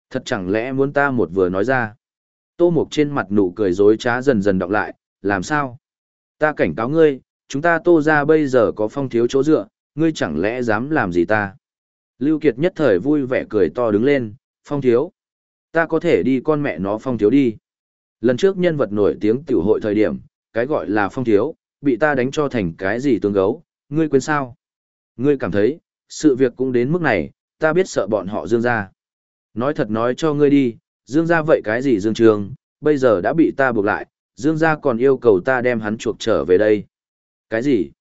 Thật chẳng lẽ muốn ta một vừa nói ra. Tô Mục trên mặt nụ cười dối trá dần dần đọc lại, làm sao? Ta cảnh cáo ngươi, chúng ta tô ra bây giờ có phong thiếu chỗ dựa, ngươi chẳng lẽ dám làm gì ta? Lưu Kiệt nhất thời vui vẻ cười to đứng lên, phong thiếu. Ta có thể đi con mẹ nó phong thiếu đi. Lần trước nhân vật nổi tiếng tiểu hội thời điểm, cái gọi là phong thiếu, bị ta đánh cho thành cái gì tương gấu, ngươi quên sao? Ngươi cảm thấy, sự việc cũng đến mức này, ta biết sợ bọn họ dương ra. Nói thật nói cho ngươi đi, dương ra vậy cái gì dương trường, bây giờ đã bị ta buộc lại, dương ra còn yêu cầu ta đem hắn chuộc trở về đây. Cái gì?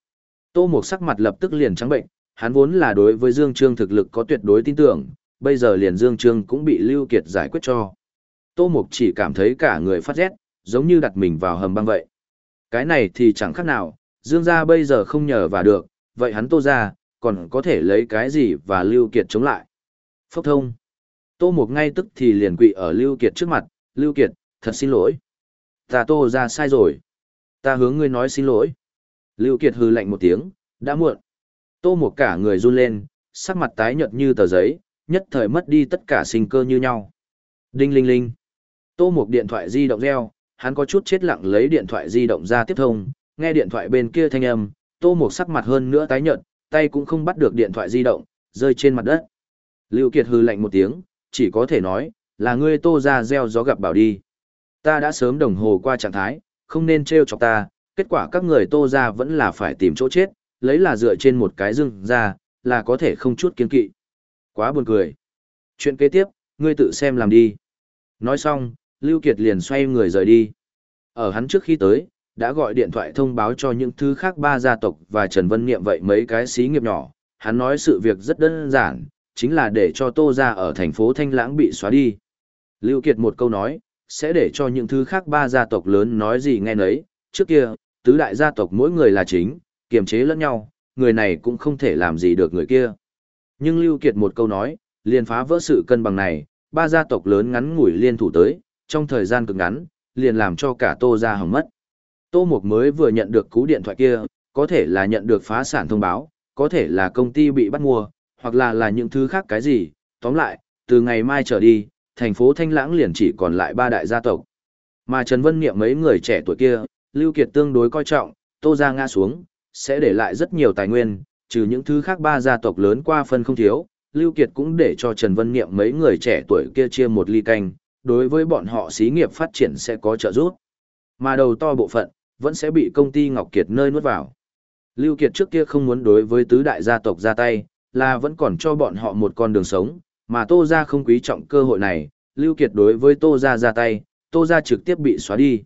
Tô Mục sắc mặt lập tức liền trắng bệnh, hắn vốn là đối với Dương Trương thực lực có tuyệt đối tin tưởng, bây giờ liền Dương Trương cũng bị Lưu Kiệt giải quyết cho. Tô Mục chỉ cảm thấy cả người phát rét, giống như đặt mình vào hầm băng vậy. Cái này thì chẳng khác nào, Dương gia bây giờ không nhờ và được, vậy hắn Tô gia còn có thể lấy cái gì và Lưu Kiệt chống lại. Phốc thông. Tô Mục ngay tức thì liền quỵ ở Lưu Kiệt trước mặt, Lưu Kiệt, thật xin lỗi. Ta Tô ra sai rồi. Ta hướng ngươi nói xin lỗi. Lưu Kiệt hừ lạnh một tiếng, đã muộn. Tô Mục cả người run lên, sắc mặt tái nhợt như tờ giấy, nhất thời mất đi tất cả sinh cơ như nhau. Đinh linh linh. Tô Mục điện thoại di động reo, hắn có chút chết lặng lấy điện thoại di động ra tiếp thông, nghe điện thoại bên kia thanh âm, Tô Mục sắc mặt hơn nữa tái nhợt, tay cũng không bắt được điện thoại di động, rơi trên mặt đất. Lưu Kiệt hừ lạnh một tiếng, chỉ có thể nói, là ngươi Tô ra gieo gió gặp bảo đi. Ta đã sớm đồng hồ qua trạng thái, không nên treo chọc ta, kết quả các người Tô ra vẫn là phải tìm chỗ chết, lấy là dựa trên một cái rừng ra, là có thể không chút kiên kỵ. Quá buồn cười. Chuyện kế tiếp, ngươi tự xem làm đi. Nói xong, Lưu Kiệt liền xoay người rời đi. Ở hắn trước khi tới, đã gọi điện thoại thông báo cho những thứ khác ba gia tộc và Trần Vân Niệm vậy mấy cái xí nghiệp nhỏ. Hắn nói sự việc rất đơn giản, chính là để cho Tô gia ở thành phố Thanh Lãng bị xóa đi. Lưu Kiệt một câu nói, sẽ để cho những thứ khác ba gia tộc lớn nói gì nghe nấy. Trước kia, tứ đại gia tộc mỗi người là chính, kiềm chế lẫn nhau, người này cũng không thể làm gì được người kia. Nhưng Lưu Kiệt một câu nói, liền phá vỡ sự cân bằng này, ba gia tộc lớn ngắn ngủi liên thủ tới, trong thời gian cực ngắn, liền làm cho cả Tô gia hỏng mất. Tô Mục mới vừa nhận được cú điện thoại kia, có thể là nhận được phá sản thông báo, có thể là công ty bị bắt mua, hoặc là là những thứ khác cái gì, tóm lại, từ ngày mai trở đi, thành phố Thanh Lãng liền chỉ còn lại ba đại gia tộc. Mà Trần Vân Niệm mấy người trẻ tuổi kia, Lưu Kiệt tương đối coi trọng, Tô gia ngã xuống, sẽ để lại rất nhiều tài nguyên, trừ những thứ khác ba gia tộc lớn qua phân không thiếu, Lưu Kiệt cũng để cho Trần Vân Niệm mấy người trẻ tuổi kia chia một ly canh, đối với bọn họ xí nghiệp phát triển sẽ có trợ giúp. Mà đầu to bộ phận, vẫn sẽ bị công ty Ngọc Kiệt nơi nuốt vào. Lưu Kiệt trước kia không muốn đối với tứ đại gia tộc ra tay, là vẫn còn cho bọn họ một con đường sống, mà Tô Gia không quý trọng cơ hội này, Lưu Kiệt đối với Tô Gia ra tay, Tô Gia trực tiếp bị xóa đi.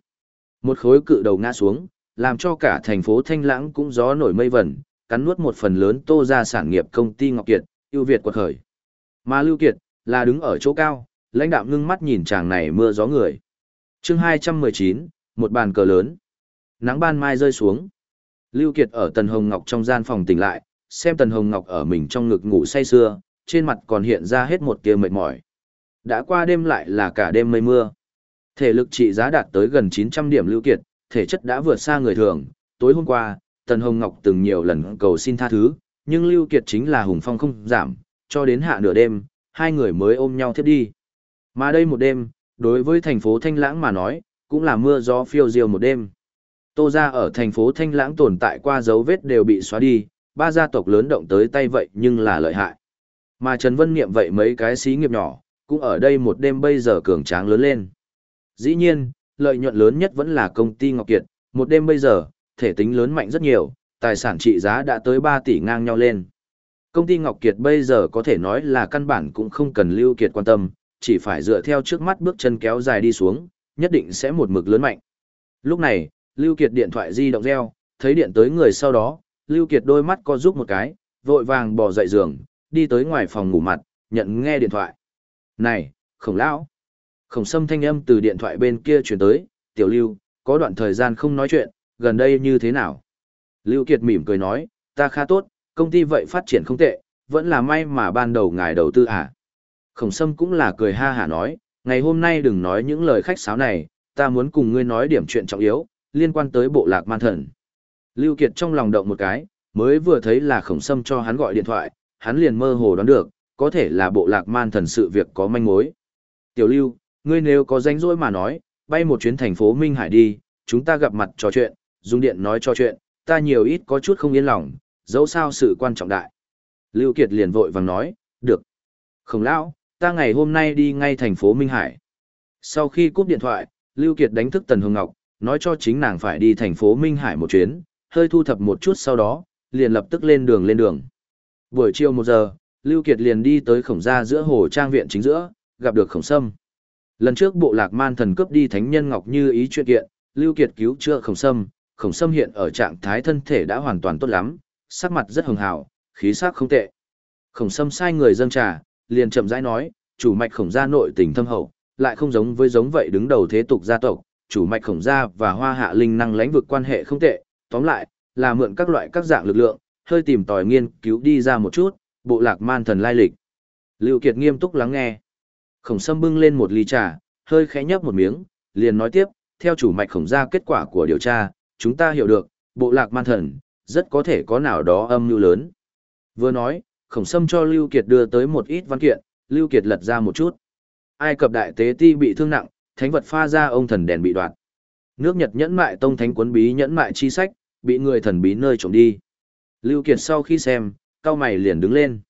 Một khối cự đầu ngã xuống, làm cho cả thành phố Thanh Lãng cũng gió nổi mây vẩn, cắn nuốt một phần lớn Tô Gia sản nghiệp công ty Ngọc Kiệt, ưu việt quật khởi. Mà Lưu Kiệt, là đứng ở chỗ cao, lãnh đạo ngưng mắt nhìn chàng này mưa gió người. chương 219, một bàn cờ lớn. Nắng ban mai rơi xuống. Lưu Kiệt ở Tần Hồng Ngọc trong gian phòng tỉnh lại, xem Tần Hồng Ngọc ở mình trong ngực ngủ say sưa, trên mặt còn hiện ra hết một tia mệt mỏi. Đã qua đêm lại là cả đêm mây mưa. Thể lực trị giá đạt tới gần 900 điểm Lưu Kiệt, thể chất đã vượt xa người thường. Tối hôm qua, Tần Hồng Ngọc từng nhiều lần cầu xin tha thứ, nhưng Lưu Kiệt chính là hùng phong không giảm, cho đến hạ nửa đêm, hai người mới ôm nhau thiết đi. Mà đây một đêm, đối với thành phố Thanh Lãng mà nói, cũng là mưa gió phiêu diêu một đêm. Tô gia ở thành phố Thanh Lãng tồn tại qua dấu vết đều bị xóa đi, ba gia tộc lớn động tới tay vậy nhưng là lợi hại. Mà Trần Vân Niệm vậy mấy cái xí nghiệp nhỏ, cũng ở đây một đêm bây giờ cường tráng lớn lên. Dĩ nhiên, lợi nhuận lớn nhất vẫn là công ty Ngọc Kiệt, một đêm bây giờ, thể tính lớn mạnh rất nhiều, tài sản trị giá đã tới 3 tỷ ngang nhau lên. Công ty Ngọc Kiệt bây giờ có thể nói là căn bản cũng không cần Lưu Kiệt quan tâm, chỉ phải dựa theo trước mắt bước chân kéo dài đi xuống, nhất định sẽ một mực lớn mạnh. Lúc này, Lưu Kiệt điện thoại di động reo, thấy điện tới người sau đó, Lưu Kiệt đôi mắt co rút một cái, vội vàng bỏ dậy giường, đi tới ngoài phòng ngủ mặt, nhận nghe điện thoại. Này, khổng lão. Khổng sâm thanh âm từ điện thoại bên kia truyền tới, tiểu lưu, có đoạn thời gian không nói chuyện, gần đây như thế nào? Lưu Kiệt mỉm cười nói, ta khá tốt, công ty vậy phát triển không tệ, vẫn là may mà ban đầu ngài đầu tư à. Khổng sâm cũng là cười ha hả nói, ngày hôm nay đừng nói những lời khách sáo này, ta muốn cùng ngươi nói điểm chuyện trọng yếu, liên quan tới bộ lạc man thần. Lưu Kiệt trong lòng động một cái, mới vừa thấy là khổng sâm cho hắn gọi điện thoại, hắn liền mơ hồ đoán được, có thể là bộ lạc man thần sự việc có manh mối. Tiểu Lưu, ngươi nếu có danh rỗi mà nói, bay một chuyến thành phố Minh Hải đi, chúng ta gặp mặt trò chuyện, dùng điện nói cho chuyện, ta nhiều ít có chút không yên lòng, dẫu sao sự quan trọng đại. Lưu Kiệt liền vội vàng nói, được. Khổng lão, ta ngày hôm nay đi ngay thành phố Minh Hải. Sau khi cúp điện thoại, Lưu Kiệt đánh thức Tần Hương Ngọc, nói cho chính nàng phải đi thành phố Minh Hải một chuyến, hơi thu thập một chút sau đó, liền lập tức lên đường lên đường. Buổi chiều một giờ, Lưu Kiệt liền đi tới khổng gia giữa hồ trang viện chính giữa, gặp được khổng sâm. Lần trước bộ lạc man thần cướp đi thánh nhân Ngọc Như ý chuyện kiện, Lưu Kiệt cứu chữa khổng sâm, khổng sâm hiện ở trạng thái thân thể đã hoàn toàn tốt lắm, sắc mặt rất hường hào, khí sắc không tệ. Khổng sâm sai người dâng trà, liền chậm rãi nói, chủ mạch khổng gia nội tình thâm hậu, lại không giống với giống vậy đứng đầu thế tục gia tộc, chủ mạch khổng gia và hoa hạ linh năng lãnh vực quan hệ không tệ, tóm lại, là mượn các loại các dạng lực lượng, hơi tìm tòi nghiên cứu đi ra một chút, bộ lạc man thần lai lịch. Lưu Kiệt nghiêm túc lắng nghe. Khổng Sâm bưng lên một ly trà, hơi khẽ nhấp một miếng, liền nói tiếp, theo chủ mạch khổng gia kết quả của điều tra, chúng ta hiểu được, bộ lạc man thần, rất có thể có nào đó âm mưu lớn. Vừa nói, khổng sâm cho Lưu Kiệt đưa tới một ít văn kiện, Lưu Kiệt lật ra một chút. Ai cập đại tế ti bị thương nặng, thánh vật pha ra ông thần đèn bị đoạt. Nước Nhật nhẫn mại tông thánh quấn bí nhẫn mại chi sách, bị người thần bí nơi trộm đi. Lưu Kiệt sau khi xem, cao mày liền đứng lên.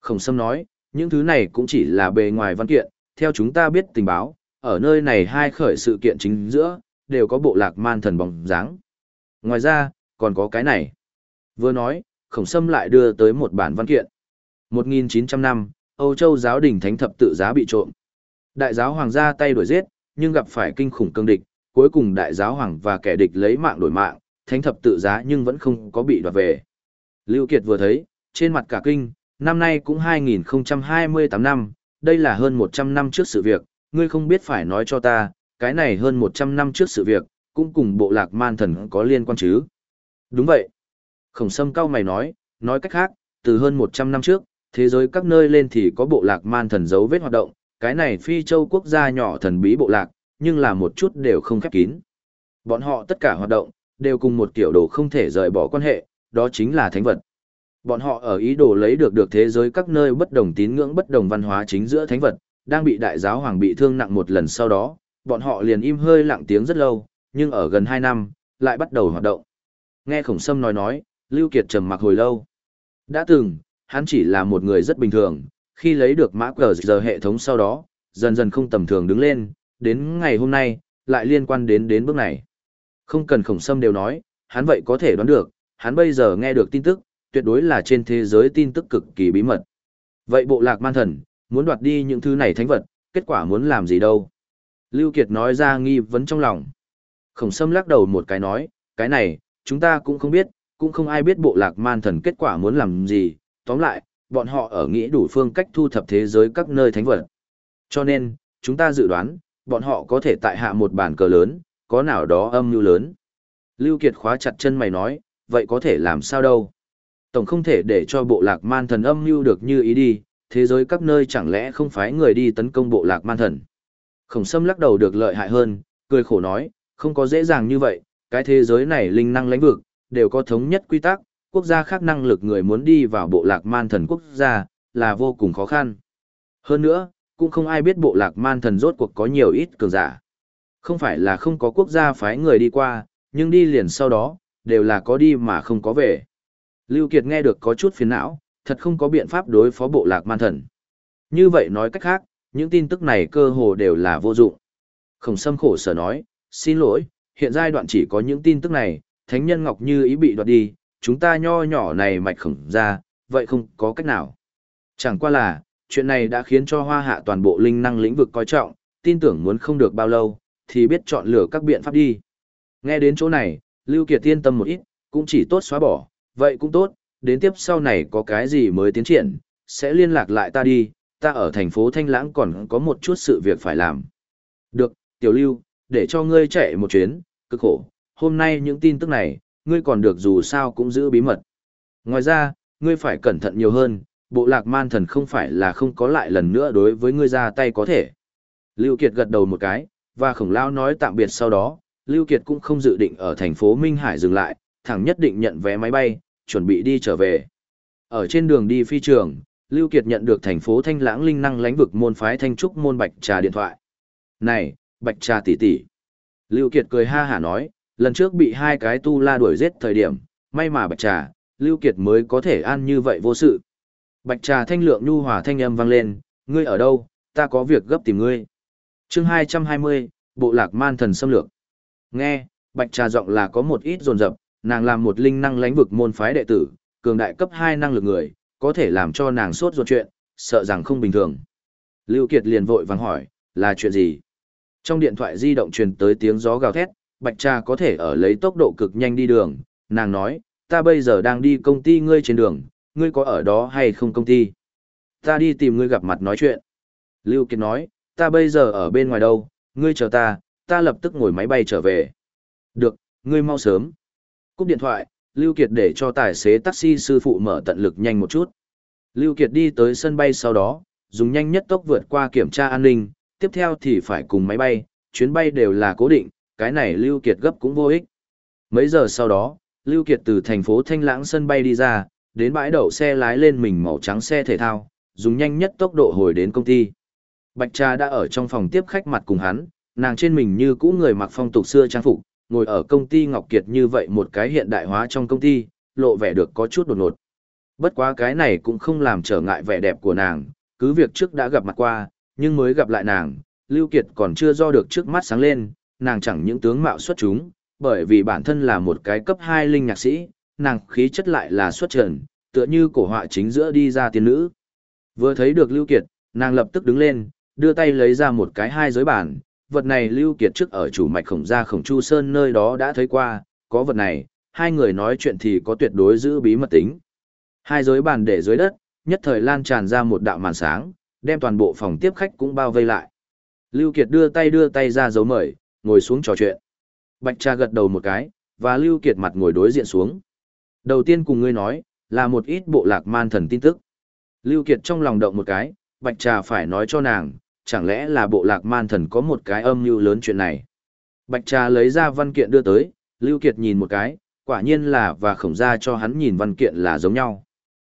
Khổng sâm nói, những thứ này cũng chỉ là bề ngoài văn kiện, theo chúng ta biết tình báo, ở nơi này hai khởi sự kiện chính giữa, đều có bộ lạc man thần bóng dáng. Ngoài ra, còn có cái này. Vừa nói, khổng sâm lại đưa tới một bản văn kiện. 1900 năm, Âu Châu giáo đình thánh thập tự giá bị trộm. Đại giáo hoàng ra tay đuổi giết, nhưng gặp phải kinh khủng cương địch, cuối cùng đại giáo hoàng và kẻ địch lấy mạng đổi mạng, thánh thập tự giá nhưng vẫn không có bị đoạt về. Lưu Kiệt vừa thấy, trên mặt cả kinh, năm nay cũng 2028 năm, đây là hơn 100 năm trước sự việc, ngươi không biết phải nói cho ta, cái này hơn 100 năm trước sự việc, cũng cùng bộ lạc man thần có liên quan chứ. Đúng vậy. Khổng sâm cao mày nói, nói cách khác, từ hơn 100 năm trước, thế giới các nơi lên thì có bộ lạc man thần dấu vết hoạt động, cái này phi châu quốc gia nhỏ thần bí bộ lạc, nhưng là một chút đều không khép kín. Bọn họ tất cả hoạt động, đều cùng một kiểu đồ không thể rời bỏ quan hệ, đó chính là thánh vật. Bọn họ ở ý đồ lấy được được thế giới các nơi bất đồng tín ngưỡng bất đồng văn hóa chính giữa thánh vật, đang bị đại giáo hoàng bị thương nặng một lần sau đó, bọn họ liền im hơi lặng tiếng rất lâu, nhưng ở gần 2 năm, lại bắt đầu hoạt động. Nghe khổng sâm nói nói, Lưu Kiệt trầm mặc hồi lâu. Đã từng, hắn chỉ là một người rất bình thường, khi lấy được mã cờ giờ hệ thống sau đó, dần dần không tầm thường đứng lên, đến ngày hôm nay, lại liên quan đến đến bước này. Không cần khổng sâm đều nói, hắn vậy có thể đoán được, hắn bây giờ nghe được tin tức, tuyệt đối là trên thế giới tin tức cực kỳ bí mật. Vậy bộ lạc man thần, muốn đoạt đi những thứ này thánh vật, kết quả muốn làm gì đâu? Lưu Kiệt nói ra nghi vấn trong lòng. Khổng sâm lắc đầu một cái nói, cái này, chúng ta cũng không biết, cũng không ai biết bộ lạc man thần kết quả muốn làm gì, tóm lại, bọn họ ở nghĩ đủ phương cách thu thập thế giới các nơi thánh vật. Cho nên, chúng ta dự đoán, bọn họ có thể tại hạ một bản cờ lớn, có nào đó âm mưu lớn. Lưu Kiệt khóa chặt chân mày nói, vậy có thể làm sao đâu? Tổng không thể để cho bộ lạc man thần âm mưu được như ý đi, thế giới các nơi chẳng lẽ không phải người đi tấn công bộ lạc man thần. Khổng sâm lắc đầu được lợi hại hơn, cười khổ nói, không có dễ dàng như vậy, cái thế giới này linh năng lãnh vực, đều có thống nhất quy tắc, quốc gia khác năng lực người muốn đi vào bộ lạc man thần quốc gia, là vô cùng khó khăn. Hơn nữa, cũng không ai biết bộ lạc man thần rốt cuộc có nhiều ít cường giả. Không phải là không có quốc gia phái người đi qua, nhưng đi liền sau đó, đều là có đi mà không có về. Lưu Kiệt nghe được có chút phiền não, thật không có biện pháp đối phó bộ lạc man thần. Như vậy nói cách khác, những tin tức này cơ hồ đều là vô dụng. Khổng sâm khổ sở nói, xin lỗi, hiện giai đoạn chỉ có những tin tức này, thánh nhân Ngọc Như ý bị đoạt đi, chúng ta nho nhỏ này mạch khổng ra, vậy không có cách nào. Chẳng qua là, chuyện này đã khiến cho hoa hạ toàn bộ linh năng lĩnh vực coi trọng, tin tưởng muốn không được bao lâu, thì biết chọn lựa các biện pháp đi. Nghe đến chỗ này, Lưu Kiệt yên tâm một ít, cũng chỉ tốt xóa bỏ, vậy cũng tốt, đến tiếp sau này có cái gì mới tiến triển, sẽ liên lạc lại ta đi, ta ở thành phố Thanh Lãng còn có một chút sự việc phải làm. Được, Tiểu Lưu, để cho ngươi chạy một chuyến, cực khổ, hôm nay những tin tức này, ngươi còn được dù sao cũng giữ bí mật. Ngoài ra, ngươi phải cẩn thận nhiều hơn, bộ lạc man thần không phải là không có lại lần nữa đối với ngươi ra tay có thể. Lưu Kiệt gật đầu một cái, và khổng lao nói tạm biệt sau đó, Lưu Kiệt cũng không dự định ở thành phố Minh Hải dừng lại, thẳng nhất định nhận vé máy bay, chuẩn bị đi trở về. Ở trên đường đi phi trường, Lưu Kiệt nhận được thành phố Thanh Lãng linh năng lãnh vực môn phái Thanh Trúc môn Bạch Trà điện thoại. Này, Bạch Trà tỷ tỷ. Lưu Kiệt cười ha hả nói, lần trước bị hai cái tu la đuổi giết thời điểm, may mà Bạch Trà, Lưu Kiệt mới có thể an như vậy vô sự. Bạch Trà thanh lượng nhu hòa thanh âm vang lên, ngươi ở đâu, ta có việc gấp tìm ngươi. Chương 220, Bộ lạc man thần xâm lược. Nghe, Bạch Trà giọng là có một ít rồn rập, nàng làm một linh năng lãnh vực môn phái đệ tử, cường đại cấp 2 năng lực người, có thể làm cho nàng sốt ruột chuyện, sợ rằng không bình thường. Lưu Kiệt liền vội vàng hỏi, là chuyện gì? Trong điện thoại di động truyền tới tiếng gió gào thét, Bạch Trà có thể ở lấy tốc độ cực nhanh đi đường, nàng nói, ta bây giờ đang đi công ty ngươi trên đường, ngươi có ở đó hay không công ty? Ta đi tìm ngươi gặp mặt nói chuyện. Lưu Kiệt nói, ta bây giờ ở bên ngoài đâu, ngươi chờ ta, ta lập tức ngồi máy bay trở về. Được, ngươi mau sớm. Cúp điện thoại, Lưu Kiệt để cho tài xế taxi sư phụ mở tận lực nhanh một chút. Lưu Kiệt đi tới sân bay sau đó, dùng nhanh nhất tốc vượt qua kiểm tra an ninh, tiếp theo thì phải cùng máy bay, chuyến bay đều là cố định, cái này Lưu Kiệt gấp cũng vô ích. Mấy giờ sau đó, Lưu Kiệt từ thành phố Thanh Lãng sân bay đi ra, đến bãi đậu xe lái lên mình màu trắng xe thể thao, dùng nhanh nhất tốc độ hồi đến công ty. Bạch Trà đã ở trong phòng tiếp khách mặt cùng hắn, nàng trên mình như cũ người mặc phong tục xưa trang phục, ngồi ở công ty Ngọc Kiệt như vậy một cái hiện đại hóa trong công ty, lộ vẻ được có chút đột ngột. Bất quá cái này cũng không làm trở ngại vẻ đẹp của nàng, cứ việc trước đã gặp mặt qua, nhưng mới gặp lại nàng, Lưu Kiệt còn chưa do được trước mắt sáng lên, nàng chẳng những tướng mạo xuất chúng, bởi vì bản thân là một cái cấp 2 linh nhạc sĩ, nàng khí chất lại là xuất trần, tựa như cổ họa chính giữa đi ra tiên nữ. Vừa thấy được Lưu Kiệt, nàng lập tức đứng lên, đưa tay lấy ra một cái hai giới bản, vật này Lưu Kiệt trước ở chủ mạch khổng gia khổng chu sơn nơi đó đã thấy qua, có vật này, hai người nói chuyện thì có tuyệt đối giữ bí mật tính. Hai giới bàn để dưới đất, nhất thời lan tràn ra một đạo màn sáng, đem toàn bộ phòng tiếp khách cũng bao vây lại. Lưu Kiệt đưa tay đưa tay ra dấu mời, ngồi xuống trò chuyện. Bạch Trà gật đầu một cái, và Lưu Kiệt mặt ngồi đối diện xuống. Đầu tiên cùng ngươi nói, là một ít bộ lạc man thần tin tức. Lưu Kiệt trong lòng động một cái, Bạch Trà phải nói cho nàng, chẳng lẽ là bộ lạc man thần có một cái âm mưu lớn chuyện này. Bạch Trà lấy ra văn kiện đưa tới, Lưu Kiệt nhìn một cái, quả nhiên là và khổng ra cho hắn nhìn văn kiện là giống nhau.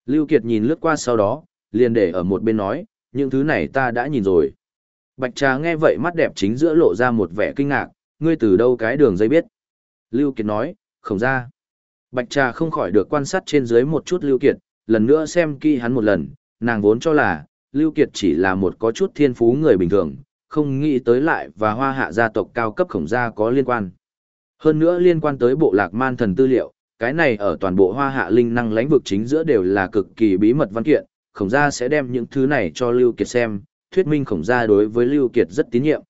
Lưu Kiệt nhìn lướt qua sau đó, liền để ở một bên nói, những thứ này ta đã nhìn rồi. Bạch Trà nghe vậy mắt đẹp chính giữa lộ ra một vẻ kinh ngạc, ngươi từ đâu cái đường dây biết. Lưu Kiệt nói, không ra. Bạch Trà không khỏi được quan sát trên dưới một chút Lưu Kiệt, lần nữa xem kỹ hắn một lần, nàng vốn cho là, Lưu Kiệt chỉ là một có chút thiên phú người bình thường, không nghĩ tới lại và hoa hạ gia tộc cao cấp khổng gia có liên quan. Hơn nữa liên quan tới bộ lạc man thần tư liệu, cái này ở toàn bộ hoa hạ linh năng lãnh vực chính giữa đều là cực kỳ bí mật văn kiện, khổng gia sẽ đem những thứ này cho Lưu Kiệt xem, thuyết minh khổng gia đối với Lưu Kiệt rất tín nhiệm.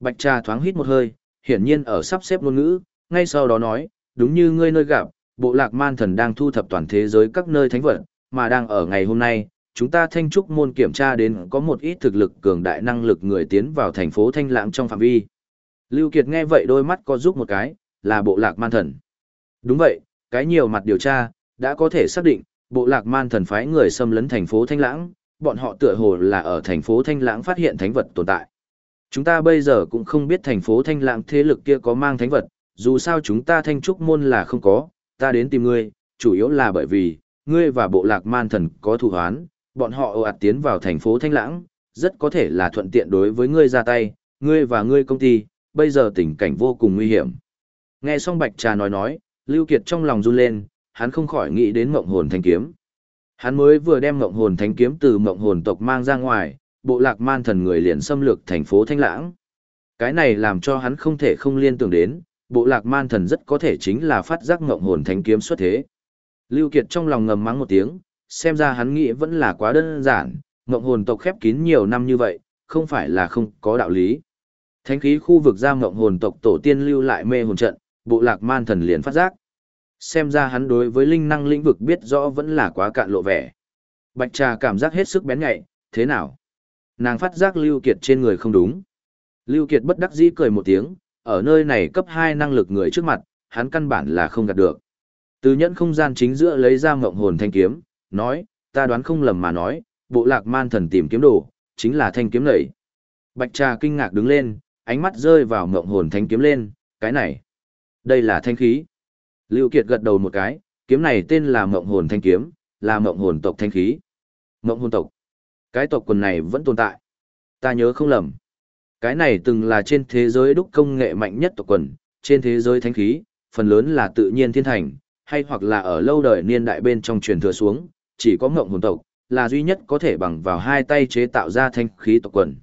Bạch Trà thoáng hít một hơi, hiển nhiên ở sắp xếp ngôn ngữ, ngay sau đó nói, đúng như ngươi nơi gặp, bộ lạc man thần đang thu thập toàn thế giới các nơi thánh vật, mà đang ở ngày hôm nay, chúng ta thanh trúc môn kiểm tra đến có một ít thực lực cường đại năng lực người tiến vào thành phố thanh lãng trong phạm vi. Lưu Kiệt nghe vậy đôi mắt có giúp một cái, là bộ lạc man thần. Đúng vậy, cái nhiều mặt điều tra, đã có thể xác định, bộ lạc man thần phái người xâm lấn thành phố thanh lãng, bọn họ tựa hồ là ở thành phố thanh lãng phát hiện thánh vật tồn tại. Chúng ta bây giờ cũng không biết thành phố thanh lãng thế lực kia có mang thánh vật, dù sao chúng ta thanh trúc môn là không có, ta đến tìm ngươi, chủ yếu là bởi vì, ngươi và bộ lạc man thần có thù hoán, bọn họ ồ ạt tiến vào thành phố Thanh Lãng, rất có thể là thuận tiện đối với ngươi ra tay, ngươi và ngươi công ty, bây giờ tình cảnh vô cùng nguy hiểm. Nghe xong Bạch Trà nói nói, Lưu Kiệt trong lòng run lên, hắn không khỏi nghĩ đến mộng hồn thanh kiếm. Hắn mới vừa đem mộng hồn thánh kiếm từ mộng hồn tộc mang ra ngoài, bộ lạc man thần người liền xâm lược thành phố Thanh Lãng. Cái này làm cho hắn không thể không liên tưởng đến, bộ lạc man thần rất có thể chính là phát giác mộng hồn thánh kiếm xuất thế. Lưu Kiệt trong lòng ngầm mắng một tiếng, xem ra hắn nghĩ vẫn là quá đơn giản, mộng hồn tộc khép kín nhiều năm như vậy, không phải là không có đạo lý. Thánh khí khu vực ra mộng hồn tộc tổ tiên lưu lại mê hồn trận, bộ lạc man thần liền phát giác. Xem ra hắn đối với linh năng lĩnh vực biết rõ vẫn là quá cạn lộ vẻ. Bạch trà cảm giác hết sức bén nhạy, thế nào? Nàng phát giác Lưu Kiệt trên người không đúng. Lưu Kiệt bất đắc dĩ cười một tiếng, ở nơi này cấp 2 năng lực người trước mặt, hắn căn bản là không gạt được. Từ nhẫn không gian chính giữa lấy ra ngộng hồn thanh kiếm, nói, ta đoán không lầm mà nói, bộ lạc man thần tìm kiếm đồ, chính là thanh kiếm này Bạch trà kinh ngạc đứng lên, ánh mắt rơi vào ngộng hồn thanh kiếm lên, cái này. Đây là thanh khí. Lưu Kiệt gật đầu một cái, kiếm này tên là mộng hồn thanh kiếm, là mộng hồn tộc thanh khí. Mộng hồn tộc. Cái tộc quần này vẫn tồn tại. Ta nhớ không lầm. Cái này từng là trên thế giới đúc công nghệ mạnh nhất tộc quần, trên thế giới thanh khí, phần lớn là tự nhiên thiên thành, hay hoặc là ở lâu đời niên đại bên trong truyền thừa xuống, chỉ có mộng hồn tộc, là duy nhất có thể bằng vào hai tay chế tạo ra thanh khí tộc quần.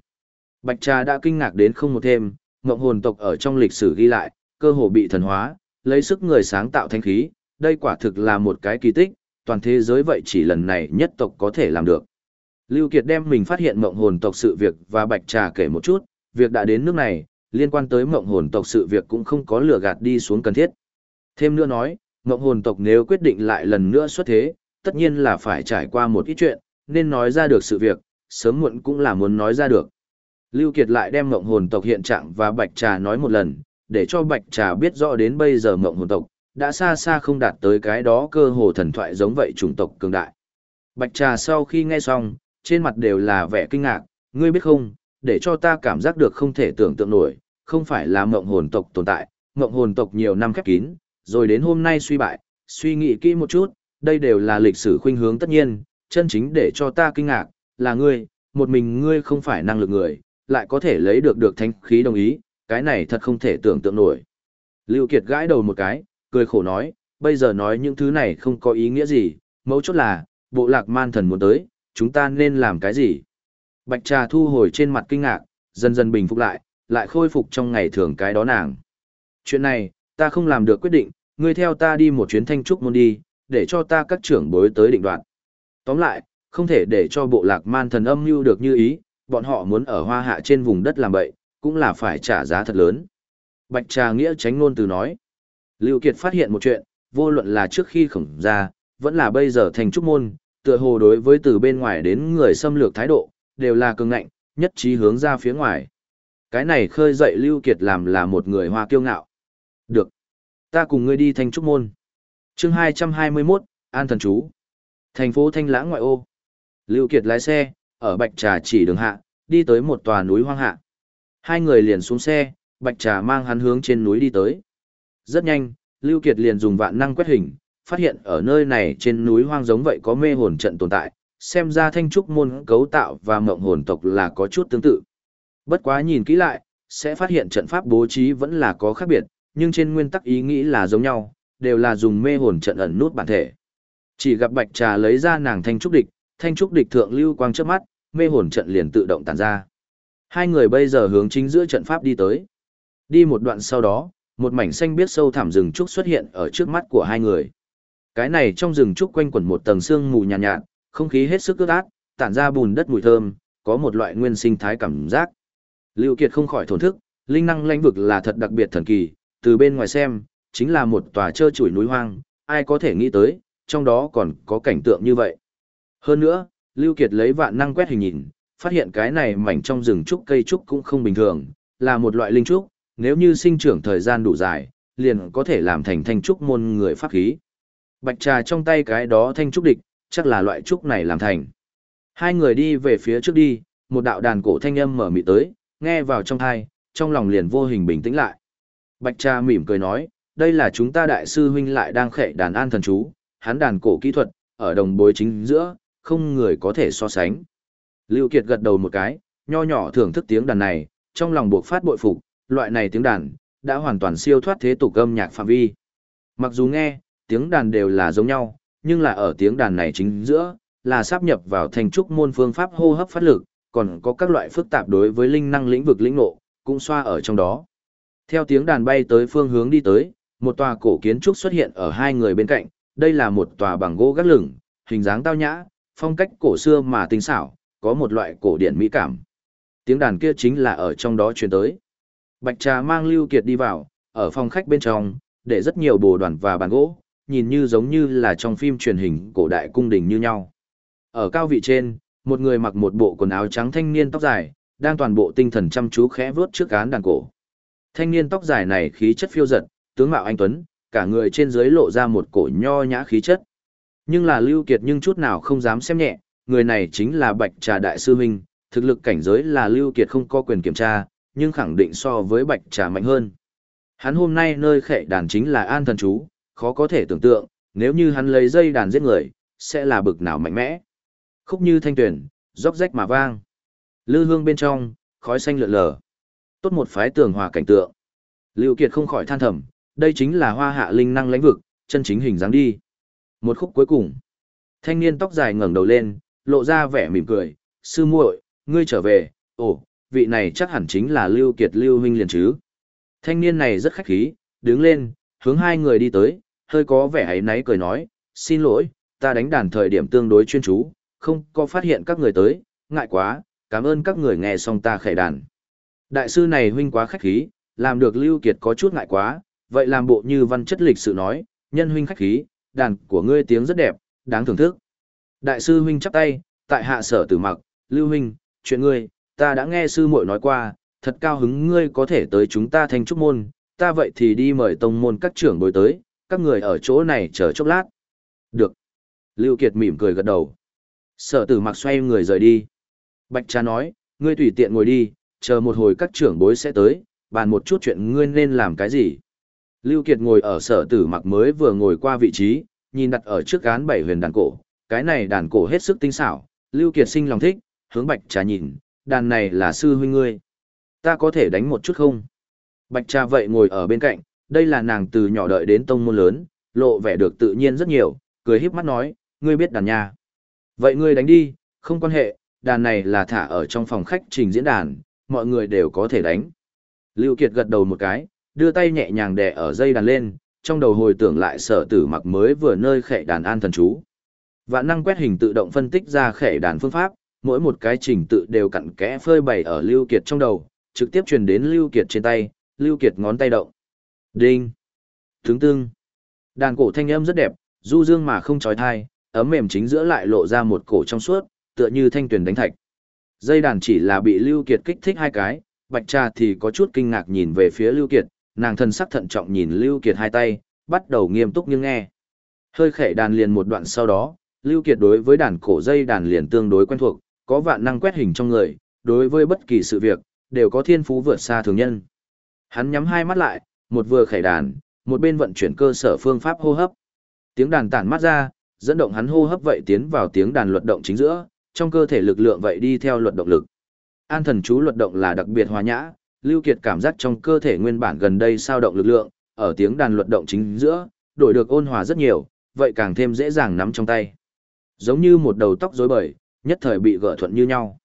Bạch Trà đã kinh ngạc đến không một thêm, mộng hồn tộc ở trong lịch sử ghi lại, cơ hồ bị thần hóa, lấy sức người sáng tạo thanh khí, đây quả thực là một cái kỳ tích, toàn thế giới vậy chỉ lần này nhất tộc có thể làm được. Lưu Kiệt đem mình phát hiện mộng hồn tộc sự việc và Bạch Trà kể một chút, việc đã đến nước này, liên quan tới mộng hồn tộc sự việc cũng không có lừa gạt đi xuống cần thiết. Thêm nữa nói, mộng hồn tộc nếu quyết định lại lần nữa xuất thế, tất nhiên là phải trải qua một ít chuyện, nên nói ra được sự việc, sớm muộn cũng là muốn nói ra được. Lưu Kiệt lại đem mộng hồn tộc hiện trạng và bạch trà nói một lần, để cho bạch trà biết rõ đến bây giờ mộng hồn tộc, đã xa xa không đạt tới cái đó cơ hồ thần thoại giống vậy chủng tộc cường đại. Bạch trà sau khi nghe xong, trên mặt đều là vẻ kinh ngạc, ngươi biết không, để cho ta cảm giác được không thể tưởng tượng nổi, không phải là mộng hồn tộc tồn tại, mộng hồn tộc nhiều năm khép kín, rồi đến hôm nay suy bại, suy nghĩ kỹ một chút, đây đều là lịch sử khuynh hướng tất nhiên, chân chính để cho ta kinh ngạc, là ngươi, một mình ngươi không phải năng lực người, lại có thể lấy được được thánh khí đồng ý, cái này thật không thể tưởng tượng nổi. Lưu Kiệt gãi đầu một cái, cười khổ nói, bây giờ nói những thứ này không có ý nghĩa gì, mấu chốt là, bộ lạc man thần muốn tới, chúng ta nên làm cái gì? Bạch trà thu hồi trên mặt kinh ngạc, dần dần bình phục lại, lại khôi phục trong ngày thường cái đó nàng. Chuyện này, ta không làm được quyết định, ngươi theo ta đi một chuyến thanh trúc môn đi, để cho ta các trưởng bối tới định đoạn. Tóm lại, không thể để cho bộ lạc man thần âm mưu được như ý, bọn họ muốn ở hoa hạ trên vùng đất làm bậy, cũng là phải trả giá thật lớn. Bạch Trà Nghĩa tránh ngôn từ nói. Lưu Kiệt phát hiện một chuyện, vô luận là trước khi khổng ra, vẫn là bây giờ thành trúc môn, tựa hồ đối với từ bên ngoài đến người xâm lược thái độ, đều là cường ngạnh, nhất trí hướng ra phía ngoài. Cái này khơi dậy Lưu Kiệt làm là một người hoa kiêu ngạo. Được. Ta cùng ngươi đi thành trúc môn. Chương 221, An thần chú. Thành phố Thanh Lãng ngoại ô. Lưu Kiệt lái xe, ở Bạch Trà chỉ đường hạ, đi tới một tòa núi hoang hạ. Hai người liền xuống xe, Bạch Trà mang hắn hướng trên núi đi tới. Rất nhanh, Lưu Kiệt liền dùng vạn năng quét hình, phát hiện ở nơi này trên núi hoang giống vậy có mê hồn trận tồn tại, xem ra thanh trúc môn cấu tạo và mộng hồn tộc là có chút tương tự. Bất quá nhìn kỹ lại, sẽ phát hiện trận pháp bố trí vẫn là có khác biệt, nhưng trên nguyên tắc ý nghĩ là giống nhau, đều là dùng mê hồn trận ẩn nút bản thể. Chỉ gặp Bạch Trà lấy ra nàng thanh trúc địch, thanh trúc địch thượng lưu quang trước mắt, mê hồn trận liền tự động tản ra. Hai người bây giờ hướng chính giữa trận pháp đi tới. Đi một đoạn sau đó, một mảnh xanh biết sâu thẳm rừng trúc xuất hiện ở trước mắt của hai người. Cái này trong rừng trúc quanh quẩn một tầng sương mù nhàn nhạt, nhạt, không khí hết sức ướt át, tản ra bùn đất mùi thơm, có một loại nguyên sinh thái cảm giác. Lưu Kiệt không khỏi thổn thức, linh năng lãnh vực là thật đặc biệt thần kỳ, từ bên ngoài xem, chính là một tòa trơ trụi núi hoang, ai có thể nghĩ tới, trong đó còn có cảnh tượng như vậy. Hơn nữa, Lưu Kiệt lấy vạn năng quét hình nhìn, phát hiện cái này mảnh trong rừng trúc cây trúc cũng không bình thường, là một loại linh trúc, nếu như sinh trưởng thời gian đủ dài, liền có thể làm thành thanh trúc môn người pháp khí. Bạch trà trong tay cái đó thanh trúc địch, chắc là loại trúc này làm thành. Hai người đi về phía trước đi, một đạo đàn cổ thanh âm mở mị tới, nghe vào trong tai, trong lòng liền vô hình bình tĩnh lại. Bạch trà mỉm cười nói, đây là chúng ta đại sư huynh lại đang khệ đàn an thần chú, hắn đàn cổ kỹ thuật, ở đồng bối chính giữa, không người có thể so sánh. Lưu Kiệt gật đầu một cái, nho nhỏ thưởng thức tiếng đàn này, trong lòng buộc phát bội phục, loại này tiếng đàn, đã hoàn toàn siêu thoát thế tục âm nhạc phạm vi. Mặc dù nghe, tiếng đàn đều là giống nhau, nhưng là ở tiếng đàn này chính giữa, là sáp nhập vào thành trúc môn phương pháp hô hấp phát lực, còn có các loại phức tạp đối với linh năng lĩnh vực lĩnh ngộ, cũng xoa ở trong đó. Theo tiếng đàn bay tới phương hướng đi tới, một tòa cổ kiến trúc xuất hiện ở hai người bên cạnh, đây là một tòa bằng gỗ gác lửng, hình dáng tao nhã, phong cách cổ xưa mà tinh xảo, có một loại cổ điển mỹ cảm. Tiếng đàn kia chính là ở trong đó truyền tới. Bạch Trà mang Lưu Kiệt đi vào, ở phòng khách bên trong, để rất nhiều bồ đoàn và bàn gỗ, nhìn như giống như là trong phim truyền hình cổ đại cung đình như nhau. Ở cao vị trên, một người mặc một bộ quần áo trắng thanh niên tóc dài, đang toàn bộ tinh thần chăm chú khẽ vướt trước án đàn cổ. Thanh niên tóc dài này khí chất phiêu dật, tướng mạo anh tuấn, cả người trên dưới lộ ra một cổ nho nhã khí chất. Nhưng là Lưu Kiệt nhưng chút nào không dám xem nhẹ, người này chính là Bạch Trà Đại Sư Huynh, thực lực cảnh giới là Lưu Kiệt không có quyền kiểm tra, nhưng khẳng định so với Bạch Trà mạnh hơn. Hắn hôm nay nơi khệ đàn chính là an thần chú, khó có thể tưởng tượng, nếu như hắn lấy dây đàn giết người, sẽ là bực nào mạnh mẽ. Khúc như thanh tuyển, róc rách mà vang. Lư hương bên trong, khói xanh lượn lờ. Tốt một phái tường hòa cảnh tượng. Lưu Kiệt không khỏi than thầm, đây chính là hoa hạ linh năng lãnh vực, chân chính hình dáng đi. Một khúc cuối cùng. Thanh niên tóc dài ngẩng đầu lên, lộ ra vẻ mỉm cười, sư muội, ngươi trở về, ồ, vị này chắc hẳn chính là Lưu Kiệt Lưu huynh liền chứ. Thanh niên này rất khách khí, đứng lên, hướng hai người đi tới, hơi có vẻ ấy náy cười nói, xin lỗi, ta đánh đàn thời điểm tương đối chuyên chú, không có phát hiện các người tới, ngại quá, cảm ơn các người nghe xong ta khải đàn. Đại sư này huynh quá khách khí, làm được Lưu Kiệt có chút ngại quá, vậy làm bộ như văn chất lịch sự nói, nhân huynh khách khí, đàn của ngươi tiếng rất đẹp, đáng thưởng thức. Đại sư huynh chắp tay, tại hạ sở tử mặc, Lưu huynh, chuyện ngươi, ta đã nghe sư muội nói qua, thật cao hứng ngươi có thể tới chúng ta thành trúc môn, ta vậy thì đi mời tông môn các trưởng bối tới, các người ở chỗ này chờ chốc lát. Được. Lưu Kiệt mỉm cười gật đầu. Sở tử mặc xoay người rời đi. Bạch cha nói, ngươi tùy tiện ngồi đi, chờ một hồi các trưởng bối sẽ tới, bàn một chút chuyện ngươi nên làm cái gì. Lưu Kiệt ngồi ở sở tử mặc mới vừa ngồi qua vị trí, nhìn đặt ở trước án bảy huyền đàn cổ, cái này đàn cổ hết sức tinh xảo, Lưu Kiệt sinh lòng thích, hướng bạch trà nhìn, đàn này là sư huynh ngươi. Ta có thể đánh một chút không? Bạch trà vậy ngồi ở bên cạnh, đây là nàng từ nhỏ đợi đến tông môn lớn, lộ vẻ được tự nhiên rất nhiều, cười híp mắt nói, ngươi biết đàn nha. Vậy ngươi đánh đi, không quan hệ, đàn này là thả ở trong phòng khách trình diễn đàn, mọi người đều có thể đánh. Lưu Kiệt gật đầu một cái, đưa tay nhẹ nhàng đè ở dây đàn lên, trong đầu hồi tưởng lại sở tử mặc mới vừa nơi khệ đàn an thần chú. Vạn năng quét hình tự động phân tích ra khẻ đàn phương pháp, mỗi một cái trình tự đều cặn kẽ phơi bày ở Lưu Kiệt trong đầu, trực tiếp truyền đến Lưu Kiệt trên tay, Lưu Kiệt ngón tay động. Đinh. Tướng tương. Đàn cổ thanh âm rất đẹp, du dương mà không chói tai, ấm mềm chính giữa lại lộ ra một cổ trong suốt, tựa như thanh tuyển đánh thạch. Dây đàn chỉ là bị Lưu Kiệt kích thích hai cái, Bạch Trà thì có chút kinh ngạc nhìn về phía Lưu Kiệt, nàng thân sắc thận trọng nhìn Lưu Kiệt hai tay, bắt đầu nghiêm túc nhưng nghe. Hơi khẽ đàn liền một đoạn sau đó, Lưu Kiệt đối với đàn cổ dây đàn liền tương đối quen thuộc, có vạn năng quét hình trong người, đối với bất kỳ sự việc, đều có thiên phú vượt xa thường nhân. Hắn nhắm hai mắt lại, một vừa khải đàn, một bên vận chuyển cơ sở phương pháp hô hấp. Tiếng đàn tản mắt ra, dẫn động hắn hô hấp vậy tiến vào tiếng đàn luật động chính giữa, trong cơ thể lực lượng vậy đi theo luật động lực. An thần chú luật động là đặc biệt hòa nhã, Lưu Kiệt cảm giác trong cơ thể nguyên bản gần đây sao động lực lượng, ở tiếng đàn luật động chính giữa, đổi được ôn hòa rất nhiều, vậy càng thêm dễ dàng nắm trong tay. Giống như một đầu tóc rối bời, nhất thời bị gỡ thuận như nhau.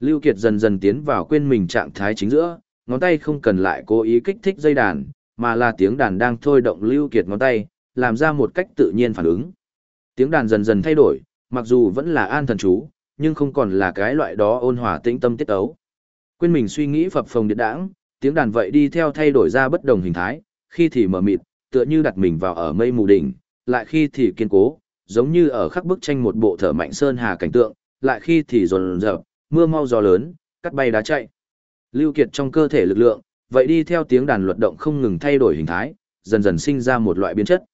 Lưu Kiệt dần dần tiến vào quên mình trạng thái chính giữa, ngón tay không cần lại cố ý kích thích dây đàn, mà là tiếng đàn đang thôi động Lưu Kiệt ngón tay, làm ra một cách tự nhiên phản ứng. Tiếng đàn dần dần thay đổi, mặc dù vẫn là an thần chú, nhưng không còn là cái loại đó ôn hòa tĩnh tâm tiết ấu. Quên mình suy nghĩ phập phồng điện đãng, tiếng đàn vậy đi theo thay đổi ra bất đồng hình thái, khi thì mở mịt, tựa như đặt mình vào ở mây mù đỉnh, lại khi thì kiên cố, giống như ở khắc bức tranh một bộ thở mạnh sơn hà cảnh tượng, lại khi thì rồn rợp, mưa mau gió lớn, cắt bay đá chạy. Lưu Kiệt trong cơ thể lực lượng, vậy đi theo tiếng đàn luật động không ngừng thay đổi hình thái, dần dần sinh ra một loại biến chất.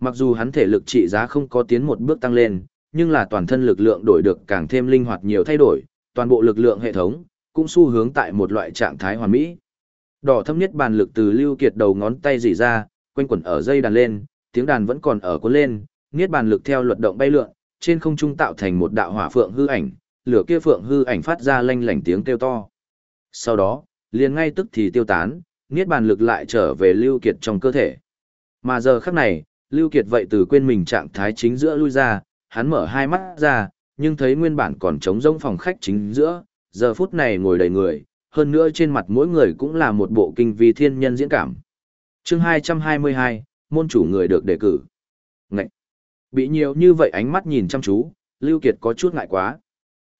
Mặc dù hắn thể lực trị giá không có tiến một bước tăng lên, nhưng là toàn thân lực lượng đổi được càng thêm linh hoạt nhiều thay đổi, toàn bộ lực lượng hệ thống cũng xu hướng tại một loại trạng thái hoàn mỹ. Đỏ thâm nhất bàn lực từ Lưu Kiệt đầu ngón tay dỉ ra, quanh quẩn ở dây đàn lên, tiếng đàn vẫn còn ở cuốn lên, niết bàn lực theo luật động bay lượn, trên không trung tạo thành một đạo hỏa phượng hư ảnh, lửa kia phượng hư ảnh phát ra lanh lảnh tiếng kêu to. Sau đó, liền ngay tức thì tiêu tán, niết bàn lực lại trở về Lưu Kiệt trong cơ thể. Mà giờ khắc này, Lưu Kiệt vậy từ quên mình trạng thái chính giữa lui ra, hắn mở hai mắt ra, nhưng thấy nguyên bản còn trống rỗng phòng khách chính giữa, giờ phút này ngồi đầy người, hơn nữa trên mặt mỗi người cũng là một bộ kinh vi thiên nhân diễn cảm. Chương 222, môn chủ người được đề cử. Bị nhiều như vậy ánh mắt nhìn chăm chú, Lưu Kiệt có chút ngại quá.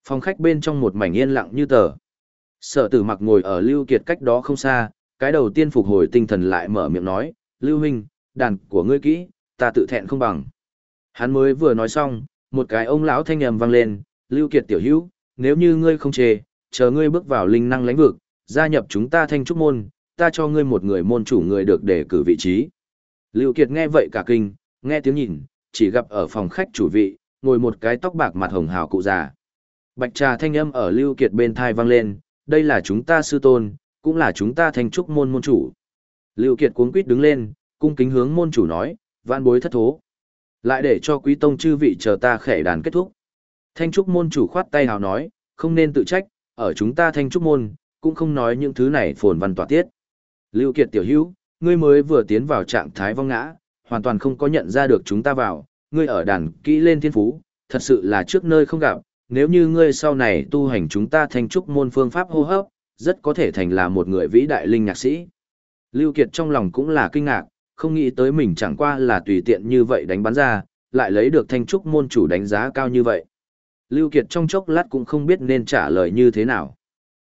Phòng khách bên trong một mảnh yên lặng như tờ. Sở tử mặc ngồi ở Lưu Kiệt cách đó không xa, cái đầu tiên phục hồi tinh thần lại mở miệng nói, Lưu Huynh, đàn của ngươi kỹ, ta tự thẹn không bằng. Hắn mới vừa nói xong, một cái ông lão thanh âm vang lên, Lưu Kiệt tiểu hữu, nếu như ngươi không chê, chờ ngươi bước vào linh năng lãnh vực, gia nhập chúng ta thanh trúc môn, ta cho ngươi một người môn chủ người được đề cử vị trí. Lưu Kiệt nghe vậy cả kinh, nghe tiếng nhìn, chỉ gặp ở phòng khách chủ vị, ngồi một cái tóc bạc mặt hồng hào cụ già. Bạch trà thanh âm ở Lưu Kiệt bên thai vang lên, đây là chúng ta sư tôn, cũng là chúng ta thanh trúc môn môn chủ. Lưu Kiệt cuống quýt đứng lên, cung kính hướng môn chủ nói, vạn bối thất thố. Lại để cho quý tông chư vị chờ ta khẻ đàn kết thúc. Thanh trúc môn chủ khoát tay hào nói, không nên tự trách, ở chúng ta thanh trúc môn, cũng không nói những thứ này phồn văn tỏa tiết. Lưu Kiệt tiểu hữu, ngươi mới vừa tiến vào trạng thái vong ngã, hoàn toàn không có nhận ra được chúng ta vào, ngươi ở đàn kỹ lên thiên phú, thật sự là trước nơi không gặp, nếu như ngươi sau này tu hành chúng ta thanh trúc môn phương pháp hô hấp, rất có thể thành là một người vĩ đại linh nhạc sĩ. Lưu Kiệt trong lòng cũng là kinh ngạc, không nghĩ tới mình chẳng qua là tùy tiện như vậy đánh bắn ra, lại lấy được thanh trúc môn chủ đánh giá cao như vậy. Lưu Kiệt trong chốc lát cũng không biết nên trả lời như thế nào.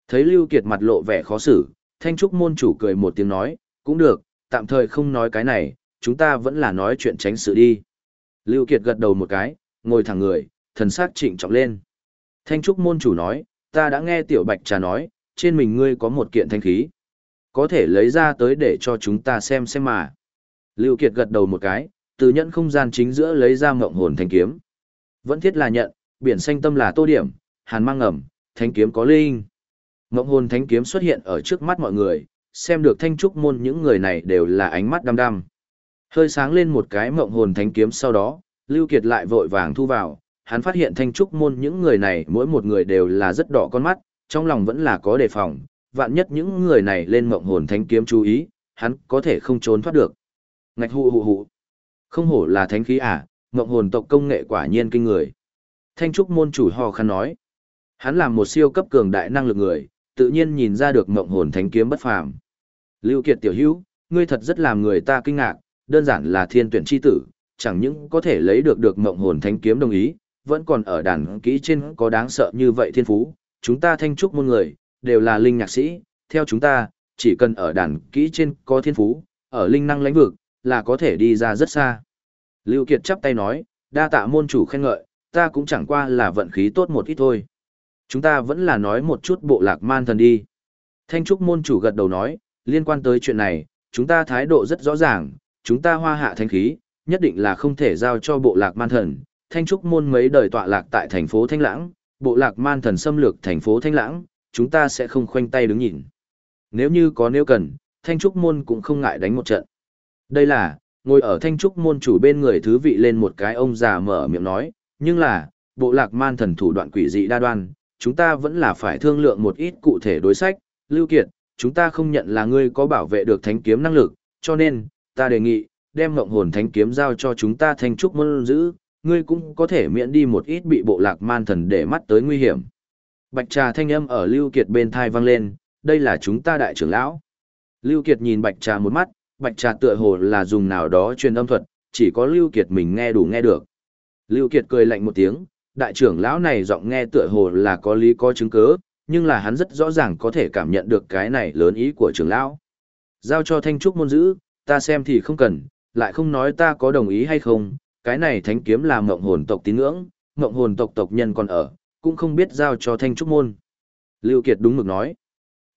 Thấy Lưu Kiệt mặt lộ vẻ khó xử, thanh trúc môn chủ cười một tiếng nói, cũng được, tạm thời không nói cái này, chúng ta vẫn là nói chuyện tránh sự đi. Lưu Kiệt gật đầu một cái, ngồi thẳng người, thần sắc trịnh trọng lên. Thanh trúc môn chủ nói, ta đã nghe tiểu bạch trà nói, trên mình ngươi có một kiện thanh khí. Có thể lấy ra tới để cho chúng ta xem xem mà. Lưu Kiệt gật đầu một cái, từ nhận không gian chính giữa lấy ra ngộng hồn thanh kiếm. Vẫn thiết là nhận, biển xanh tâm là tô điểm, hàn mang ngầm, thanh kiếm có linh. Ngộng hồn thanh kiếm xuất hiện ở trước mắt mọi người, xem được thanh trúc môn những người này đều là ánh mắt đăm đăm. Hơi sáng lên một cái mộng hồn thánh kiếm sau đó, Lưu Kiệt lại vội vàng thu vào, hắn phát hiện thanh trúc môn những người này mỗi một người đều là rất đỏ con mắt, trong lòng vẫn là có đề phòng, vạn nhất những người này lên mộng hồn thánh kiếm chú ý, hắn có thể không trốn thoát được. Ngạch hụ hụ hụ. Không hổ là thánh khí à, mộng hồn tộc công nghệ quả nhiên kinh người. Thanh trúc môn chủ ho khăn nói. Hắn là một siêu cấp cường đại năng lực người, tự nhiên nhìn ra được mộng hồn thánh kiếm bất phàm. Lưu Kiệt tiểu hữu, ngươi thật rất làm người ta kinh ngạc, đơn giản là thiên tuyển chi tử, chẳng những có thể lấy được được mộng hồn thánh kiếm đồng ý, vẫn còn ở đàn kỹ trên có đáng sợ như vậy thiên phú, chúng ta thanh trúc môn người, đều là linh nhạc sĩ, theo chúng ta, chỉ cần ở đàn kỹ trên có thiên phú, ở linh năng lãnh vực, là có thể đi ra rất xa. Lưu Kiệt chắp tay nói, đa tạ môn chủ khen ngợi, ta cũng chẳng qua là vận khí tốt một ít thôi. Chúng ta vẫn là nói một chút bộ lạc man thần đi. Thanh trúc môn chủ gật đầu nói, liên quan tới chuyện này, chúng ta thái độ rất rõ ràng, chúng ta hoa hạ thanh khí, nhất định là không thể giao cho bộ lạc man thần. Thanh trúc môn mấy đời tọa lạc tại thành phố Thanh Lãng, bộ lạc man thần xâm lược thành phố Thanh Lãng, chúng ta sẽ không khoanh tay đứng nhìn. Nếu như có nếu cần, Thanh Trúc Môn cũng không ngại đánh một trận. Đây là, ngồi ở Thanh Trúc Môn chủ bên người thứ vị lên một cái ông già mở miệng nói, nhưng là, bộ lạc man thần thủ đoạn quỷ dị đa đoan, chúng ta vẫn là phải thương lượng một ít cụ thể đối sách, Lưu Kiệt, chúng ta không nhận là ngươi có bảo vệ được thánh kiếm năng lực, cho nên, ta đề nghị, đem ngộng hồn thánh kiếm giao cho chúng ta Thanh Trúc Môn giữ, ngươi cũng có thể miễn đi một ít bị bộ lạc man thần để mắt tới nguy hiểm. Bạch trà thanh âm ở Lưu Kiệt bên thai vang lên, đây là chúng ta đại trưởng lão. Lưu Kiệt nhìn bạch trà một mắt, bạch trà tựa hồ là dùng nào đó truyền âm thuật, chỉ có Lưu Kiệt mình nghe đủ nghe được. Lưu Kiệt cười lạnh một tiếng, đại trưởng lão này giọng nghe tựa hồ là có lý có chứng cứ, nhưng là hắn rất rõ ràng có thể cảm nhận được cái này lớn ý của trưởng lão. Giao cho thanh trúc môn giữ, ta xem thì không cần, lại không nói ta có đồng ý hay không, cái này thánh kiếm là mộng hồn tộc tín ngưỡng, mộng hồn tộc tộc nhân còn ở, cũng không biết giao cho thanh trúc môn. Lưu Kiệt đúng mực nói.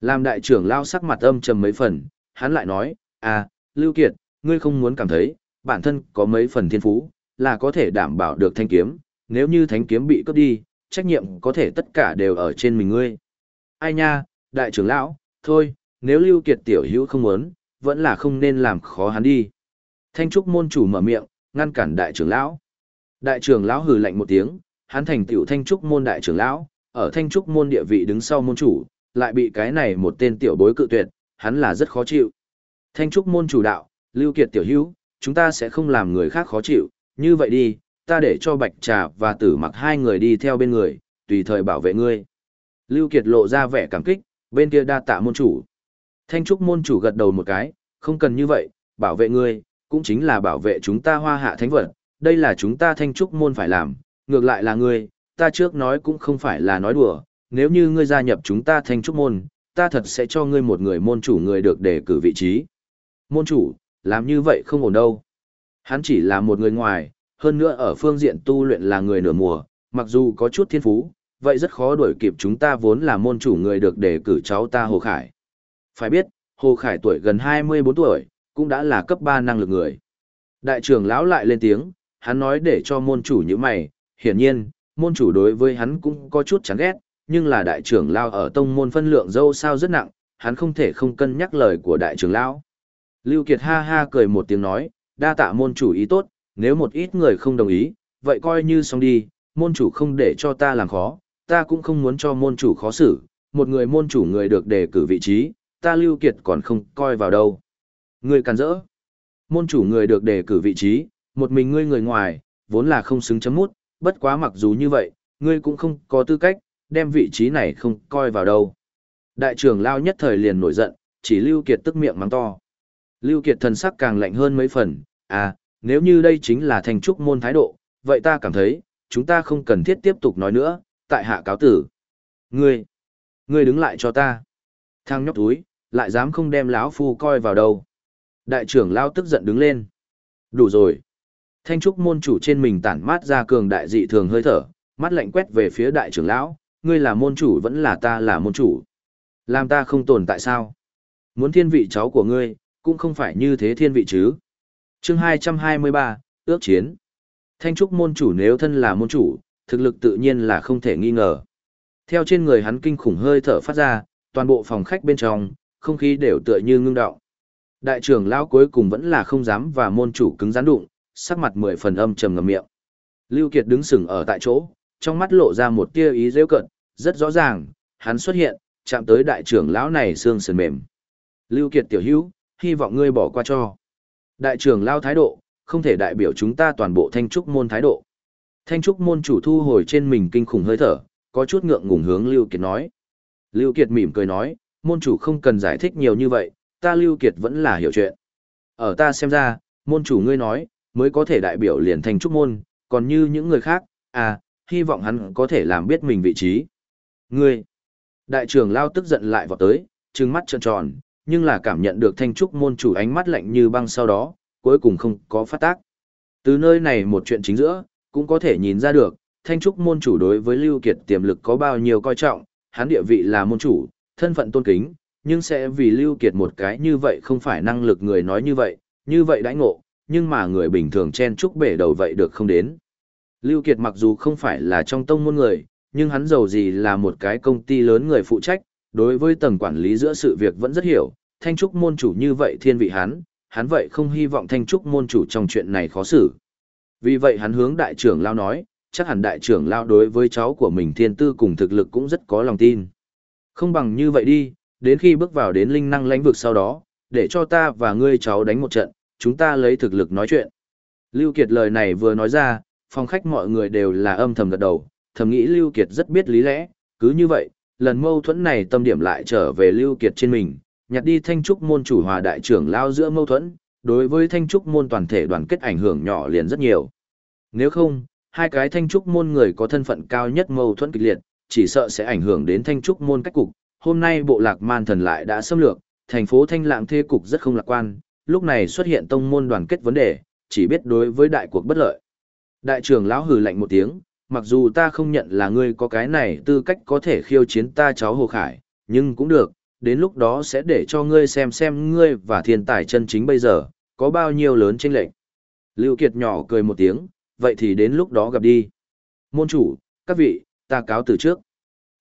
Làm đại trưởng lao sắc mặt âm trầm mấy phần, hắn lại nói, à, Lưu Kiệt, ngươi không muốn cảm thấy, bản thân có mấy phần thiên phú, là có thể đảm bảo được thanh kiếm, nếu như Thánh kiếm bị cướp đi, trách nhiệm có thể tất cả đều ở trên mình ngươi. Ai nha, đại trưởng lão, thôi, nếu Lưu Kiệt tiểu hữu không muốn, vẫn là không nên làm khó hắn đi. Thanh trúc môn chủ mở miệng, ngăn cản đại trưởng lão. Đại trưởng lão hừ lạnh một tiếng, hắn thành tiểu thanh trúc môn đại trưởng lão, ở thanh trúc môn địa vị đứng sau môn chủ, lại bị cái này một tên tiểu bối cự tuyệt, hắn là rất khó chịu. Thanh trúc môn chủ đạo, Lưu Kiệt tiểu hữu, chúng ta sẽ không làm người khác khó chịu, như vậy đi, ta để cho Bạch Trà và Tử Mặc hai người đi theo bên người, tùy thời bảo vệ ngươi. Lưu Kiệt lộ ra vẻ cảm kích, bên kia đa tạ môn chủ. Thanh trúc môn chủ gật đầu một cái, không cần như vậy, bảo vệ ngươi, cũng chính là bảo vệ chúng ta hoa hạ thánh vật, đây là chúng ta thanh trúc môn phải làm, ngược lại là ngươi, ta trước nói cũng không phải là nói đùa, nếu như ngươi gia nhập chúng ta thanh trúc môn, ta thật sẽ cho ngươi một người môn chủ người được đề cử vị trí. Môn chủ, làm như vậy không ổn đâu. Hắn chỉ là một người ngoài, hơn nữa ở phương diện tu luyện là người nửa mùa, mặc dù có chút thiên phú, vậy rất khó đuổi kịp chúng ta vốn là môn chủ người được đề cử cháu ta Hồ Khải. Phải biết, Hồ Khải tuổi gần 24 tuổi, cũng đã là cấp 3 năng lực người. Đại trưởng lão lại lên tiếng, hắn nói để cho môn chủ như mày, hiển nhiên, môn chủ đối với hắn cũng có chút chán ghét, nhưng là đại trưởng lao ở tông môn phân lượng dâu sao rất nặng, hắn không thể không cân nhắc lời của đại trưởng lão. Lưu Kiệt ha ha cười một tiếng nói, đa tạ môn chủ ý tốt, nếu một ít người không đồng ý, vậy coi như xong đi, môn chủ không để cho ta làm khó, ta cũng không muốn cho môn chủ khó xử, một người môn chủ người được đề cử vị trí, ta Lưu Kiệt còn không coi vào đâu. Ngươi càn rỡ. Môn chủ người được đề cử vị trí, một mình ngươi người ngoài, vốn là không xứng chấm mút, bất quá mặc dù như vậy, ngươi cũng không có tư cách, đem vị trí này không coi vào đâu. Đại trưởng lao nhất thời liền nổi giận, chỉ Lưu Kiệt tức miệng mắng to. Lưu Kiệt thần sắc càng lạnh hơn mấy phần, à, nếu như đây chính là thành trúc môn thái độ, vậy ta cảm thấy, chúng ta không cần thiết tiếp tục nói nữa, tại hạ cáo tử. Ngươi, ngươi đứng lại cho ta. Thang nhóc túi, lại dám không đem lão phu coi vào đâu. Đại trưởng lao tức giận đứng lên. Đủ rồi. Thanh trúc môn chủ trên mình tản mát ra cường đại dị thường hơi thở, mắt lạnh quét về phía đại trưởng lão, ngươi là môn chủ vẫn là ta là môn chủ. Làm ta không tồn tại sao? Muốn thiên vị cháu của ngươi, cũng không phải như thế thiên vị chứ. chương 223, ước chiến. Thanh trúc môn chủ nếu thân là môn chủ, thực lực tự nhiên là không thể nghi ngờ. Theo trên người hắn kinh khủng hơi thở phát ra, toàn bộ phòng khách bên trong, không khí đều tựa như ngưng động. Đại trưởng lão cuối cùng vẫn là không dám và môn chủ cứng rắn đụng, sắc mặt mười phần âm trầm ngậm miệng. Lưu Kiệt đứng sừng ở tại chỗ, trong mắt lộ ra một tia ý giễu cận, rất rõ ràng, hắn xuất hiện, chạm tới đại trưởng lão này xương sườn mềm. Lưu Kiệt tiểu hữu, hy vọng ngươi bỏ qua cho. Đại trưởng lão thái độ, không thể đại biểu chúng ta toàn bộ thanh trúc môn thái độ. Thanh trúc môn chủ thu hồi trên mình kinh khủng hơi thở, có chút ngượng ngùng hướng Lưu Kiệt nói. Lưu Kiệt mỉm cười nói, môn chủ không cần giải thích nhiều như vậy, ta Lưu Kiệt vẫn là hiểu chuyện. Ở ta xem ra, môn chủ ngươi nói, mới có thể đại biểu liền thanh trúc môn, còn như những người khác, à, hy vọng hắn có thể làm biết mình vị trí. Ngươi, đại trưởng lao tức giận lại vào tới, trừng mắt trợn tròn, nhưng là cảm nhận được thanh trúc môn chủ ánh mắt lạnh như băng sau đó, cuối cùng không có phát tác. Từ nơi này một chuyện chính giữa, cũng có thể nhìn ra được, thanh trúc môn chủ đối với Lưu Kiệt tiềm lực có bao nhiêu coi trọng, hắn địa vị là môn chủ, thân phận tôn kính, nhưng sẽ vì Lưu Kiệt một cái như vậy không phải năng lực người nói như vậy, như vậy đãi ngộ, nhưng mà người bình thường chen chúc bể đầu vậy được không đến. Lưu Kiệt mặc dù không phải là trong tông môn người, nhưng hắn giàu gì là một cái công ty lớn người phụ trách, đối với tầng quản lý giữa sự việc vẫn rất hiểu, thanh trúc môn chủ như vậy thiên vị hắn, hắn vậy không hy vọng thanh trúc môn chủ trong chuyện này khó xử. Vì vậy hắn hướng đại trưởng lao nói, chắc hẳn đại trưởng lao đối với cháu của mình thiên tư cùng thực lực cũng rất có lòng tin. Không bằng như vậy đi, đến khi bước vào đến linh năng lãnh vực sau đó, để cho ta và ngươi cháu đánh một trận, chúng ta lấy thực lực nói chuyện. Lưu Kiệt lời này vừa nói ra, phòng khách mọi người đều là âm thầm gật đầu, thầm nghĩ Lưu Kiệt rất biết lý lẽ, cứ như vậy, lần mâu thuẫn này tâm điểm lại trở về Lưu Kiệt trên mình, nhặt đi thanh trúc môn chủ hòa đại trưởng lao giữa mâu thuẫn, đối với thanh trúc môn toàn thể đoàn kết ảnh hưởng nhỏ liền rất nhiều. Nếu không, hai cái thanh trúc môn người có thân phận cao nhất mâu thuẫn kịch liệt, chỉ sợ sẽ ảnh hưởng đến thanh trúc môn cách cục. Hôm nay bộ lạc man thần lại đã xâm lược, thành phố thanh lãng thế cục rất không lạc quan, lúc này xuất hiện tông môn đoàn kết vấn đề, chỉ biết đối với đại cuộc bất lợi. Đại trưởng lão hừ lạnh một tiếng, mặc dù ta không nhận là ngươi có cái này tư cách có thể khiêu chiến ta cháu Hồ Khải, nhưng cũng được, đến lúc đó sẽ để cho ngươi xem xem ngươi và thiên tài chân chính bây giờ, có bao nhiêu lớn chênh lệch. Lưu Kiệt nhỏ cười một tiếng, vậy thì đến lúc đó gặp đi. Môn chủ, các vị, ta cáo từ trước.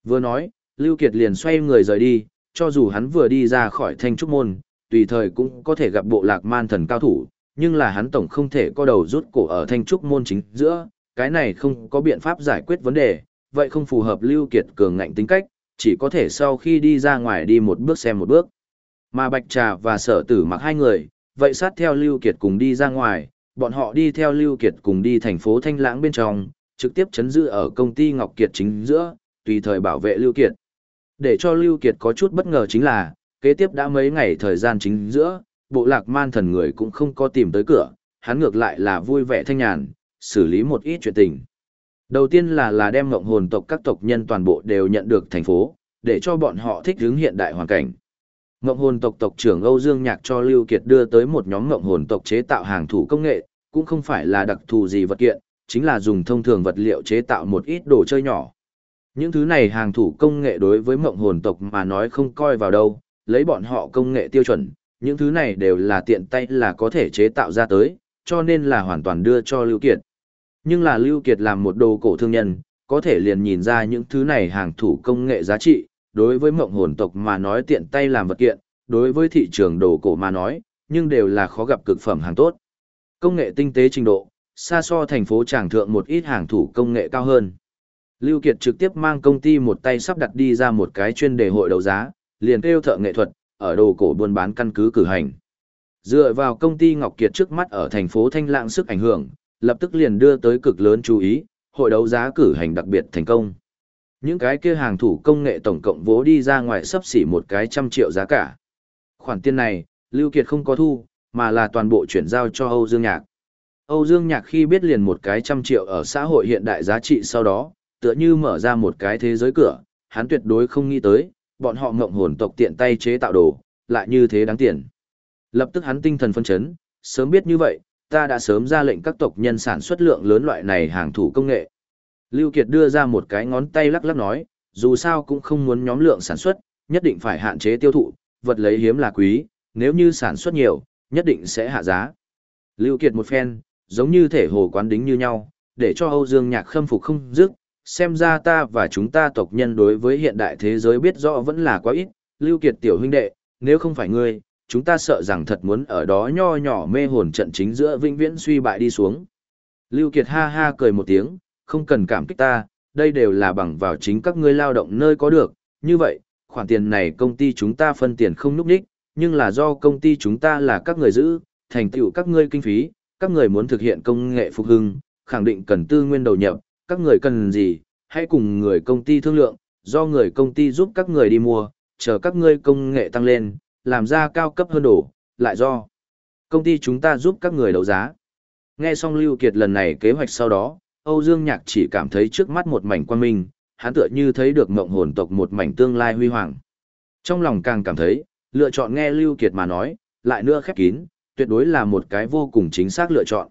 Vừa nói, Lưu Kiệt liền xoay người rời đi, cho dù hắn vừa đi ra khỏi thanh trúc môn, tùy thời cũng có thể gặp bộ lạc man thần cao thủ, nhưng là hắn tổng không thể co đầu rút cổ ở thanh trúc môn chính giữa, cái này không có biện pháp giải quyết vấn đề, vậy không phù hợp Lưu Kiệt cường ngạnh tính cách, chỉ có thể sau khi đi ra ngoài đi một bước xem một bước. Mà Bạch Trà và Sở Tử mặc hai người, vậy sát theo Lưu Kiệt cùng đi ra ngoài, bọn họ đi theo Lưu Kiệt cùng đi thành phố Thanh Lãng bên trong, trực tiếp chấn giữ ở công ty Ngọc Kiệt chính giữa, tùy thời bảo vệ Lưu Kiệt. Để cho Lưu Kiệt có chút bất ngờ chính là, kế tiếp đã mấy ngày thời gian chính giữa, bộ lạc man thần người cũng không có tìm tới cửa, hắn ngược lại là vui vẻ thanh nhàn, xử lý một ít chuyện tình. Đầu tiên là là đem ngộng hồn tộc các tộc nhân toàn bộ đều nhận được thành phố, để cho bọn họ thích ứng hiện đại hoàn cảnh. Ngộng hồn tộc tộc trưởng Âu Dương Nhạc cho Lưu Kiệt đưa tới một nhóm ngộng hồn tộc chế tạo hàng thủ công nghệ, cũng không phải là đặc thù gì vật kiện, chính là dùng thông thường vật liệu chế tạo một ít đồ chơi nhỏ. Những thứ này hàng thủ công nghệ đối với mộng hồn tộc mà nói không coi vào đâu, lấy bọn họ công nghệ tiêu chuẩn, những thứ này đều là tiện tay là có thể chế tạo ra tới, cho nên là hoàn toàn đưa cho Lưu Kiệt. Nhưng là Lưu Kiệt làm một đồ cổ thương nhân, có thể liền nhìn ra những thứ này hàng thủ công nghệ giá trị, đối với mộng hồn tộc mà nói tiện tay làm vật kiện, đối với thị trường đồ cổ mà nói, nhưng đều là khó gặp cực phẩm hàng tốt. Công nghệ tinh tế trình độ, xa so thành phố tràng thượng một ít hàng thủ công nghệ cao hơn. Lưu Kiệt trực tiếp mang công ty một tay sắp đặt đi ra một cái chuyên đề hội đấu giá, liền kêu thợ nghệ thuật, ở đồ cổ buôn bán căn cứ cử hành. Dựa vào công ty Ngọc Kiệt trước mắt ở thành phố Thanh Lạng sức ảnh hưởng, lập tức liền đưa tới cực lớn chú ý, hội đấu giá cử hành đặc biệt thành công. Những cái kia hàng thủ công nghệ tổng cộng vố đi ra ngoài sắp xỉ một cái trăm triệu giá cả. Khoản tiền này, Lưu Kiệt không có thu, mà là toàn bộ chuyển giao cho Âu Dương Nhạc. Âu Dương Nhạc khi biết liền một cái trăm triệu ở xã hội hiện đại giá trị sau đó, tựa như mở ra một cái thế giới cửa, hắn tuyệt đối không nghĩ tới, bọn họ ngộng hồn tộc tiện tay chế tạo đồ, lại như thế đáng tiền. Lập tức hắn tinh thần phân chấn, sớm biết như vậy, ta đã sớm ra lệnh các tộc nhân sản xuất lượng lớn loại này hàng thủ công nghệ. Lưu Kiệt đưa ra một cái ngón tay lắc lắc nói, dù sao cũng không muốn nhóm lượng sản xuất, nhất định phải hạn chế tiêu thụ, vật lấy hiếm là quý, nếu như sản xuất nhiều, nhất định sẽ hạ giá. Lưu Kiệt một phen, giống như thể hồ quán đính như nhau, để cho Âu Dương Nhạc khâm phục không dứt, xem ra ta và chúng ta tộc nhân đối với hiện đại thế giới biết rõ vẫn là quá ít, Lưu Kiệt tiểu huynh đệ, nếu không phải ngươi, chúng ta sợ rằng thật muốn ở đó nho nhỏ mê hồn trận chính giữa vĩnh viễn suy bại đi xuống. Lưu Kiệt ha ha cười một tiếng, không cần cảm kích ta, đây đều là bằng vào chính các ngươi lao động nơi có được, như vậy, khoản tiền này công ty chúng ta phân tiền không núp đích, nhưng là do công ty chúng ta là các người giữ, thành tựu các ngươi kinh phí, các người muốn thực hiện công nghệ phục hưng, khẳng định cần tư nguyên đầu nhập, các người cần gì, hãy cùng người công ty thương lượng, do người công ty giúp các người đi mua, chờ các ngươi công nghệ tăng lên, làm ra cao cấp hơn đồ, lại do công ty chúng ta giúp các người đấu giá. Nghe xong Lưu Kiệt lần này kế hoạch sau đó, Âu Dương Nhạc chỉ cảm thấy trước mắt một mảnh quang minh, hắn tựa như thấy được mộng hồn tộc một mảnh tương lai huy hoàng. Trong lòng càng cảm thấy, lựa chọn nghe Lưu Kiệt mà nói, lại nữa khép kín, tuyệt đối là một cái vô cùng chính xác lựa chọn.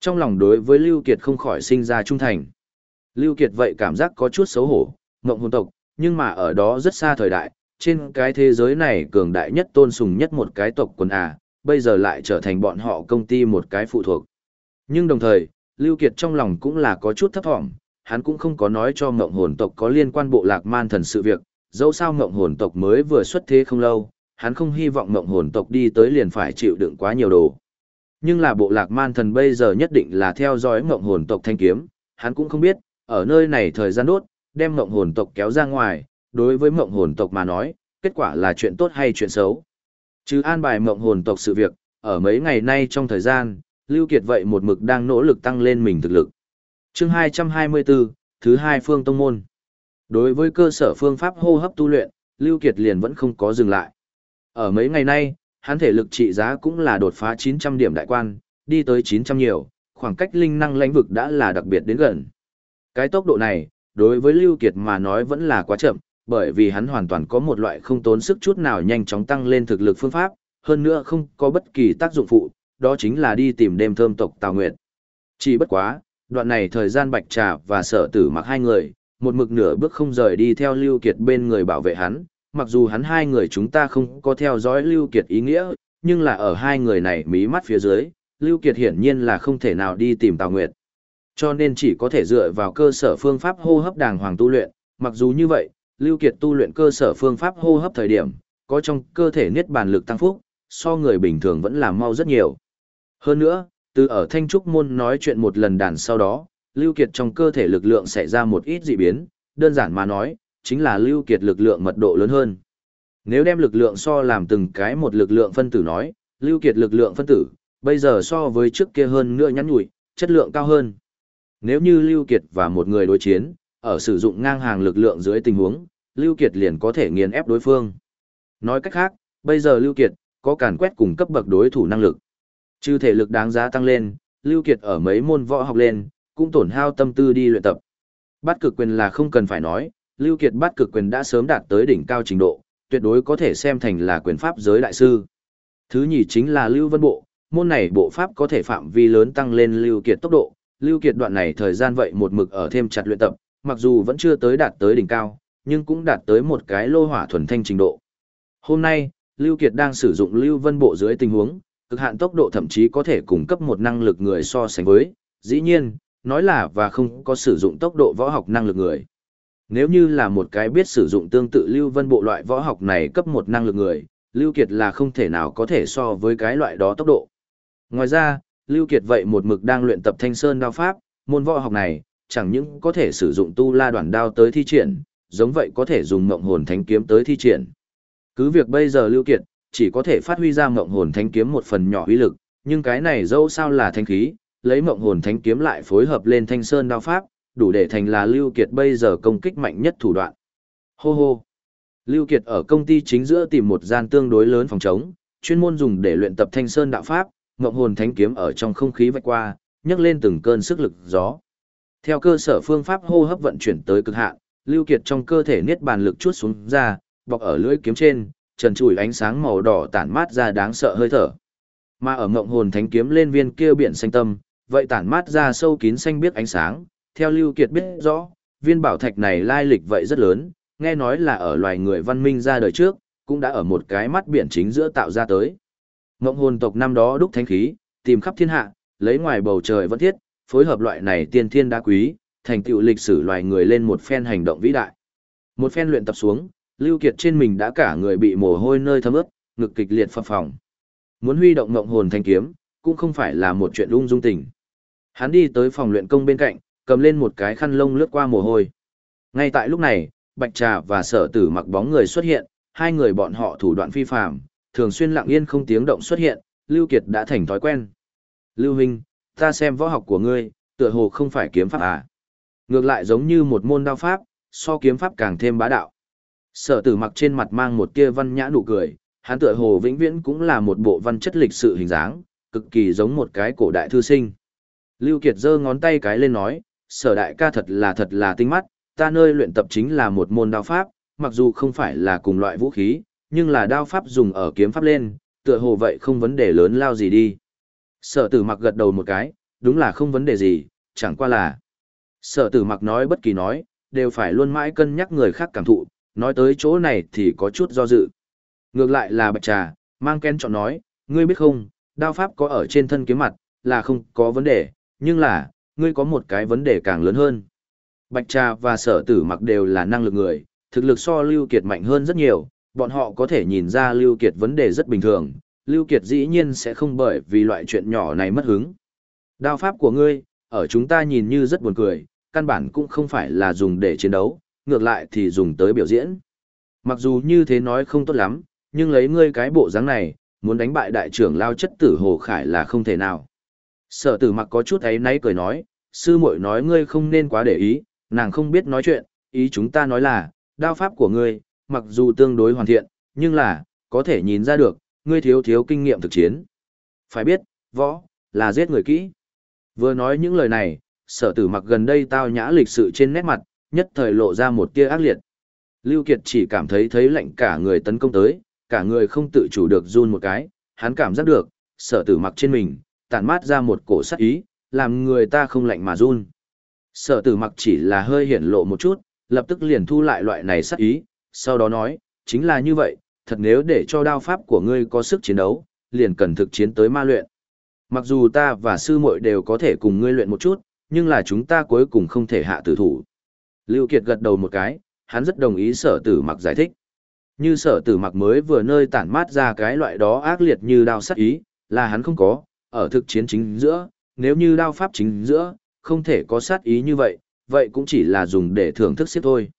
Trong lòng đối với Lưu Kiệt không khỏi sinh ra trung thành. Lưu Kiệt vậy cảm giác có chút xấu hổ, ngộng hồn tộc, nhưng mà ở đó rất xa thời đại, trên cái thế giới này cường đại nhất tôn sùng nhất một cái tộc quần à, bây giờ lại trở thành bọn họ công ty một cái phụ thuộc. Nhưng đồng thời, Lưu Kiệt trong lòng cũng là có chút thấp thỏm, hắn cũng không có nói cho ngộng hồn tộc có liên quan bộ lạc man thần sự việc, dẫu sao ngộng hồn tộc mới vừa xuất thế không lâu, hắn không hy vọng mộng hồn tộc đi tới liền phải chịu đựng quá nhiều đồ. Nhưng là bộ lạc man thần bây giờ nhất định là theo dõi mộng hồn tộc thanh kiếm, hắn cũng không biết, ở nơi này thời gian đốt, đem mộng hồn tộc kéo ra ngoài, đối với mộng hồn tộc mà nói, kết quả là chuyện tốt hay chuyện xấu. Chứ an bài mộng hồn tộc sự việc, ở mấy ngày nay trong thời gian, Lưu Kiệt vậy một mực đang nỗ lực tăng lên mình thực lực. Chương 224, thứ hai phương tông môn. Đối với cơ sở phương pháp hô hấp tu luyện, Lưu Kiệt liền vẫn không có dừng lại. Ở mấy ngày nay, hắn thể lực trị giá cũng là đột phá 900 điểm đại quan, đi tới 900 nhiều, khoảng cách linh năng lãnh vực đã là đặc biệt đến gần. Cái tốc độ này, đối với Lưu Kiệt mà nói vẫn là quá chậm, bởi vì hắn hoàn toàn có một loại không tốn sức chút nào nhanh chóng tăng lên thực lực phương pháp, hơn nữa không có bất kỳ tác dụng phụ, đó chính là đi tìm đêm thơm tộc Tào Nguyệt. Chỉ bất quá, đoạn này thời gian Bạch Trà và Sở Tử mặc hai người, một mực nửa bước không rời đi theo Lưu Kiệt bên người bảo vệ hắn, mặc dù hắn hai người chúng ta không có theo dõi Lưu Kiệt ý nghĩa, nhưng là ở hai người này mí mắt phía dưới, Lưu Kiệt hiển nhiên là không thể nào đi tìm Tào Nguyệt. Cho nên chỉ có thể dựa vào cơ sở phương pháp hô hấp đàng hoàng tu luyện, mặc dù như vậy, Lưu Kiệt tu luyện cơ sở phương pháp hô hấp thời điểm, có trong cơ thể niết bàn lực tăng phúc, so người bình thường vẫn làm mau rất nhiều. Hơn nữa, từ ở Thanh Trúc Môn nói chuyện một lần đàn sau đó, Lưu Kiệt trong cơ thể lực lượng xảy ra một ít dị biến, đơn giản mà nói, chính là Lưu Kiệt lực lượng mật độ lớn hơn. Nếu đem lực lượng so làm từng cái một lực lượng phân tử nói, Lưu Kiệt lực lượng phân tử, bây giờ so với trước kia hơn nữa nhắn nhủi, chất lượng cao hơn. Nếu như Lưu Kiệt và một người đối chiến, ở sử dụng ngang hàng lực lượng dưới tình huống, Lưu Kiệt liền có thể nghiền ép đối phương. Nói cách khác, bây giờ Lưu Kiệt có càn quét cùng cấp bậc đối thủ năng lực. Trừ thể lực đáng giá tăng lên, Lưu Kiệt ở mấy môn võ học lên, cũng tổn hao tâm tư đi luyện tập. Bắt cực quyền là không cần phải nói, Lưu Kiệt bắt cực quyền đã sớm đạt tới đỉnh cao trình độ, tuyệt đối có thể xem thành là quyền pháp giới đại sư. Thứ nhì chính là Lưu Vân Bộ, môn này bộ pháp có thể phạm vi lớn tăng lên Lưu Kiệt tốc độ. Lưu Kiệt đoạn này thời gian vậy một mực ở thêm chặt luyện tập, mặc dù vẫn chưa tới đạt tới đỉnh cao, nhưng cũng đạt tới một cái lô hỏa thuần thanh trình độ. Hôm nay, Lưu Kiệt đang sử dụng Lưu Vân Bộ dưới tình huống, cực hạn tốc độ thậm chí có thể cung cấp một năng lực người so sánh với, dĩ nhiên, nói là và không có sử dụng tốc độ võ học năng lực người. Nếu như là một cái biết sử dụng tương tự Lưu Vân bộ loại võ học này cấp một năng lực người, Lưu Kiệt là không thể nào có thể so với cái loại đó tốc độ. Ngoài ra, Lưu Kiệt vậy một mực đang luyện tập thanh sơn đao pháp, môn võ học này, chẳng những có thể sử dụng tu la đoạn đao tới thi triển, giống vậy có thể dùng ngộng hồn thánh kiếm tới thi triển. Cứ việc bây giờ Lưu Kiệt, chỉ có thể phát huy ra ngộng hồn thánh kiếm một phần nhỏ uy lực, nhưng cái này dẫu sao là thanh khí, lấy ngộng hồn thánh kiếm lại phối hợp lên thanh sơn đao pháp, đủ để thành là Lưu Kiệt bây giờ công kích mạnh nhất thủ đoạn. Hô hô. Lưu Kiệt ở công ty chính giữa tìm một gian tương đối lớn phòng trống, chuyên môn dùng để luyện tập thanh sơn đạo pháp, ngọc hồn thánh kiếm ở trong không khí vạch qua, nhấc lên từng cơn sức lực gió. Theo cơ sở phương pháp hô hấp vận chuyển tới cực hạn, Lưu Kiệt trong cơ thể niết bàn lực chuốt xuống ra, bọc ở lưỡi kiếm trên, trần trụi ánh sáng màu đỏ tản mát ra đáng sợ hơi thở. Mà ở ngộng hồn thánh kiếm lên viên kia biển xanh tâm, vậy tản mát ra sâu kín xanh biếc ánh sáng, theo Lưu Kiệt biết rõ, viên bảo thạch này lai lịch vậy rất lớn, nghe nói là ở loài người văn minh ra đời trước, cũng đã ở một cái mắt biển chính giữa tạo ra tới. Ngộng hồn tộc năm đó đúc thánh khí, tìm khắp thiên hạ, lấy ngoài bầu trời vẫn thiết, phối hợp loại này tiên thiên đá quý, thành tựu lịch sử loài người lên một phen hành động vĩ đại. Một phen luyện tập xuống, Lưu Kiệt trên mình đã cả người bị mồ hôi nơi thấm ướt, ngực kịch liệt phập phồng. Muốn huy động ngộng hồn thanh kiếm, cũng không phải là một chuyện ung dung tình. Hắn đi tới phòng luyện công bên cạnh, cầm lên một cái khăn lông lướt qua mồ hôi. Ngay tại lúc này, Bạch Trà và Sở Tử mặc bóng người xuất hiện, hai người bọn họ thủ đoạn phi phàm, thường xuyên lặng yên không tiếng động xuất hiện, Lưu Kiệt đã thành thói quen. Lưu Huynh, ta xem võ học của ngươi, tựa hồ không phải kiếm pháp à. Ngược lại giống như một môn đao pháp, so kiếm pháp càng thêm bá đạo. Sở tử mặc trên mặt mang một tia văn nhã nụ cười, hắn tựa hồ vĩnh viễn cũng là một bộ văn chất lịch sự hình dáng, cực kỳ giống một cái cổ đại thư sinh. Lưu Kiệt giơ ngón tay cái lên nói, sở đại ca thật là thật là tinh mắt, ta nơi luyện tập chính là một môn đao pháp, mặc dù không phải là cùng loại vũ khí, nhưng là đao pháp dùng ở kiếm pháp lên, tựa hồ vậy không vấn đề lớn lao gì đi. Sở tử mặc gật đầu một cái, đúng là không vấn đề gì, chẳng qua là. Sở tử mặc nói bất kỳ nói, đều phải luôn mãi cân nhắc người khác cảm thụ, nói tới chỗ này thì có chút do dự. Ngược lại là bạch trà, mang ken chọn nói, ngươi biết không, đao pháp có ở trên thân kiếm mặt, là không có vấn đề, nhưng là, ngươi có một cái vấn đề càng lớn hơn. Bạch trà và sở tử mặc đều là năng lực người, thực lực so Lưu Kiệt mạnh hơn rất nhiều, bọn họ có thể nhìn ra Lưu Kiệt vấn đề rất bình thường, Lưu Kiệt dĩ nhiên sẽ không bởi vì loại chuyện nhỏ này mất hứng. Đao pháp của ngươi, ở chúng ta nhìn như rất buồn cười, căn bản cũng không phải là dùng để chiến đấu, ngược lại thì dùng tới biểu diễn. Mặc dù như thế nói không tốt lắm, nhưng lấy ngươi cái bộ dáng này, muốn đánh bại đại trưởng lao chất tử Hồ Khải là không thể nào. Sở tử mặc có chút ấy náy cười nói, sư muội nói ngươi không nên quá để ý, nàng không biết nói chuyện, ý chúng ta nói là, đao pháp của ngươi, mặc dù tương đối hoàn thiện, nhưng là, có thể nhìn ra được, ngươi thiếu thiếu kinh nghiệm thực chiến. Phải biết, võ, là giết người kỹ. Vừa nói những lời này, sở tử mặc gần đây tao nhã lịch sự trên nét mặt, nhất thời lộ ra một tia ác liệt. Lưu Kiệt chỉ cảm thấy thấy lạnh cả người tấn công tới, cả người không tự chủ được run một cái, hắn cảm giác được, sở tử mặc trên mình, tản mát ra một cổ sát ý, làm người ta không lạnh mà run. Sở tử mặc chỉ là hơi hiển lộ một chút, lập tức liền thu lại loại này sát ý, sau đó nói, chính là như vậy, thật nếu để cho đao pháp của ngươi có sức chiến đấu, liền cần thực chiến tới ma luyện. Mặc dù ta và sư muội đều có thể cùng ngươi luyện một chút, nhưng là chúng ta cuối cùng không thể hạ tử thủ. Lưu Kiệt gật đầu một cái, hắn rất đồng ý sở tử mặc giải thích. Như sở tử mặc mới vừa nơi tản mát ra cái loại đó ác liệt như đao sát ý, là hắn không có, ở thực chiến chính giữa, nếu như đao pháp chính giữa, không thể có sát ý như vậy, vậy cũng chỉ là dùng để thưởng thức xếp thôi.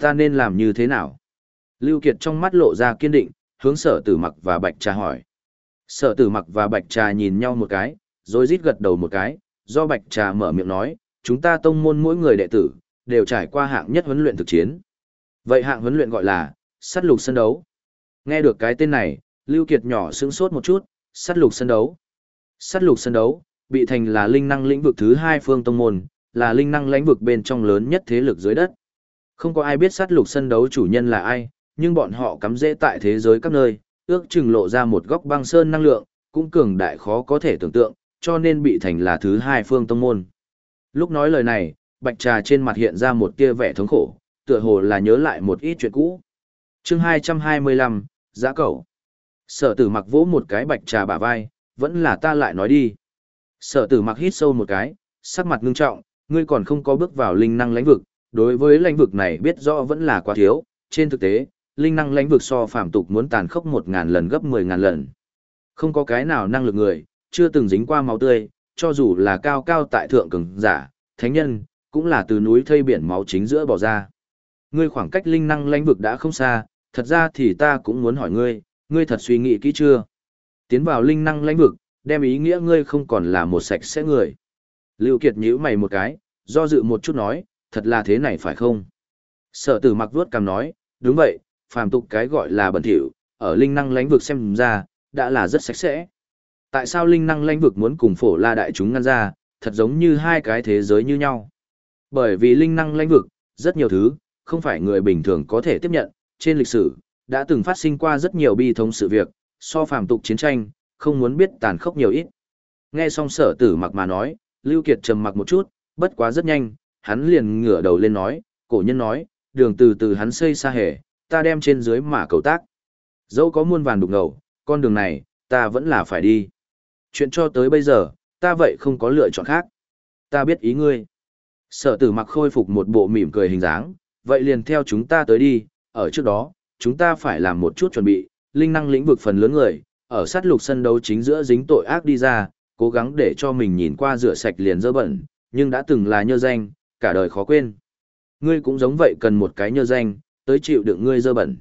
Ta nên làm như thế nào? Lưu Kiệt trong mắt lộ ra kiên định, hướng sở tử mặc và bạch trà hỏi. Sở tử mặc và bạch trà nhìn nhau một cái, rồi rít gật đầu một cái, do bạch trà mở miệng nói, chúng ta tông môn mỗi người đệ tử, đều trải qua hạng nhất huấn luyện thực chiến. Vậy hạng huấn luyện gọi là, sát lục sân đấu. Nghe được cái tên này, Lưu Kiệt nhỏ sững sốt một chút, sát lục sân đấu. Sát lục sân đấu, bị thành là linh năng lĩnh vực thứ hai phương tông môn, là linh năng lĩnh vực bên trong lớn nhất thế lực dưới đất. Không có ai biết sát lục sân đấu chủ nhân là ai, nhưng bọn họ cắm rễ tại thế giới các nơi, ước chừng lộ ra một góc băng sơn năng lượng, cũng cường đại khó có thể tưởng tượng, cho nên bị thành là thứ hai phương tông môn. Lúc nói lời này, bạch trà trên mặt hiện ra một tia vẻ thống khổ, tựa hồ là nhớ lại một ít chuyện cũ. chương 225, Giã Cẩu. Sở tử mặc vỗ một cái bạch trà bả vai, vẫn là ta lại nói đi. Sở tử mặc hít sâu một cái, Sắc mặt ngưng trọng, ngươi còn không có bước vào linh năng lãnh vực, đối với lãnh vực này biết rõ vẫn là quá thiếu, trên thực tế, linh năng lãnh vực so phạm tục muốn tàn khốc một ngàn lần gấp mười ngàn lần. Không có cái nào năng lực người, chưa từng dính qua máu tươi, cho dù là cao cao tại thượng cường giả, thánh nhân, cũng là từ núi thây biển máu chính giữa bỏ ra. Ngươi khoảng cách linh năng lãnh vực đã không xa, thật ra thì ta cũng muốn hỏi ngươi, ngươi thật suy nghĩ kỹ chưa? Tiến vào linh năng lãnh vực, đem ý nghĩa ngươi không còn là một sạch sẽ người. Lưu Kiệt nhíu mày một cái, do dự một chút nói, thật là thế này phải không? Sở tử mặc vuốt cằm nói, đúng vậy, phàm tục cái gọi là bẩn thỉu, ở linh năng lãnh vực xem ra, đã là rất sạch sẽ. Tại sao linh năng lãnh vực muốn cùng phổ la đại chúng ngăn ra, thật giống như hai cái thế giới như nhau? Bởi vì linh năng lãnh vực, rất nhiều thứ, không phải người bình thường có thể tiếp nhận, trên lịch sử, đã từng phát sinh qua rất nhiều bi thống sự việc, so phàm tục chiến tranh, không muốn biết tàn khốc nhiều ít. Nghe xong sở tử mặc mà nói, Lưu Kiệt trầm mặc một chút, bất quá rất nhanh, hắn liền ngửa đầu lên nói, cổ nhân nói, đường từ từ hắn xây xa hề, ta đem trên dưới mà cầu tác. Dẫu có muôn vàn đục ngầu, con đường này, ta vẫn là phải đi. Chuyện cho tới bây giờ, ta vậy không có lựa chọn khác. Ta biết ý ngươi. Sở tử mặc khôi phục một bộ mỉm cười hình dáng, vậy liền theo chúng ta tới đi, ở trước đó, chúng ta phải làm một chút chuẩn bị, linh năng lĩnh vực phần lớn người, ở sát lục sân đấu chính giữa dính tội ác đi ra, cố gắng để cho mình nhìn qua rửa sạch liền dơ bẩn, nhưng đã từng là nhơ danh, cả đời khó quên. Ngươi cũng giống vậy cần một cái nhơ danh, tới chịu đựng ngươi dơ bẩn.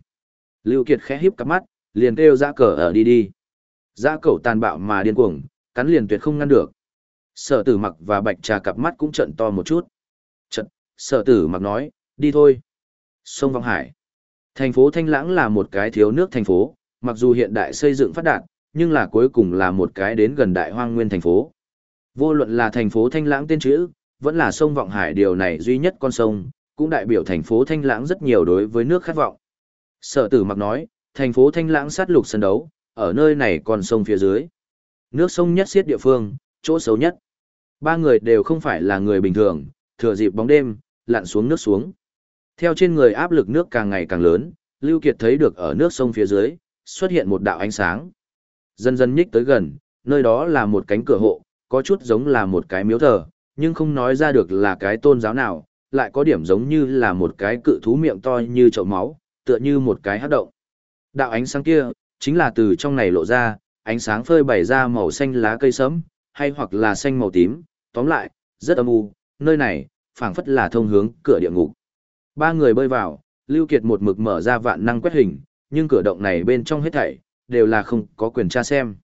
Lưu Kiệt khẽ híp cặp mắt, liền kêu dã cờ ở đi đi. Dã cẩu tàn bạo mà điên cuồng, cắn liền tuyệt không ngăn được. Sở tử mặc và bạch trà cặp mắt cũng trợn to một chút. Trận, sở tử mặc nói, đi thôi. Sông Vong Hải. Thành phố Thanh Lãng là một cái thiếu nước thành phố, mặc dù hiện đại xây dựng phát đạt, nhưng là cuối cùng là một cái đến gần đại hoang nguyên thành phố. Vô luận là thành phố Thanh Lãng tên chữ, vẫn là sông Vọng Hải điều này duy nhất con sông, cũng đại biểu thành phố Thanh Lãng rất nhiều đối với nước khát vọng. Sở tử mặc nói, thành phố Thanh Lãng sát lục sân đấu, ở nơi này còn sông phía dưới. Nước sông nhất xiết địa phương, chỗ xấu nhất. Ba người đều không phải là người bình thường, thừa dịp bóng đêm, lặn xuống nước xuống. Theo trên người áp lực nước càng ngày càng lớn, Lưu Kiệt thấy được ở nước sông phía dưới, xuất hiện một đạo ánh sáng. Dần dần nhích tới gần, nơi đó là một cánh cửa hộ, có chút giống là một cái miếu thờ, nhưng không nói ra được là cái tôn giáo nào, lại có điểm giống như là một cái cự thú miệng to như chậu máu, tựa như một cái hát động. Đạo ánh sáng kia, chính là từ trong này lộ ra, ánh sáng phơi bày ra màu xanh lá cây sẫm, hay hoặc là xanh màu tím, tóm lại, rất âm u, nơi này, phảng phất là thông hướng cửa địa ngục. Ba người bơi vào, Lưu Kiệt một mực mở ra vạn năng quét hình, nhưng cửa động này bên trong hết thảy, đều là không có quyền tra xem.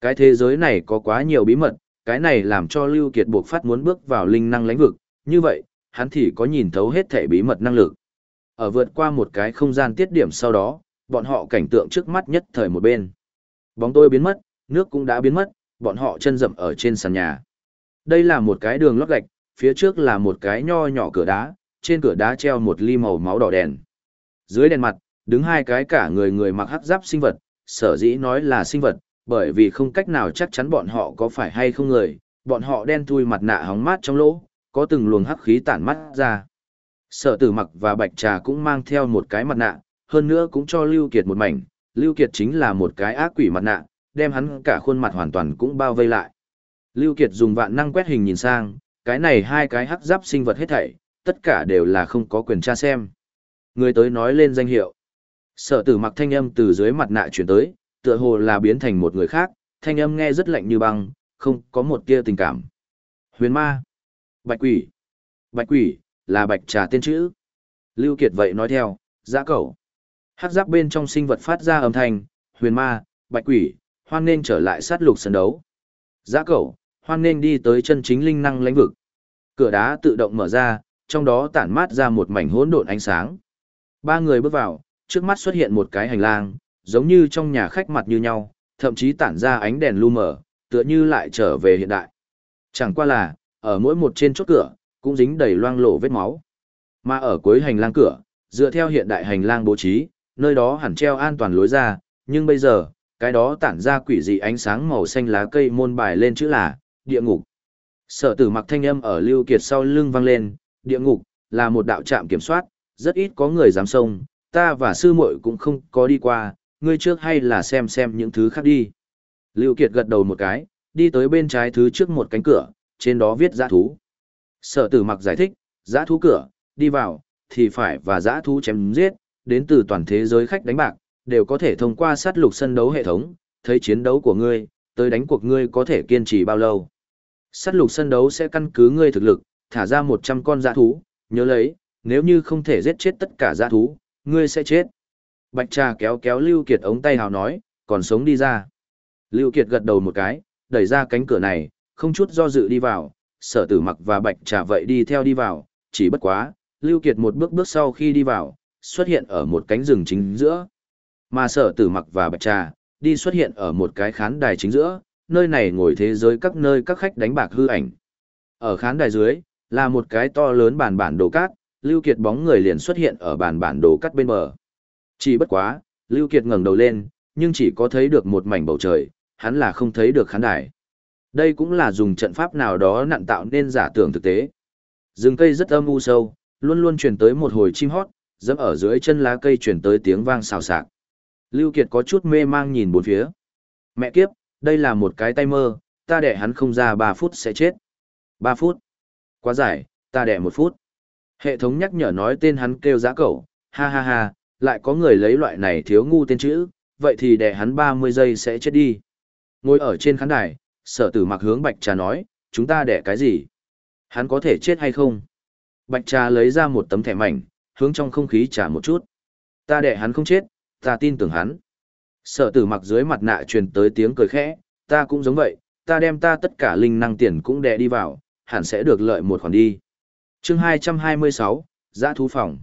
Cái thế giới này có quá nhiều bí mật, cái này làm cho Lưu Kiệt buộc phát muốn bước vào linh năng lãnh vực, như vậy, hắn thì có nhìn thấu hết thảy bí mật năng lực. Ở vượt qua một cái không gian tiết điểm sau đó, bọn họ cảnh tượng trước mắt nhất thời một bên. Bóng tôi biến mất, nước cũng đã biến mất, bọn họ chân rậm ở trên sàn nhà. Đây là một cái đường lót gạch, phía trước là một cái nho nhỏ cửa đá, trên cửa đá treo một ly màu máu đỏ đèn. Dưới đèn mặt, đứng hai cái cả người người mặc hắc giáp sinh vật, sở dĩ nói là sinh vật, bởi vì không cách nào chắc chắn bọn họ có phải hay không người, bọn họ đen thui mặt nạ hóng mát trong lỗ, có từng luồng hắc khí tản mắt ra. Sở tử mặc và bạch trà cũng mang theo một cái mặt nạ, hơn nữa cũng cho Lưu Kiệt một mảnh, Lưu Kiệt chính là một cái ác quỷ mặt nạ, đem hắn cả khuôn mặt hoàn toàn cũng bao vây lại. Lưu Kiệt dùng vạn năng quét hình nhìn sang, cái này hai cái hắc giáp sinh vật hết thảy, tất cả đều là không có quyền tra xem. Người tới nói lên danh hiệu. Sở tử mặc thanh âm từ dưới mặt nạ chuyển tới, tựa hồ là biến thành một người khác, thanh âm nghe rất lạnh như băng, không có một tia tình cảm. Huyền ma. Bạch quỷ. Bạch quỷ, là bạch trà tên chữ. Lưu Kiệt vậy nói theo, giã cẩu. Hắc giáp bên trong sinh vật phát ra âm thanh, huyền ma, bạch quỷ, hoan nên trở lại sát lục sân đấu. Giã cẩu, hoan nên đi tới chân chính linh năng lãnh vực. Cửa đá tự động mở ra, trong đó tản mát ra một mảnh hỗn độn ánh sáng. Ba người bước vào, trước mắt xuất hiện một cái hành lang, giống như trong nhà khách mặt như nhau, thậm chí tản ra ánh đèn lu mờ, tựa như lại trở về hiện đại. Chẳng qua là, ở mỗi một trên chốt cửa, cũng dính đầy loang lổ vết máu. Mà ở cuối hành lang cửa, dựa theo hiện đại hành lang bố trí, nơi đó hẳn treo an toàn lối ra, nhưng bây giờ, cái đó tản ra quỷ dị ánh sáng màu xanh lá cây môn bài lên chữ là, địa ngục. Sở tử mặc thanh âm ở Lưu Kiệt sau lưng vang lên, địa ngục, là một đạo trạm kiểm soát, rất ít có người dám xông, ta và sư muội cũng không có đi qua, ngươi trước hay là xem xem những thứ khác đi. Lưu Kiệt gật đầu một cái, đi tới bên trái thứ trước một cánh cửa, trên đó viết giã thú. Sở tử mặc giải thích, giã thú cửa, đi vào, thì phải và giã thú chém giết, đến từ toàn thế giới khách đánh bạc, đều có thể thông qua sát lục sân đấu hệ thống, thấy chiến đấu của ngươi, tới đánh cuộc ngươi có thể kiên trì bao lâu. Sát lục sân đấu sẽ căn cứ ngươi thực lực, thả ra 100 con giã thú, nhớ lấy, nếu như không thể giết chết tất cả giã thú, ngươi sẽ chết. Bạch trà kéo kéo Lưu Kiệt ống tay hào nói, còn sống đi ra. Lưu Kiệt gật đầu một cái, đẩy ra cánh cửa này, không chút do dự đi vào, sở tử mặc và bạch trà vậy đi theo đi vào, chỉ bất quá, Lưu Kiệt một bước bước sau khi đi vào, xuất hiện ở một cánh rừng chính giữa. Mà sở tử mặc và bạch trà, đi xuất hiện ở một cái khán đài chính giữa, nơi này ngồi thế giới các nơi các khách đánh bạc hư ảnh. Ở khán đài dưới, là một cái to lớn bàn bản đồ cát, Lưu Kiệt bóng người liền xuất hiện ở bàn bản đồ cắt bên bờ. Chỉ bất quá, Lưu Kiệt ngẩng đầu lên, nhưng chỉ có thấy được một mảnh bầu trời, hắn là không thấy được khán đài. Đây cũng là dùng trận pháp nào đó nặn tạo nên giả tưởng thực tế. Rừng cây rất âm u sâu, luôn luôn truyền tới một hồi chim hót, dẫm ở dưới chân lá cây truyền tới tiếng vang xào xạc. Lưu Kiệt có chút mê mang nhìn bốn phía. Mẹ kiếp, đây là một cái tay mơ, ta đẻ hắn không ra 3 phút sẽ chết. 3 phút. Quá dài, ta đẻ 1 phút. Hệ thống nhắc nhở nói tên hắn kêu giá cẩu, ha ha ha, lại có người lấy loại này thiếu ngu tên chữ, vậy thì đẻ hắn 30 giây sẽ chết đi. Ngồi ở trên khán đài, sở tử mặc hướng bạch trà nói, chúng ta đẻ cái gì? Hắn có thể chết hay không? Bạch trà lấy ra một tấm thẻ mảnh, hướng trong không khí trả một chút. Ta đẻ hắn không chết, ta tin tưởng hắn. Sở tử mặc dưới mặt nạ truyền tới tiếng cười khẽ, ta cũng giống vậy, ta đem ta tất cả linh năng tiền cũng đè đi vào, hẳn sẽ được lợi một khoản đi chương 226, Giã thú phòng.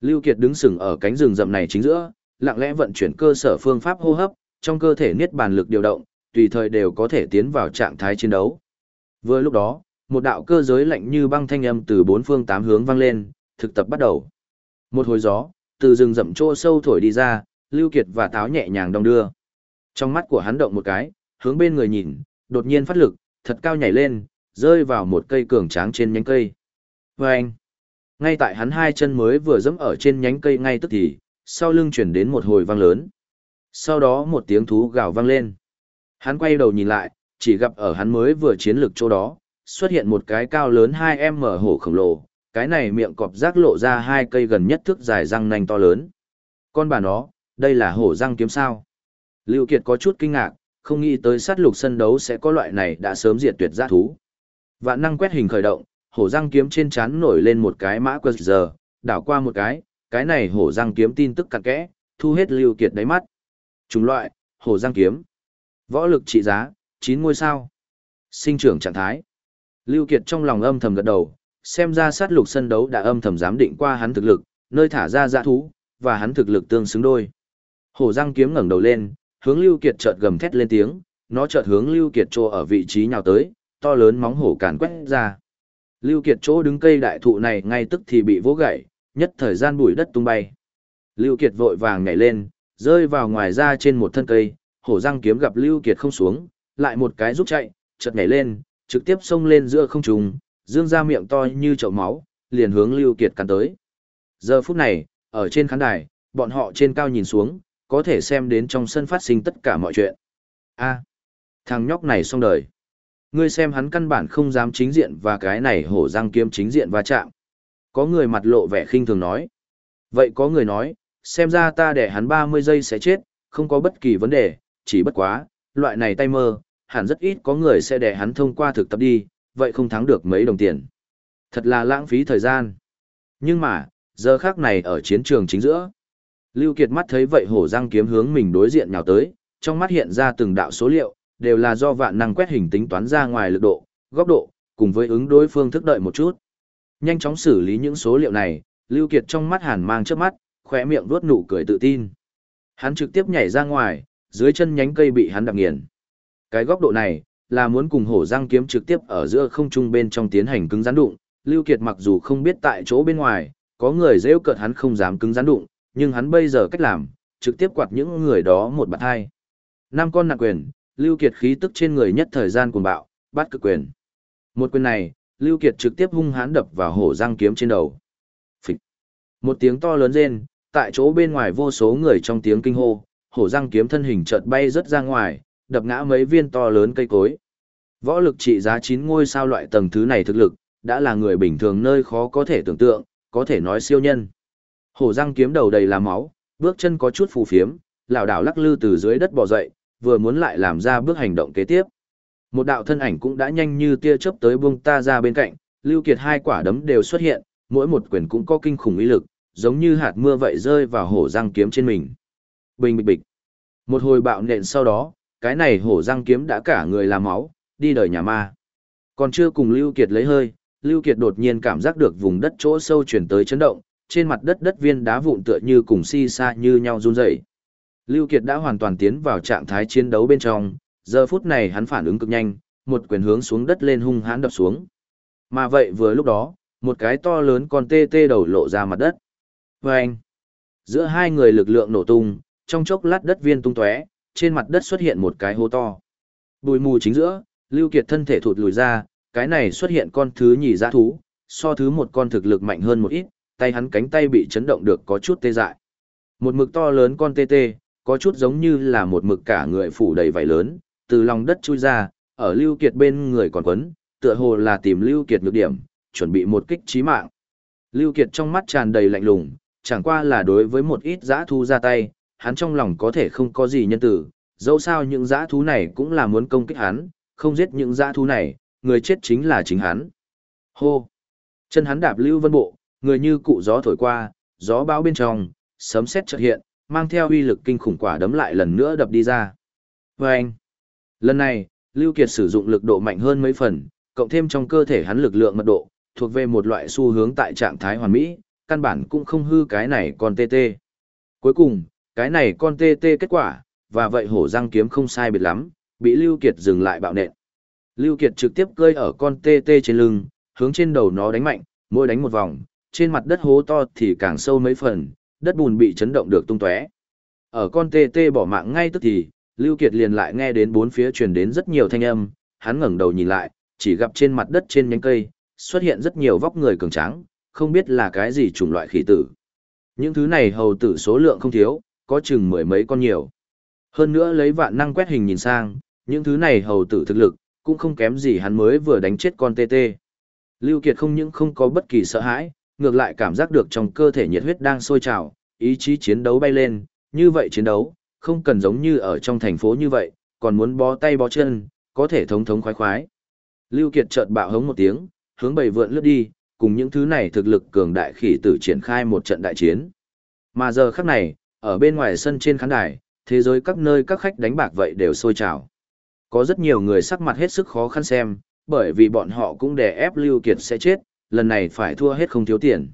Lưu Kiệt đứng sừng ở cánh rừng rậm này chính giữa, lặng lẽ vận chuyển cơ sở phương pháp hô hấp, trong cơ thể niết bàn lực điều động, tùy thời đều có thể tiến vào trạng thái chiến đấu. Vừa lúc đó, một đạo cơ giới lạnh như băng thanh âm từ bốn phương tám hướng vang lên, thực tập bắt đầu. Một hồi gió, từ rừng rậm chỗ sâu thổi đi ra, Lưu Kiệt và Táo nhẹ nhàng đong đưa. Trong mắt của hắn động một cái, hướng bên người nhìn, đột nhiên phát lực, thật cao nhảy lên, rơi vào một cây cường tráng trên nhánh cây. Vâng! Ngay tại hắn hai chân mới vừa dẫm ở trên nhánh cây ngay tức thì, sau lưng chuyển đến một hồi vang lớn. Sau đó một tiếng thú gào vang lên. Hắn quay đầu nhìn lại, chỉ gặp ở hắn mới vừa chiến lực chỗ đó, xuất hiện một cái cao lớn 2M hổ khổng lồ, cái này miệng cọp rác lộ ra hai cây gần nhất thước dài răng nanh to lớn. Con bà nó, đây là hổ răng kiếm sao? Lưu Kiệt có chút kinh ngạc, không nghĩ tới sát lục sân đấu sẽ có loại này đã sớm diệt tuyệt giã thú. Vạn năng quét hình khởi động, hổ răng kiếm trên chán nổi lên một cái mã quật giờ, đảo qua một cái, cái này hổ răng kiếm tin tức cặn kẽ, thu hết Lưu Kiệt đáy mắt. Chủng loại, hổ răng kiếm. Võ lực trị giá, 9 ngôi sao. Sinh trưởng trạng thái. Lưu Kiệt trong lòng âm thầm gật đầu, xem ra sát lục sân đấu đã âm thầm giám định qua hắn thực lực, nơi thả ra dã thú, và hắn thực lực tương xứng đôi. Hổ răng kiếm ngẩng đầu lên, hướng Lưu Kiệt chợt gầm thét lên tiếng, nó chợt hướng Lưu Kiệt trô ở vị trí nhào tới, to lớn móng hổ càn quét ra. Lưu Kiệt chỗ đứng cây đại thụ này ngay tức thì bị vỗ gãy, nhất thời gian bụi đất tung bay. Lưu Kiệt vội vàng nhảy lên, rơi vào ngoài ra trên một thân cây, hổ răng kiếm gặp Lưu Kiệt không xuống, lại một cái rút chạy, chợt nhảy lên, trực tiếp xông lên giữa không trung, dương ra miệng to như chậu máu, liền hướng Lưu Kiệt cắn tới. Giờ phút này, ở trên khán đài, bọn họ trên cao nhìn xuống, có thể xem đến trong sân phát sinh tất cả mọi chuyện. A, thằng nhóc này xong đời. Ngươi xem hắn căn bản không dám chính diện và cái này hổ răng kiếm chính diện va chạm. Có người mặt lộ vẻ khinh thường nói. Vậy có người nói, xem ra ta để hắn 30 giây sẽ chết, không có bất kỳ vấn đề, chỉ bất quá, loại này tay mơ, hẳn rất ít có người sẽ để hắn thông qua thực tập đi, vậy không thắng được mấy đồng tiền. Thật là lãng phí thời gian. Nhưng mà, giờ khác này ở chiến trường chính giữa. Lưu Kiệt mắt thấy vậy hổ răng kiếm hướng mình đối diện nhào tới, trong mắt hiện ra từng đạo số liệu, đều là do vạn năng quét hình tính toán ra ngoài lực độ, góc độ, cùng với ứng đối phương thức đợi một chút. Nhanh chóng xử lý những số liệu này, Lưu Kiệt trong mắt hàn mang trước mắt, khóe miệng vuốt nụ cười tự tin. Hắn trực tiếp nhảy ra ngoài, dưới chân nhánh cây bị hắn đạp nghiền. Cái góc độ này, là muốn cùng hổ răng kiếm trực tiếp ở giữa không trung bên trong tiến hành cứng rắn đụng. Lưu Kiệt mặc dù không biết tại chỗ bên ngoài, có người rêu cợt hắn không dám cứng rắn đụng, nhưng hắn bây giờ cách làm, trực tiếp quạt những người đó một bạt hai. Năm con nặng quyền, Lưu Kiệt khí tức trên người nhất thời gian cuồng bạo, bắt cực quyền. Một quyền này, Lưu Kiệt trực tiếp hung hãn đập vào hổ răng kiếm trên đầu. Phịch. Một tiếng to lớn rên, tại chỗ bên ngoài vô số người trong tiếng kinh hô, hổ răng kiếm thân hình chợt bay rất ra ngoài, đập ngã mấy viên to lớn cây cối. Võ lực trị giá 9 ngôi sao loại tầng thứ này thực lực, đã là người bình thường nơi khó có thể tưởng tượng, có thể nói siêu nhân. Hổ răng kiếm đầu đầy là máu, bước chân có chút phù phiếm, lảo đảo lắc lư từ dưới đất bò dậy, vừa muốn lại làm ra bước hành động kế tiếp. Một đạo thân ảnh cũng đã nhanh như tia chớp tới buông ta ra bên cạnh, Lưu Kiệt hai quả đấm đều xuất hiện, mỗi một quyền cũng có kinh khủng ý lực, giống như hạt mưa vậy rơi vào hổ răng kiếm trên mình. Bình bịch bịch. Một hồi bạo nện sau đó, cái này hổ răng kiếm đã cả người làm máu, đi đời nhà ma. Còn chưa cùng Lưu Kiệt lấy hơi, Lưu Kiệt đột nhiên cảm giác được vùng đất chỗ sâu truyền tới chấn động, trên mặt đất đất viên đá vụn tựa như cùng si sa như nhau run rẩy. Lưu Kiệt đã hoàn toàn tiến vào trạng thái chiến đấu bên trong, giờ phút này hắn phản ứng cực nhanh, một quyền hướng xuống đất lên hung hãn đập xuống. Mà vậy vừa lúc đó, một cái to lớn con tê tê đầu lộ ra mặt đất. Vâng! anh, giữa hai người lực lượng nổ tung, trong chốc lát đất viên tung tóe, trên mặt đất xuất hiện một cái hố to. Bùi mù chính giữa, Lưu Kiệt thân thể thụt lùi ra, cái này xuất hiện con thứ nhì dã thú, so thứ một con thực lực mạnh hơn một ít, tay hắn cánh tay bị chấn động được có chút tê dại. Một mực to lớn con tê tê, có chút giống như là một mực cả người phủ đầy vải lớn, từ lòng đất chui ra, ở Lưu Kiệt bên người còn quấn, tựa hồ là tìm Lưu Kiệt nhược điểm, chuẩn bị một kích chí mạng. Lưu Kiệt trong mắt tràn đầy lạnh lùng, chẳng qua là đối với một ít giã thú ra tay, hắn trong lòng có thể không có gì nhân tử, dẫu sao những giã thú này cũng là muốn công kích hắn, không giết những giã thú này, người chết chính là chính hắn. Hô! Chân hắn đạp Lưu Vân Bộ, người như cụ gió thổi qua, gió bão bên trong, sấm sét chợt hiện, mang theo uy lực kinh khủng quả đấm lại lần nữa đập đi ra. Vâng! Lần này, Lưu Kiệt sử dụng lực độ mạnh hơn mấy phần, cộng thêm trong cơ thể hắn lực lượng mật độ, thuộc về một loại xu hướng tại trạng thái hoàn mỹ, căn bản cũng không hư cái này con TT. Cuối cùng, cái này con TT kết quả, và vậy hổ răng kiếm không sai biệt lắm, bị Lưu Kiệt dừng lại bạo nện. Lưu Kiệt trực tiếp cơi ở con TT trên lưng, hướng trên đầu nó đánh mạnh, mỗi đánh một vòng, trên mặt đất hố to thì càng sâu mấy phần, đất bùn bị chấn động được tung tóe. Ở con TT bỏ mạng ngay tức thì, Lưu Kiệt liền lại nghe đến bốn phía truyền đến rất nhiều thanh âm, hắn ngẩng đầu nhìn lại, chỉ gặp trên mặt đất trên nhánh cây, xuất hiện rất nhiều vóc người cường tráng, không biết là cái gì chủng loại khỉ tử. Những thứ này hầu tử số lượng không thiếu, có chừng mười mấy con nhiều. Hơn nữa lấy vạn năng quét hình nhìn sang, những thứ này hầu tử thực lực, cũng không kém gì hắn mới vừa đánh chết con TT. Lưu Kiệt không những không có bất kỳ sợ hãi, ngược lại cảm giác được trong cơ thể nhiệt huyết đang sôi trào, ý chí chiến đấu bay lên, như vậy chiến đấu, không cần giống như ở trong thành phố như vậy, còn muốn bó tay bó chân, có thể thống thống khoái khoái. Lưu Kiệt chợt bạo hống một tiếng, hướng bầy vượn lướt đi, cùng những thứ này thực lực cường đại khỉ tử triển khai một trận đại chiến. Mà giờ khắc này, ở bên ngoài sân trên khán đài, thế giới các nơi các khách đánh bạc vậy đều sôi trào. Có rất nhiều người sắc mặt hết sức khó khăn xem, bởi vì bọn họ cũng đè ép Lưu Kiệt sẽ chết, lần này phải thua hết không thiếu tiền.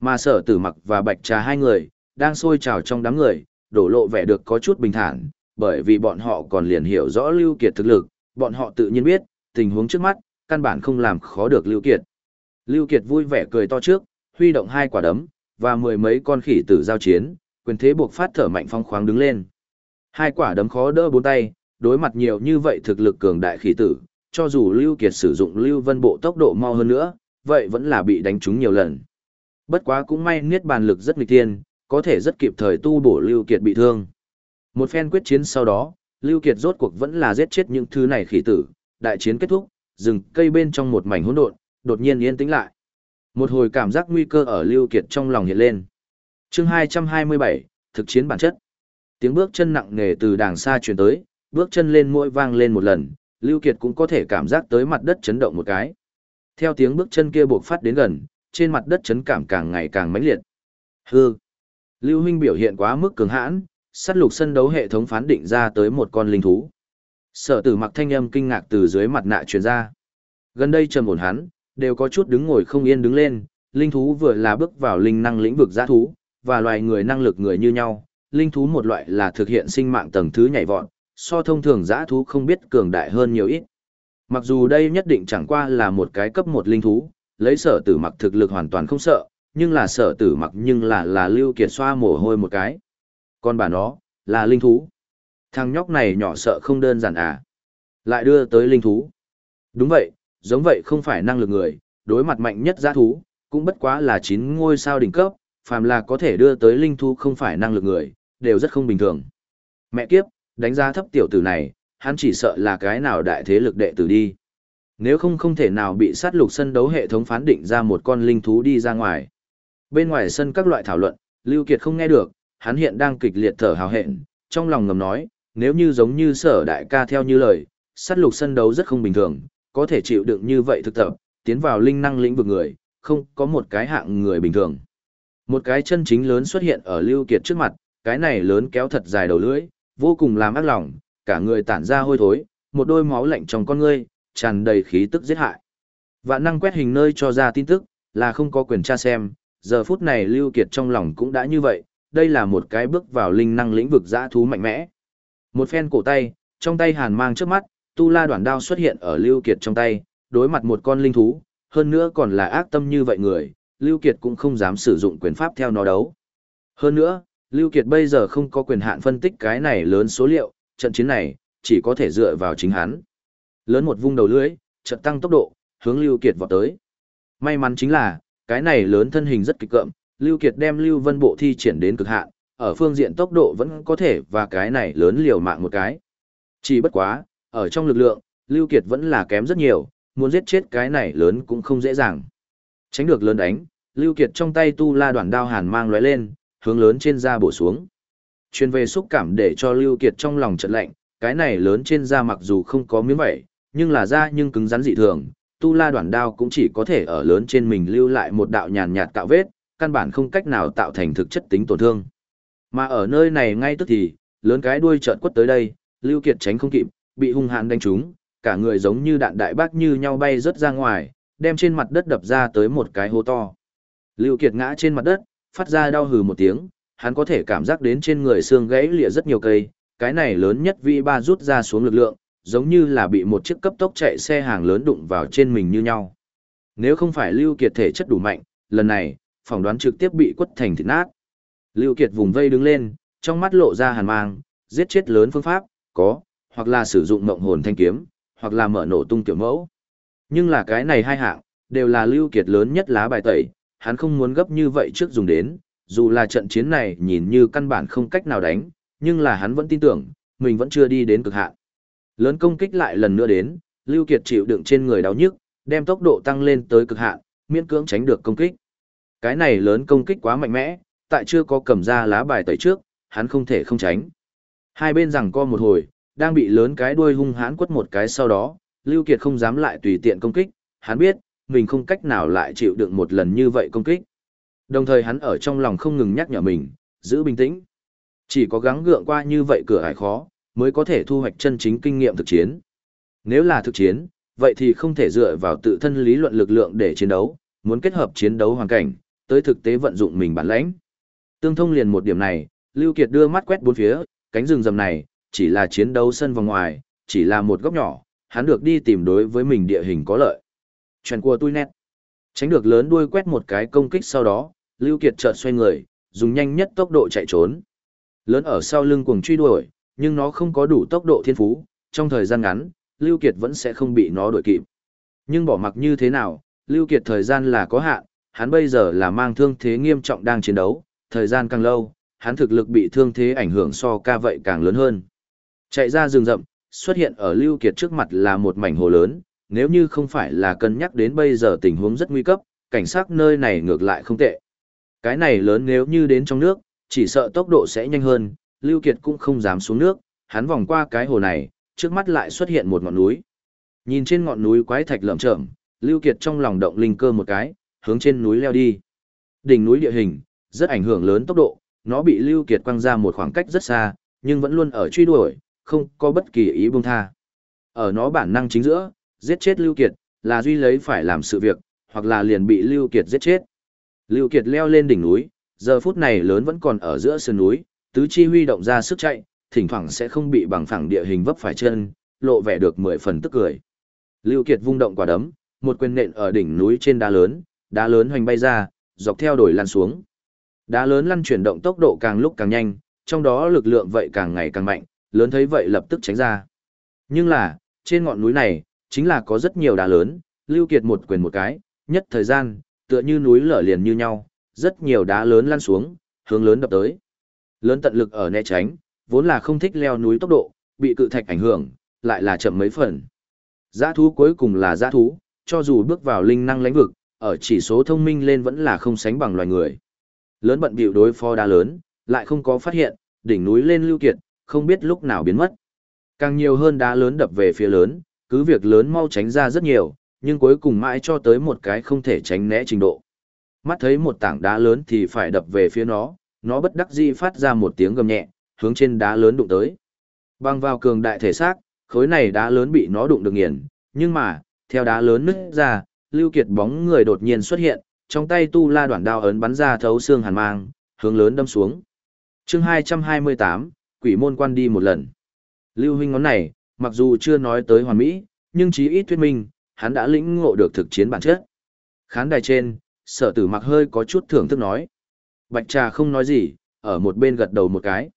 Mà sở tử mặc và bạch trà hai người, đang sôi trào trong đám người, đổ lộ vẻ được có chút bình thản, bởi vì bọn họ còn liền hiểu rõ Lưu Kiệt thực lực, bọn họ tự nhiên biết, tình huống trước mắt, căn bản không làm khó được Lưu Kiệt. Lưu Kiệt vui vẻ cười to trước, huy động hai quả đấm, và mười mấy con khỉ tử giao chiến, quyền thế buộc phát thở mạnh phong khoáng đứng lên. Hai quả đấm khó đỡ bốn tay, đối mặt nhiều như vậy thực lực cường đại khỉ tử, cho dù Lưu Kiệt sử dụng Lưu Vân Bộ tốc độ mau hơn nữa, vậy vẫn là bị đánh trúng nhiều lần. Bất quá cũng may niết bàn lực rất nghịch thiên, có thể rất kịp thời tu bổ Lưu Kiệt bị thương. Một phen quyết chiến sau đó, Lưu Kiệt rốt cuộc vẫn là giết chết những thứ này khỉ tử, đại chiến kết thúc, rừng cây bên trong một mảnh hỗn độn, đột nhiên yên tĩnh lại. Một hồi cảm giác nguy cơ ở Lưu Kiệt trong lòng hiện lên. Chương 227, thực chiến bản chất. Tiếng bước chân nặng nề từ đàng xa truyền tới, bước chân lên mỗi vang lên một lần, Lưu Kiệt cũng có thể cảm giác tới mặt đất chấn động một cái. Theo tiếng bước chân kia buộc phát đến gần, trên mặt đất chấn cảm càng ngày càng mãnh liệt. Hư. Lưu huynh biểu hiện quá mức cường hãn, sát lục sân đấu hệ thống phán định ra tới một con linh thú. Sở tử mặc thanh âm kinh ngạc từ dưới mặt nạ truyền ra. Gần đây trầm ổn hắn, đều có chút đứng ngồi không yên đứng lên, linh thú vừa là bước vào linh năng lĩnh vực giã thú, và loài người năng lực người như nhau, linh thú một loại là thực hiện sinh mạng tầng thứ nhảy vọt, so thông thường giã thú không biết cường đại hơn nhiều ít. Mặc dù đây nhất định chẳng qua là một cái cấp một linh thú, lấy sở tử mặc thực lực hoàn toàn không sợ, nhưng là sở tử mặc nhưng là là lưu kiệt xoa mồ hôi một cái. Còn bà nó, là linh thú. Thằng nhóc này nhỏ sợ không đơn giản à. Lại đưa tới linh thú. Đúng vậy, giống vậy không phải năng lực người, đối mặt mạnh nhất giã thú, cũng bất quá là chín ngôi sao đỉnh cấp, phàm là có thể đưa tới linh thú không phải năng lực người, đều rất không bình thường. Mẹ kiếp, đánh giá thấp tiểu tử này, hắn chỉ sợ là cái nào đại thế lực đệ tử đi. Nếu không không thể nào bị sát lục sân đấu hệ thống phán định ra một con linh thú đi ra ngoài. Bên ngoài sân các loại thảo luận, Lưu Kiệt không nghe được, hắn hiện đang kịch liệt thở hào hẹn, trong lòng ngầm nói, nếu như giống như sở đại ca theo như lời, sát lục sân đấu rất không bình thường, có thể chịu đựng như vậy thực tập, tiến vào linh năng lĩnh vực người, không có một cái hạng người bình thường. Một cái chân chính lớn xuất hiện ở Lưu Kiệt trước mặt, cái này lớn kéo thật dài đầu lưỡi, vô cùng làm ác lòng, cả người tản ra hôi thối, một đôi máu lạnh trong con ngươi, tràn đầy khí tức giết hại. Vạn năng quét hình nơi cho ra tin tức, là không có quyền tra xem, giờ phút này Lưu Kiệt trong lòng cũng đã như vậy, đây là một cái bước vào linh năng lĩnh vực dã thú mạnh mẽ. Một phen cổ tay, trong tay hàn mang trước mắt, tu la đoạn đao xuất hiện ở Lưu Kiệt trong tay, đối mặt một con linh thú, hơn nữa còn là ác tâm như vậy người, Lưu Kiệt cũng không dám sử dụng quyền pháp theo nó đấu. Hơn nữa, Lưu Kiệt bây giờ không có quyền hạn phân tích cái này lớn số liệu, trận chiến này, chỉ có thể dựa vào chính hắn. Lớn một vung đầu lưỡi, chợt tăng tốc độ, hướng Lưu Kiệt vọt tới. May mắn chính là, cái này lớn thân hình rất kịch cộm, Lưu Kiệt đem Lưu Vân Bộ thi triển đến cực hạn, ở phương diện tốc độ vẫn có thể và cái này lớn liều mạng một cái. Chỉ bất quá, ở trong lực lượng, Lưu Kiệt vẫn là kém rất nhiều, muốn giết chết cái này lớn cũng không dễ dàng. Tránh được lớn đánh, Lưu Kiệt trong tay tu la đoạn đao hàn mang lóe lên, hướng lớn trên da bổ xuống truyền về xúc cảm để cho Lưu Kiệt trong lòng chợt lạnh, cái này lớn trên da mặc dù không có miếng vảy, nhưng là da nhưng cứng rắn dị thường, tu la đoạn đao cũng chỉ có thể ở lớn trên mình lưu lại một đạo nhàn nhạt cạo vết, căn bản không cách nào tạo thành thực chất tính tổn thương. Mà ở nơi này ngay tức thì, lớn cái đuôi chợt quất tới đây, Lưu Kiệt tránh không kịp, bị hung hãn đánh trúng, cả người giống như đạn đại bác như nhau bay rất ra ngoài, đem trên mặt đất đập ra tới một cái hố to. Lưu Kiệt ngã trên mặt đất, phát ra đau hừ một tiếng, hắn có thể cảm giác đến trên người xương gãy lìa rất nhiều cây, cái này lớn nhất vi ba rút ra xuống lực lượng, giống như là bị một chiếc cấp tốc chạy xe hàng lớn đụng vào trên mình như nhau. Nếu không phải Lưu Kiệt thể chất đủ mạnh, lần này, phỏng đoán trực tiếp bị quất thành thịt nát. Lưu Kiệt vùng vây đứng lên, trong mắt lộ ra hàn mang, giết chết lớn phương pháp, có, hoặc là sử dụng mộng hồn thanh kiếm, hoặc là mở nổ tung tiểu mẫu. Nhưng là cái này hai hạng, đều là Lưu Kiệt lớn nhất lá bài tẩy, hắn không muốn gấp như vậy trước dùng đến, dù là trận chiến này nhìn như căn bản không cách nào đánh, nhưng là hắn vẫn tin tưởng, mình vẫn chưa đi đến cực hạn. Lớn công kích lại lần nữa đến, Lưu Kiệt chịu đựng trên người đau nhức, đem tốc độ tăng lên tới cực hạn, miễn cưỡng tránh được công kích. Cái này lớn công kích quá mạnh mẽ, tại chưa có cầm ra lá bài tẩy trước, hắn không thể không tránh. Hai bên rằng co một hồi, đang bị lớn cái đuôi hung hãn quất một cái sau đó, Lưu Kiệt không dám lại tùy tiện công kích, hắn biết, mình không cách nào lại chịu đựng một lần như vậy công kích. Đồng thời hắn ở trong lòng không ngừng nhắc nhở mình, giữ bình tĩnh. Chỉ có gắng gượng qua như vậy cửa ải khó, mới có thể thu hoạch chân chính kinh nghiệm thực chiến. Nếu là thực chiến, vậy thì không thể dựa vào tự thân lý luận lực lượng để chiến đấu, muốn kết hợp chiến đấu hoàn cảnh, tới thực tế vận dụng mình bản lãnh. Tương thông liền một điểm này, Lưu Kiệt đưa mắt quét bốn phía, cánh rừng rầm này, chỉ là chiến đấu sân vòng ngoài, chỉ là một góc nhỏ, hắn được đi tìm đối với mình địa hình có lợi. Chuyện của tôi nét. Tránh được lớn đuôi quét một cái công kích sau đó, Lưu Kiệt chợt xoay người, dùng nhanh nhất tốc độ chạy trốn. Lớn ở sau lưng cuồng truy đuổi, nhưng nó không có đủ tốc độ thiên phú, trong thời gian ngắn, Lưu Kiệt vẫn sẽ không bị nó đuổi kịp. Nhưng bỏ mặc như thế nào, Lưu Kiệt thời gian là có hạn, hắn bây giờ là mang thương thế nghiêm trọng đang chiến đấu, thời gian càng lâu, hắn thực lực bị thương thế ảnh hưởng so ca vậy càng lớn hơn. Chạy ra rừng rậm, xuất hiện ở Lưu Kiệt trước mặt là một mảnh hồ lớn, nếu như không phải là cân nhắc đến bây giờ tình huống rất nguy cấp, cảnh sát nơi này ngược lại không tệ. Cái này lớn nếu như đến trong nước, chỉ sợ tốc độ sẽ nhanh hơn, Lưu Kiệt cũng không dám xuống nước, hắn vòng qua cái hồ này, trước mắt lại xuất hiện một ngọn núi. Nhìn trên ngọn núi quái thạch lởm chởm, Lưu Kiệt trong lòng động linh cơ một cái, hướng trên núi leo đi. Đỉnh núi địa hình, rất ảnh hưởng lớn tốc độ, nó bị Lưu Kiệt quăng ra một khoảng cách rất xa, nhưng vẫn luôn ở truy đuổi, không có bất kỳ ý buông tha. Ở nó bản năng chính giữa, giết chết Lưu Kiệt, là duy lấy phải làm sự việc, hoặc là liền bị Lưu Kiệt giết chết. Lưu Kiệt leo lên đỉnh núi, giờ phút này lớn vẫn còn ở giữa sườn núi, tứ chi huy động ra sức chạy, thỉnh thoảng sẽ không bị bằng phẳng địa hình vấp phải chân, lộ vẻ được mười phần tức cười. Lưu Kiệt vung động quả đấm, một quyền nện ở đỉnh núi trên đá lớn, đá lớn hoành bay ra, dọc theo đồi lăn xuống. Đá lớn lăn chuyển động tốc độ càng lúc càng nhanh, trong đó lực lượng vậy càng ngày càng mạnh, lớn thấy vậy lập tức tránh ra. Nhưng là, trên ngọn núi này, chính là có rất nhiều đá lớn, Lưu Kiệt một quyền một cái, nhất thời gian, tựa như núi lở liền như nhau, rất nhiều đá lớn lăn xuống, hướng lớn đập tới. Lớn tận lực ở né tránh, vốn là không thích leo núi tốc độ, bị cự thạch ảnh hưởng, lại là chậm mấy phần. Giã thú cuối cùng là giã thú, cho dù bước vào linh năng lãnh vực, ở chỉ số thông minh lên vẫn là không sánh bằng loài người. Lớn bận bịu đối phó đá lớn, lại không có phát hiện, đỉnh núi lên lưu kiệt, không biết lúc nào biến mất. Càng nhiều hơn đá lớn đập về phía lớn, cứ việc lớn mau tránh ra rất nhiều, nhưng cuối cùng mãi cho tới một cái không thể tránh né trình độ. Mắt thấy một tảng đá lớn thì phải đập về phía nó, nó bất đắc dĩ phát ra một tiếng gầm nhẹ, hướng trên đá lớn đụng tới. Băng vào cường đại thể xác, khối này đá lớn bị nó đụng được nghiền, nhưng mà, theo đá lớn nứt ra, Lưu Kiệt bóng người đột nhiên xuất hiện, trong tay tu la đoạn đao ấn bắn ra thấu xương hàn mang, hướng lớn đâm xuống. Chương 228, Quỷ môn quan đi một lần. Lưu huynh ngón này, mặc dù chưa nói tới hoàn mỹ, nhưng chí ít thuyết minh, hắn đã lĩnh ngộ được thực chiến bản chất. Khán đài trên, sở tử mặc hơi có chút thưởng thức nói. Bạch trà không nói gì, ở một bên gật đầu một cái.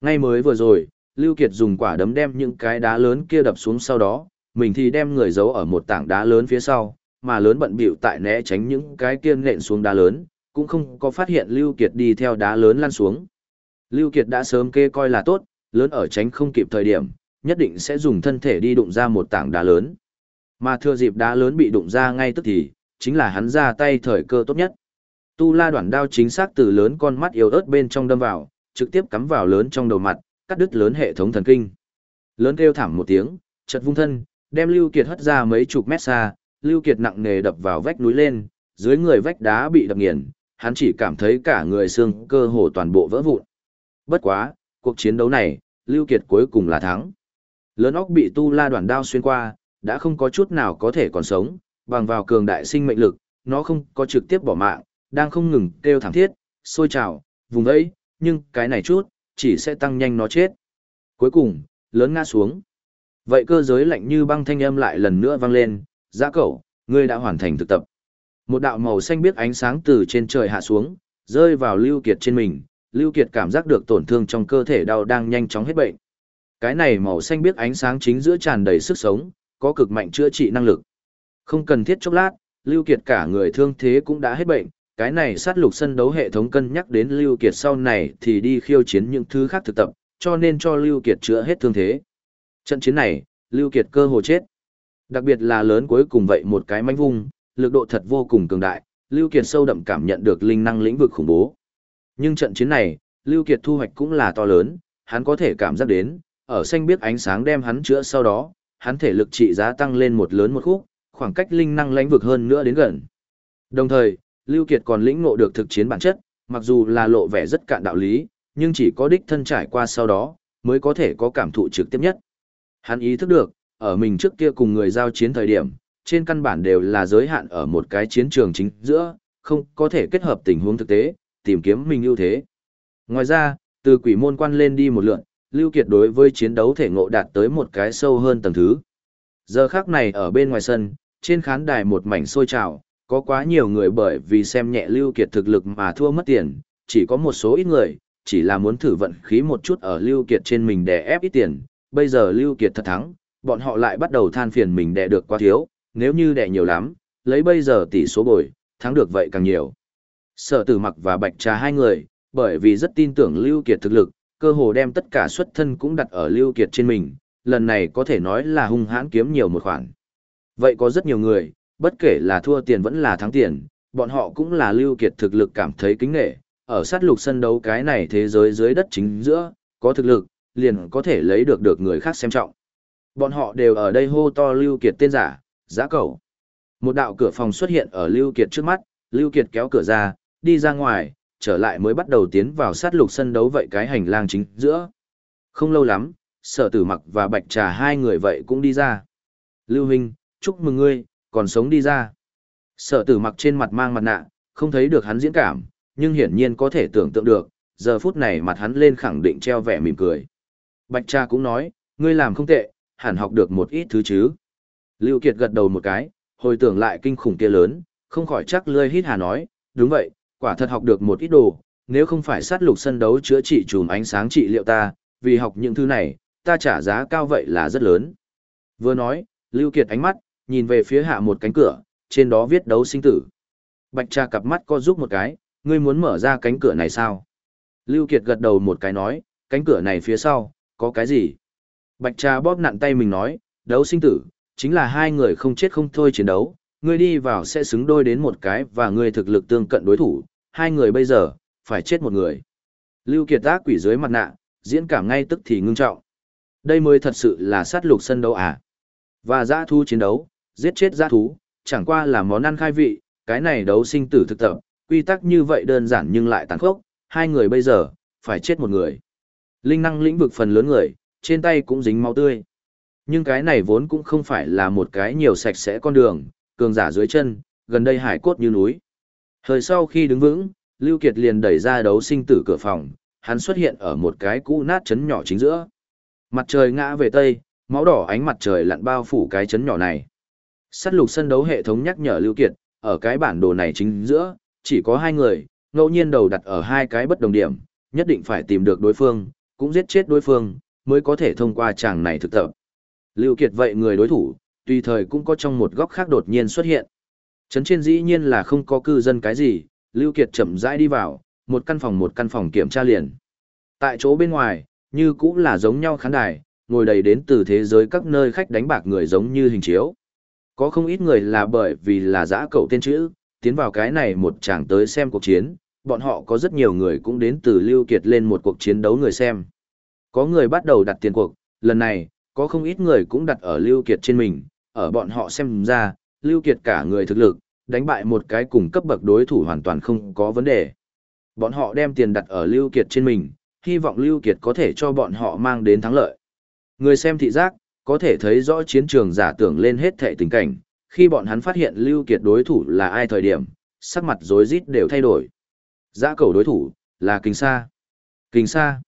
Ngay mới vừa rồi, Lưu Kiệt dùng quả đấm đem những cái đá lớn kia đập xuống sau đó, mình thì đem người giấu ở một tảng đá lớn phía sau, mà lớn bận bịu tại né tránh những cái kia nện xuống đá lớn, cũng không có phát hiện Lưu Kiệt đi theo đá lớn lăn xuống. Lưu Kiệt đã sớm kê coi là tốt, lớn ở tránh không kịp thời điểm, nhất định sẽ dùng thân thể đi đụng ra một tảng đá lớn. Mà thừa dịp đá lớn bị đụng ra ngay tức thì, chính là hắn ra tay thời cơ tốt nhất. Tu la đoạn đao chính xác từ lớn con mắt yếu ớt bên trong đâm vào, trực tiếp cắm vào lớn trong đầu mặt, cắt đứt lớn hệ thống thần kinh. Lớn kêu thảm một tiếng, chật vung thân, đem Lưu Kiệt hất ra mấy chục mét xa, Lưu Kiệt nặng nề đập vào vách núi lên, dưới người vách đá bị đập nghiền, hắn chỉ cảm thấy cả người xương cơ hồ toàn bộ vỡ vụn. Bất quá, cuộc chiến đấu này, Lưu Kiệt cuối cùng là thắng. Lớn óc bị tu la đoạn đao xuyên qua, đã không có chút nào có thể còn sống, bằng vào cường đại sinh mệnh lực, nó không có trực tiếp bỏ mạng, đang không ngừng kêu thảm thiết, sôi trào, vùng ấy, nhưng cái này chút, chỉ sẽ tăng nhanh nó chết. Cuối cùng, lớn ngã xuống. Vậy cơ giới lạnh như băng thanh âm lại lần nữa vang lên, giã cẩu, ngươi đã hoàn thành thực tập. Một đạo màu xanh biếc ánh sáng từ trên trời hạ xuống, rơi vào Lưu Kiệt trên mình, Lưu Kiệt cảm giác được tổn thương trong cơ thể đau đang nhanh chóng hết bệnh. Cái này màu xanh biếc ánh sáng chính giữa tràn đầy sức sống, có cực mạnh chữa trị năng lực. Không cần thiết chốc lát, Lưu Kiệt cả người thương thế cũng đã hết bệnh, cái này sát lục sân đấu hệ thống cân nhắc đến Lưu Kiệt sau này thì đi khiêu chiến những thứ khác thực tập, cho nên cho Lưu Kiệt chữa hết thương thế. Trận chiến này, Lưu Kiệt cơ hồ chết. Đặc biệt là lớn cuối cùng vậy một cái manh vung, lực độ thật vô cùng cường đại, Lưu Kiệt sâu đậm cảm nhận được linh năng lĩnh vực khủng bố. Nhưng trận chiến này, Lưu Kiệt thu hoạch cũng là to lớn, hắn có thể cảm giác đến, ở xanh biết ánh sáng đem hắn chữa sau đó, hắn thể lực trị giá tăng lên một lớn một khúc, khoảng cách linh năng lãnh vực hơn nữa đến gần. Đồng thời, Lưu Kiệt còn lĩnh ngộ được thực chiến bản chất, mặc dù là lộ vẻ rất cạn đạo lý, nhưng chỉ có đích thân trải qua sau đó, mới có thể có cảm thụ trực tiếp nhất. Hắn ý thức được, ở mình trước kia cùng người giao chiến thời điểm, trên căn bản đều là giới hạn ở một cái chiến trường chính giữa, không có thể kết hợp tình huống thực tế, tìm kiếm mình ưu thế. Ngoài ra, từ quỷ môn quan lên đi một lượn, Lưu Kiệt đối với chiến đấu thể ngộ đạt tới một cái sâu hơn tầng thứ. Giờ khắc này ở bên ngoài sân, trên khán đài một mảnh sôi trào, có quá nhiều người bởi vì xem nhẹ Lưu Kiệt thực lực mà thua mất tiền, chỉ có một số ít người, chỉ là muốn thử vận khí một chút ở Lưu Kiệt trên mình để ép ít tiền, bây giờ Lưu Kiệt thật thắng, bọn họ lại bắt đầu than phiền mình đẻ được quá thiếu, nếu như đẻ nhiều lắm, lấy bây giờ tỷ số bồi, thắng được vậy càng nhiều. Sở tử mặc và bạch trà hai người, bởi vì rất tin tưởng Lưu Kiệt thực lực, cơ hồ đem tất cả xuất thân cũng đặt ở Lưu Kiệt trên mình, lần này có thể nói là hung hãn kiếm nhiều một khoản. Vậy có rất nhiều người, bất kể là thua tiền vẫn là thắng tiền, bọn họ cũng là Lưu Kiệt thực lực cảm thấy kính nể, ở sát lục sân đấu cái này thế giới dưới đất chính giữa, có thực lực, liền có thể lấy được được người khác xem trọng. Bọn họ đều ở đây hô to Lưu Kiệt tên giả, giã cầu. Một đạo cửa phòng xuất hiện ở Lưu Kiệt trước mắt, Lưu Kiệt kéo cửa ra, đi ra ngoài, trở lại mới bắt đầu tiến vào sát lục sân đấu vậy cái hành lang chính giữa. Không lâu lắm, sở tử mặc và bạch trà hai người vậy cũng đi ra. Lưu Huynh, chúc mừng ngươi, còn sống đi ra. Sở tử mặc trên mặt mang mặt nạ, không thấy được hắn diễn cảm, nhưng hiển nhiên có thể tưởng tượng được, giờ phút này mặt hắn lên khẳng định treo vẻ mỉm cười. Bạch trà cũng nói, ngươi làm không tệ, hẳn học được một ít thứ chứ. Lưu Kiệt gật đầu một cái, hồi tưởng lại kinh khủng kia lớn, không khỏi chắc lươi hít hà nói, đúng vậy, quả thật học được một ít đồ, nếu không phải sát lục sân đấu chữa trị chùm ánh sáng trị liệu ta, vì học những thứ này, ta trả giá cao vậy là rất lớn. Vừa nói, Lưu Kiệt ánh mắt, nhìn về phía hạ một cánh cửa, trên đó viết đấu sinh tử. Bạch Trà cặp mắt co giúp một cái, ngươi muốn mở ra cánh cửa này sao? Lưu Kiệt gật đầu một cái nói, cánh cửa này phía sau, có cái gì? Bạch Trà bóp nặn tay mình nói, đấu sinh tử, chính là hai người không chết không thôi chiến đấu, ngươi đi vào sẽ xứng đôi đến một cái và ngươi thực lực tương cận đối thủ, hai người bây giờ, phải chết một người. Lưu Kiệt ác quỷ dưới mặt nạ, diễn cảm ngay tức thì ngưng trọng. Đây mới thật sự là sát lục sân đấu à. Và giã thú chiến đấu, giết chết giã thú, chẳng qua là món ăn khai vị, cái này đấu sinh tử thực tập, quy tắc như vậy đơn giản nhưng lại tàn khốc, hai người bây giờ, phải chết một người. Linh năng lĩnh vực phần lớn người, trên tay cũng dính máu tươi. Nhưng cái này vốn cũng không phải là một cái nhiều sạch sẽ con đường, cường giả dưới chân, gần đây hải cốt như núi. Thời sau khi đứng vững, Lưu Kiệt liền đẩy ra đấu sinh tử cửa phòng, hắn xuất hiện ở một cái cũ nát chấn nhỏ chính giữa. Mặt trời ngã về tây, máu đỏ ánh mặt trời lặn bao phủ cái chấn nhỏ này. Sát lục sân đấu hệ thống nhắc nhở Lưu Kiệt, ở cái bản đồ này chính giữa, chỉ có hai người, ngẫu nhiên đầu đặt ở hai cái bất đồng điểm, nhất định phải tìm được đối phương, cũng giết chết đối phương, mới có thể thông qua chàng này thực tập. Lưu Kiệt vậy người đối thủ, tùy thời cũng có trong một góc khác đột nhiên xuất hiện. Trấn trên dĩ nhiên là không có cư dân cái gì, Lưu Kiệt chậm rãi đi vào, một căn phòng một căn phòng kiểm tra liền. Tại chỗ bên ngoài, như cũng là giống nhau khán đài, ngồi đầy đến từ thế giới các nơi khách đánh bạc người giống như hình chiếu. Có không ít người là bởi vì là giã cậu tên chữ, tiến vào cái này một chàng tới xem cuộc chiến, bọn họ có rất nhiều người cũng đến từ Lưu Kiệt lên một cuộc chiến đấu người xem. Có người bắt đầu đặt tiền cuộc, lần này, có không ít người cũng đặt ở Lưu Kiệt trên mình, ở bọn họ xem ra, Lưu Kiệt cả người thực lực, đánh bại một cái cùng cấp bậc đối thủ hoàn toàn không có vấn đề. Bọn họ đem tiền đặt ở Lưu Kiệt trên mình, hy vọng Lưu Kiệt có thể cho bọn họ mang đến thắng lợi. Người xem thị giác, có thể thấy rõ chiến trường giả tưởng lên hết thảy tình cảnh, khi bọn hắn phát hiện Lưu Kiệt đối thủ là ai thời điểm, sắc mặt rối rít đều thay đổi. Giã cầu đối thủ, là Kình Sa. Kình Sa.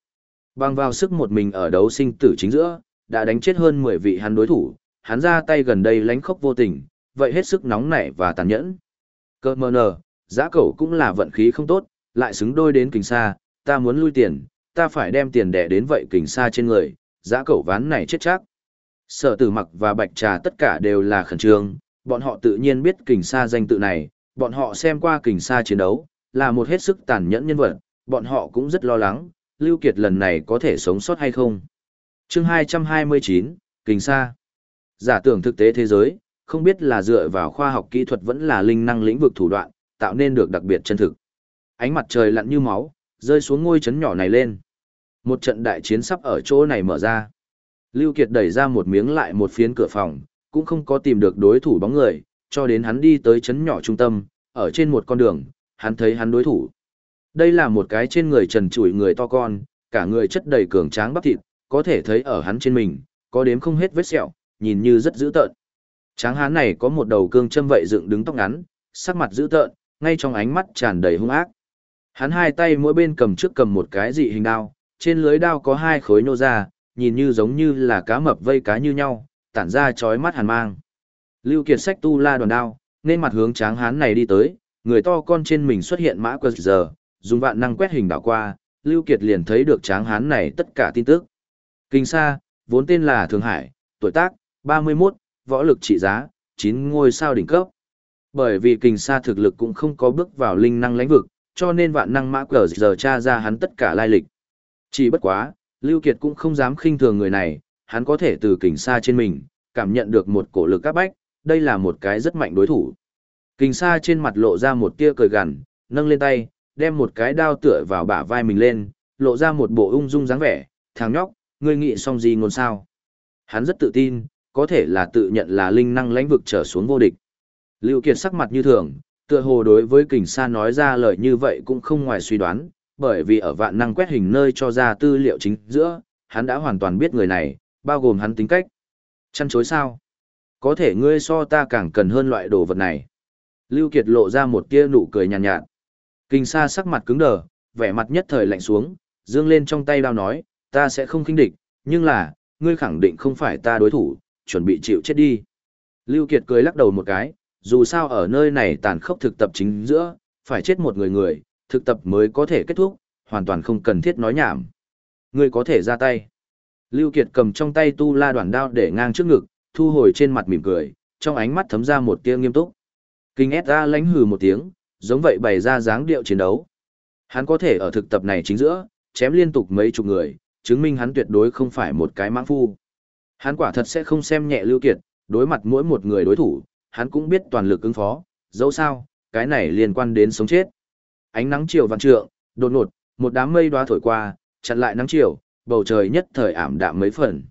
Bằng vào sức một mình ở đấu sinh tử chính giữa, đã đánh chết hơn 10 vị hắn đối thủ, hắn ra tay gần đây lánh khốc vô tình, vậy hết sức nóng nảy và tàn nhẫn. Cơ mờ nờ, giã cẩu cũng là vận khí không tốt, lại xứng đôi đến Kình xa. ta muốn lui tiền, ta phải đem tiền đẻ đến vậy Kình xa trên người, giã cẩu ván này chết chắc. Sở tử mặc và bạch trà tất cả đều là khẩn trương, bọn họ tự nhiên biết Kình xa danh tự này, bọn họ xem qua Kình xa chiến đấu, là một hết sức tàn nhẫn nhân vật, bọn họ cũng rất lo lắng, Lưu Kiệt lần này có thể sống sót hay không. Chương 229, Kình Sa Giả tưởng thực tế thế giới, không biết là dựa vào khoa học kỹ thuật vẫn là linh năng lĩnh vực thủ đoạn, tạo nên được đặc biệt chân thực. Ánh mặt trời lặn như máu, rơi xuống ngôi chấn nhỏ này lên. Một trận đại chiến sắp ở chỗ này mở ra. Lưu Kiệt đẩy ra một miếng lại một phiến cửa phòng, cũng không có tìm được đối thủ bóng người, cho đến hắn đi tới chấn nhỏ trung tâm, ở trên một con đường, hắn thấy hắn đối thủ. Đây là một cái trên người trần trụi người to con, cả người chất đầy cường tráng bắp thịt, có thể thấy ở hắn trên mình, có đếm không hết vết sẹo, nhìn như rất dữ tợn. Tráng hán này có một đầu cương châm vậy dựng đứng tóc ngắn, sắc mặt dữ tợn, ngay trong ánh mắt tràn đầy hung ác. Hắn hai tay mỗi bên cầm trước cầm một cái dị hình đao, trên lưới đao có hai khối nô ra, nhìn như giống như là cá mập vây cá như nhau, tản ra chói mắt hàn mang. Lưu Kiệt sách tu la đoàn đao, nên mặt hướng tráng hán này đi tới, người to con trên mình xuất hiện mã quật giờ, dùng vạn năng quét hình đảo qua, Lưu Kiệt liền thấy được tráng hán này tất cả tin tức. Kinh Sa, vốn tên là Thường Hải, tuổi tác, 31, võ lực trị giá, 9 ngôi sao đỉnh cấp. Bởi vì kình Sa thực lực cũng không có bước vào linh năng lãnh vực, cho nên vạn năng mã cờ giờ tra ra hắn tất cả lai lịch. Chỉ bất quá, Lưu Kiệt cũng không dám khinh thường người này, hắn có thể từ kình Sa trên mình, cảm nhận được một cổ lực áp bách, đây là một cái rất mạnh đối thủ. Kình Sa trên mặt lộ ra một tia cười gằn, nâng lên tay, đem một cái đao tựa vào bả vai mình lên, lộ ra một bộ ung dung dáng vẻ, thằng nhóc, ngươi nghĩ xong gì ngôn sao? Hắn rất tự tin, có thể là tự nhận là linh năng lãnh vực trở xuống vô địch. Lưu Kiệt sắc mặt như thường, tựa hồ đối với Kình Sa nói ra lời như vậy cũng không ngoài suy đoán, bởi vì ở vạn năng quét hình nơi cho ra tư liệu chính giữa, hắn đã hoàn toàn biết người này, bao gồm hắn tính cách. Chăn chối sao? Có thể ngươi so ta càng cần hơn loại đồ vật này. Lưu Kiệt lộ ra một tia nụ cười nhàn nhạt, nhạt. Sa sắc mặt cứng đờ, vẻ mặt nhất thời lạnh xuống, dương lên trong tay đao nói, ta sẽ không kinh địch, nhưng là, ngươi khẳng định không phải ta đối thủ, chuẩn bị chịu chết đi. Lưu Kiệt cười lắc đầu một cái, dù sao ở nơi này tàn khốc thực tập chính giữa, phải chết một người người, thực tập mới có thể kết thúc, hoàn toàn không cần thiết nói nhảm. Ngươi có thể ra tay. Lưu Kiệt cầm trong tay tu la đoạn đao để ngang trước ngực, thu hồi trên mặt mỉm cười, trong ánh mắt thấm ra một tia nghiêm túc. Kinh S.A. lánh hừ một tiếng, giống vậy bày ra dáng điệu chiến đấu. Hắn có thể ở thực tập này chính giữa, chém liên tục mấy chục người, chứng minh hắn tuyệt đối không phải một cái mãng phu. Hắn quả thật sẽ không xem nhẹ Lưu Kiệt, đối mặt mỗi một người đối thủ, hắn cũng biết toàn lực ứng phó, dẫu sao, cái này liên quan đến sống chết. Ánh nắng chiều vạn trượng, đột ngột, một đám mây đoá thổi qua, chặn lại nắng chiều, bầu trời nhất thời ảm đạm mấy phần.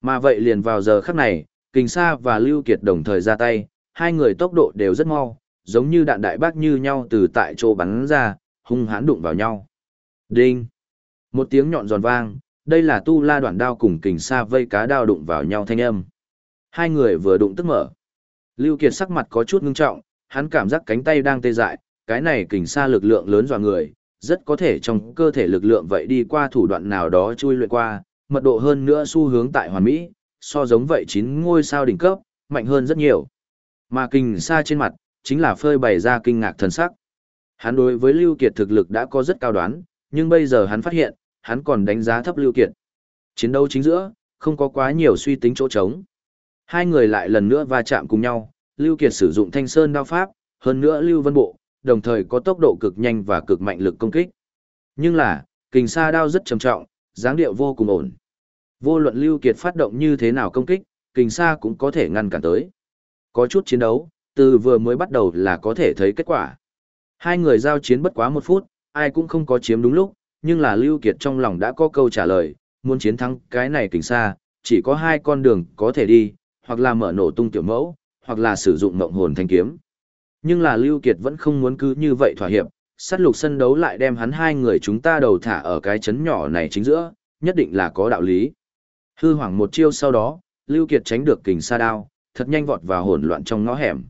Mà vậy liền vào giờ khắc này, Kình Sa và Lưu Kiệt đồng thời ra tay, hai người tốc độ đều rất mau, giống như đạn đại bác như nhau từ tại chỗ bắn ra, hung hãn đụng vào nhau. Đinh! Một tiếng nhọn giòn vang, đây là tu la đoạn đao cùng kình sa vây cá đao đụng vào nhau thanh âm. Hai người vừa đụng tức mở. Lưu Kiệt sắc mặt có chút ngưng trọng, hắn cảm giác cánh tay đang tê dại, cái này kình sa lực lượng lớn dọa người, rất có thể trong cơ thể lực lượng vậy đi qua thủ đoạn nào đó chui luyện qua, mật độ hơn nữa xu hướng tại hoàn mỹ, so giống vậy chín ngôi sao đỉnh cấp, mạnh hơn rất nhiều. Mà kình sa trên mặt, chính là phơi bày ra kinh ngạc thần sắc. Hắn đối với Lưu Kiệt thực lực đã có rất cao đoán, nhưng bây giờ hắn phát hiện, hắn còn đánh giá thấp Lưu Kiệt. Chiến đấu chính giữa, không có quá nhiều suy tính chỗ trống. Hai người lại lần nữa va chạm cùng nhau, Lưu Kiệt sử dụng thanh sơn đao pháp, hơn nữa Lưu Vân Bộ, đồng thời có tốc độ cực nhanh và cực mạnh lực công kích. Nhưng là, kình sa đao rất trầm trọng, dáng điệu vô cùng ổn. Vô luận Lưu Kiệt phát động như thế nào công kích, kình sa cũng có thể ngăn cản tới. Có chút chiến đấu, từ vừa mới bắt đầu là có thể thấy kết quả. Hai người giao chiến bất quá một phút, ai cũng không có chiếm đúng lúc, nhưng là Lưu Kiệt trong lòng đã có câu trả lời, muốn chiến thắng cái này kình xa, chỉ có hai con đường có thể đi, hoặc là mở nổ tung tiểu mẫu, hoặc là sử dụng mộng hồn thanh kiếm. Nhưng là Lưu Kiệt vẫn không muốn cứ như vậy thỏa hiệp, sát lục sân đấu lại đem hắn hai người chúng ta đầu thả ở cái chấn nhỏ này chính giữa, nhất định là có đạo lý. Hư hoảng một chiêu sau đó, Lưu Kiệt tránh được kình sa đao, thật nhanh vọt vào hỗn loạn trong ngõ hẻm.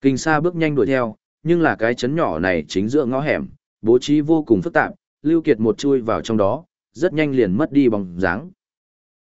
Kình sa bước nhanh đuổi theo, nhưng là cái chấn nhỏ này chính giữa ngõ hẻm, bố trí vô cùng phức tạp, Lưu Kiệt một chui vào trong đó, rất nhanh liền mất đi bóng dáng.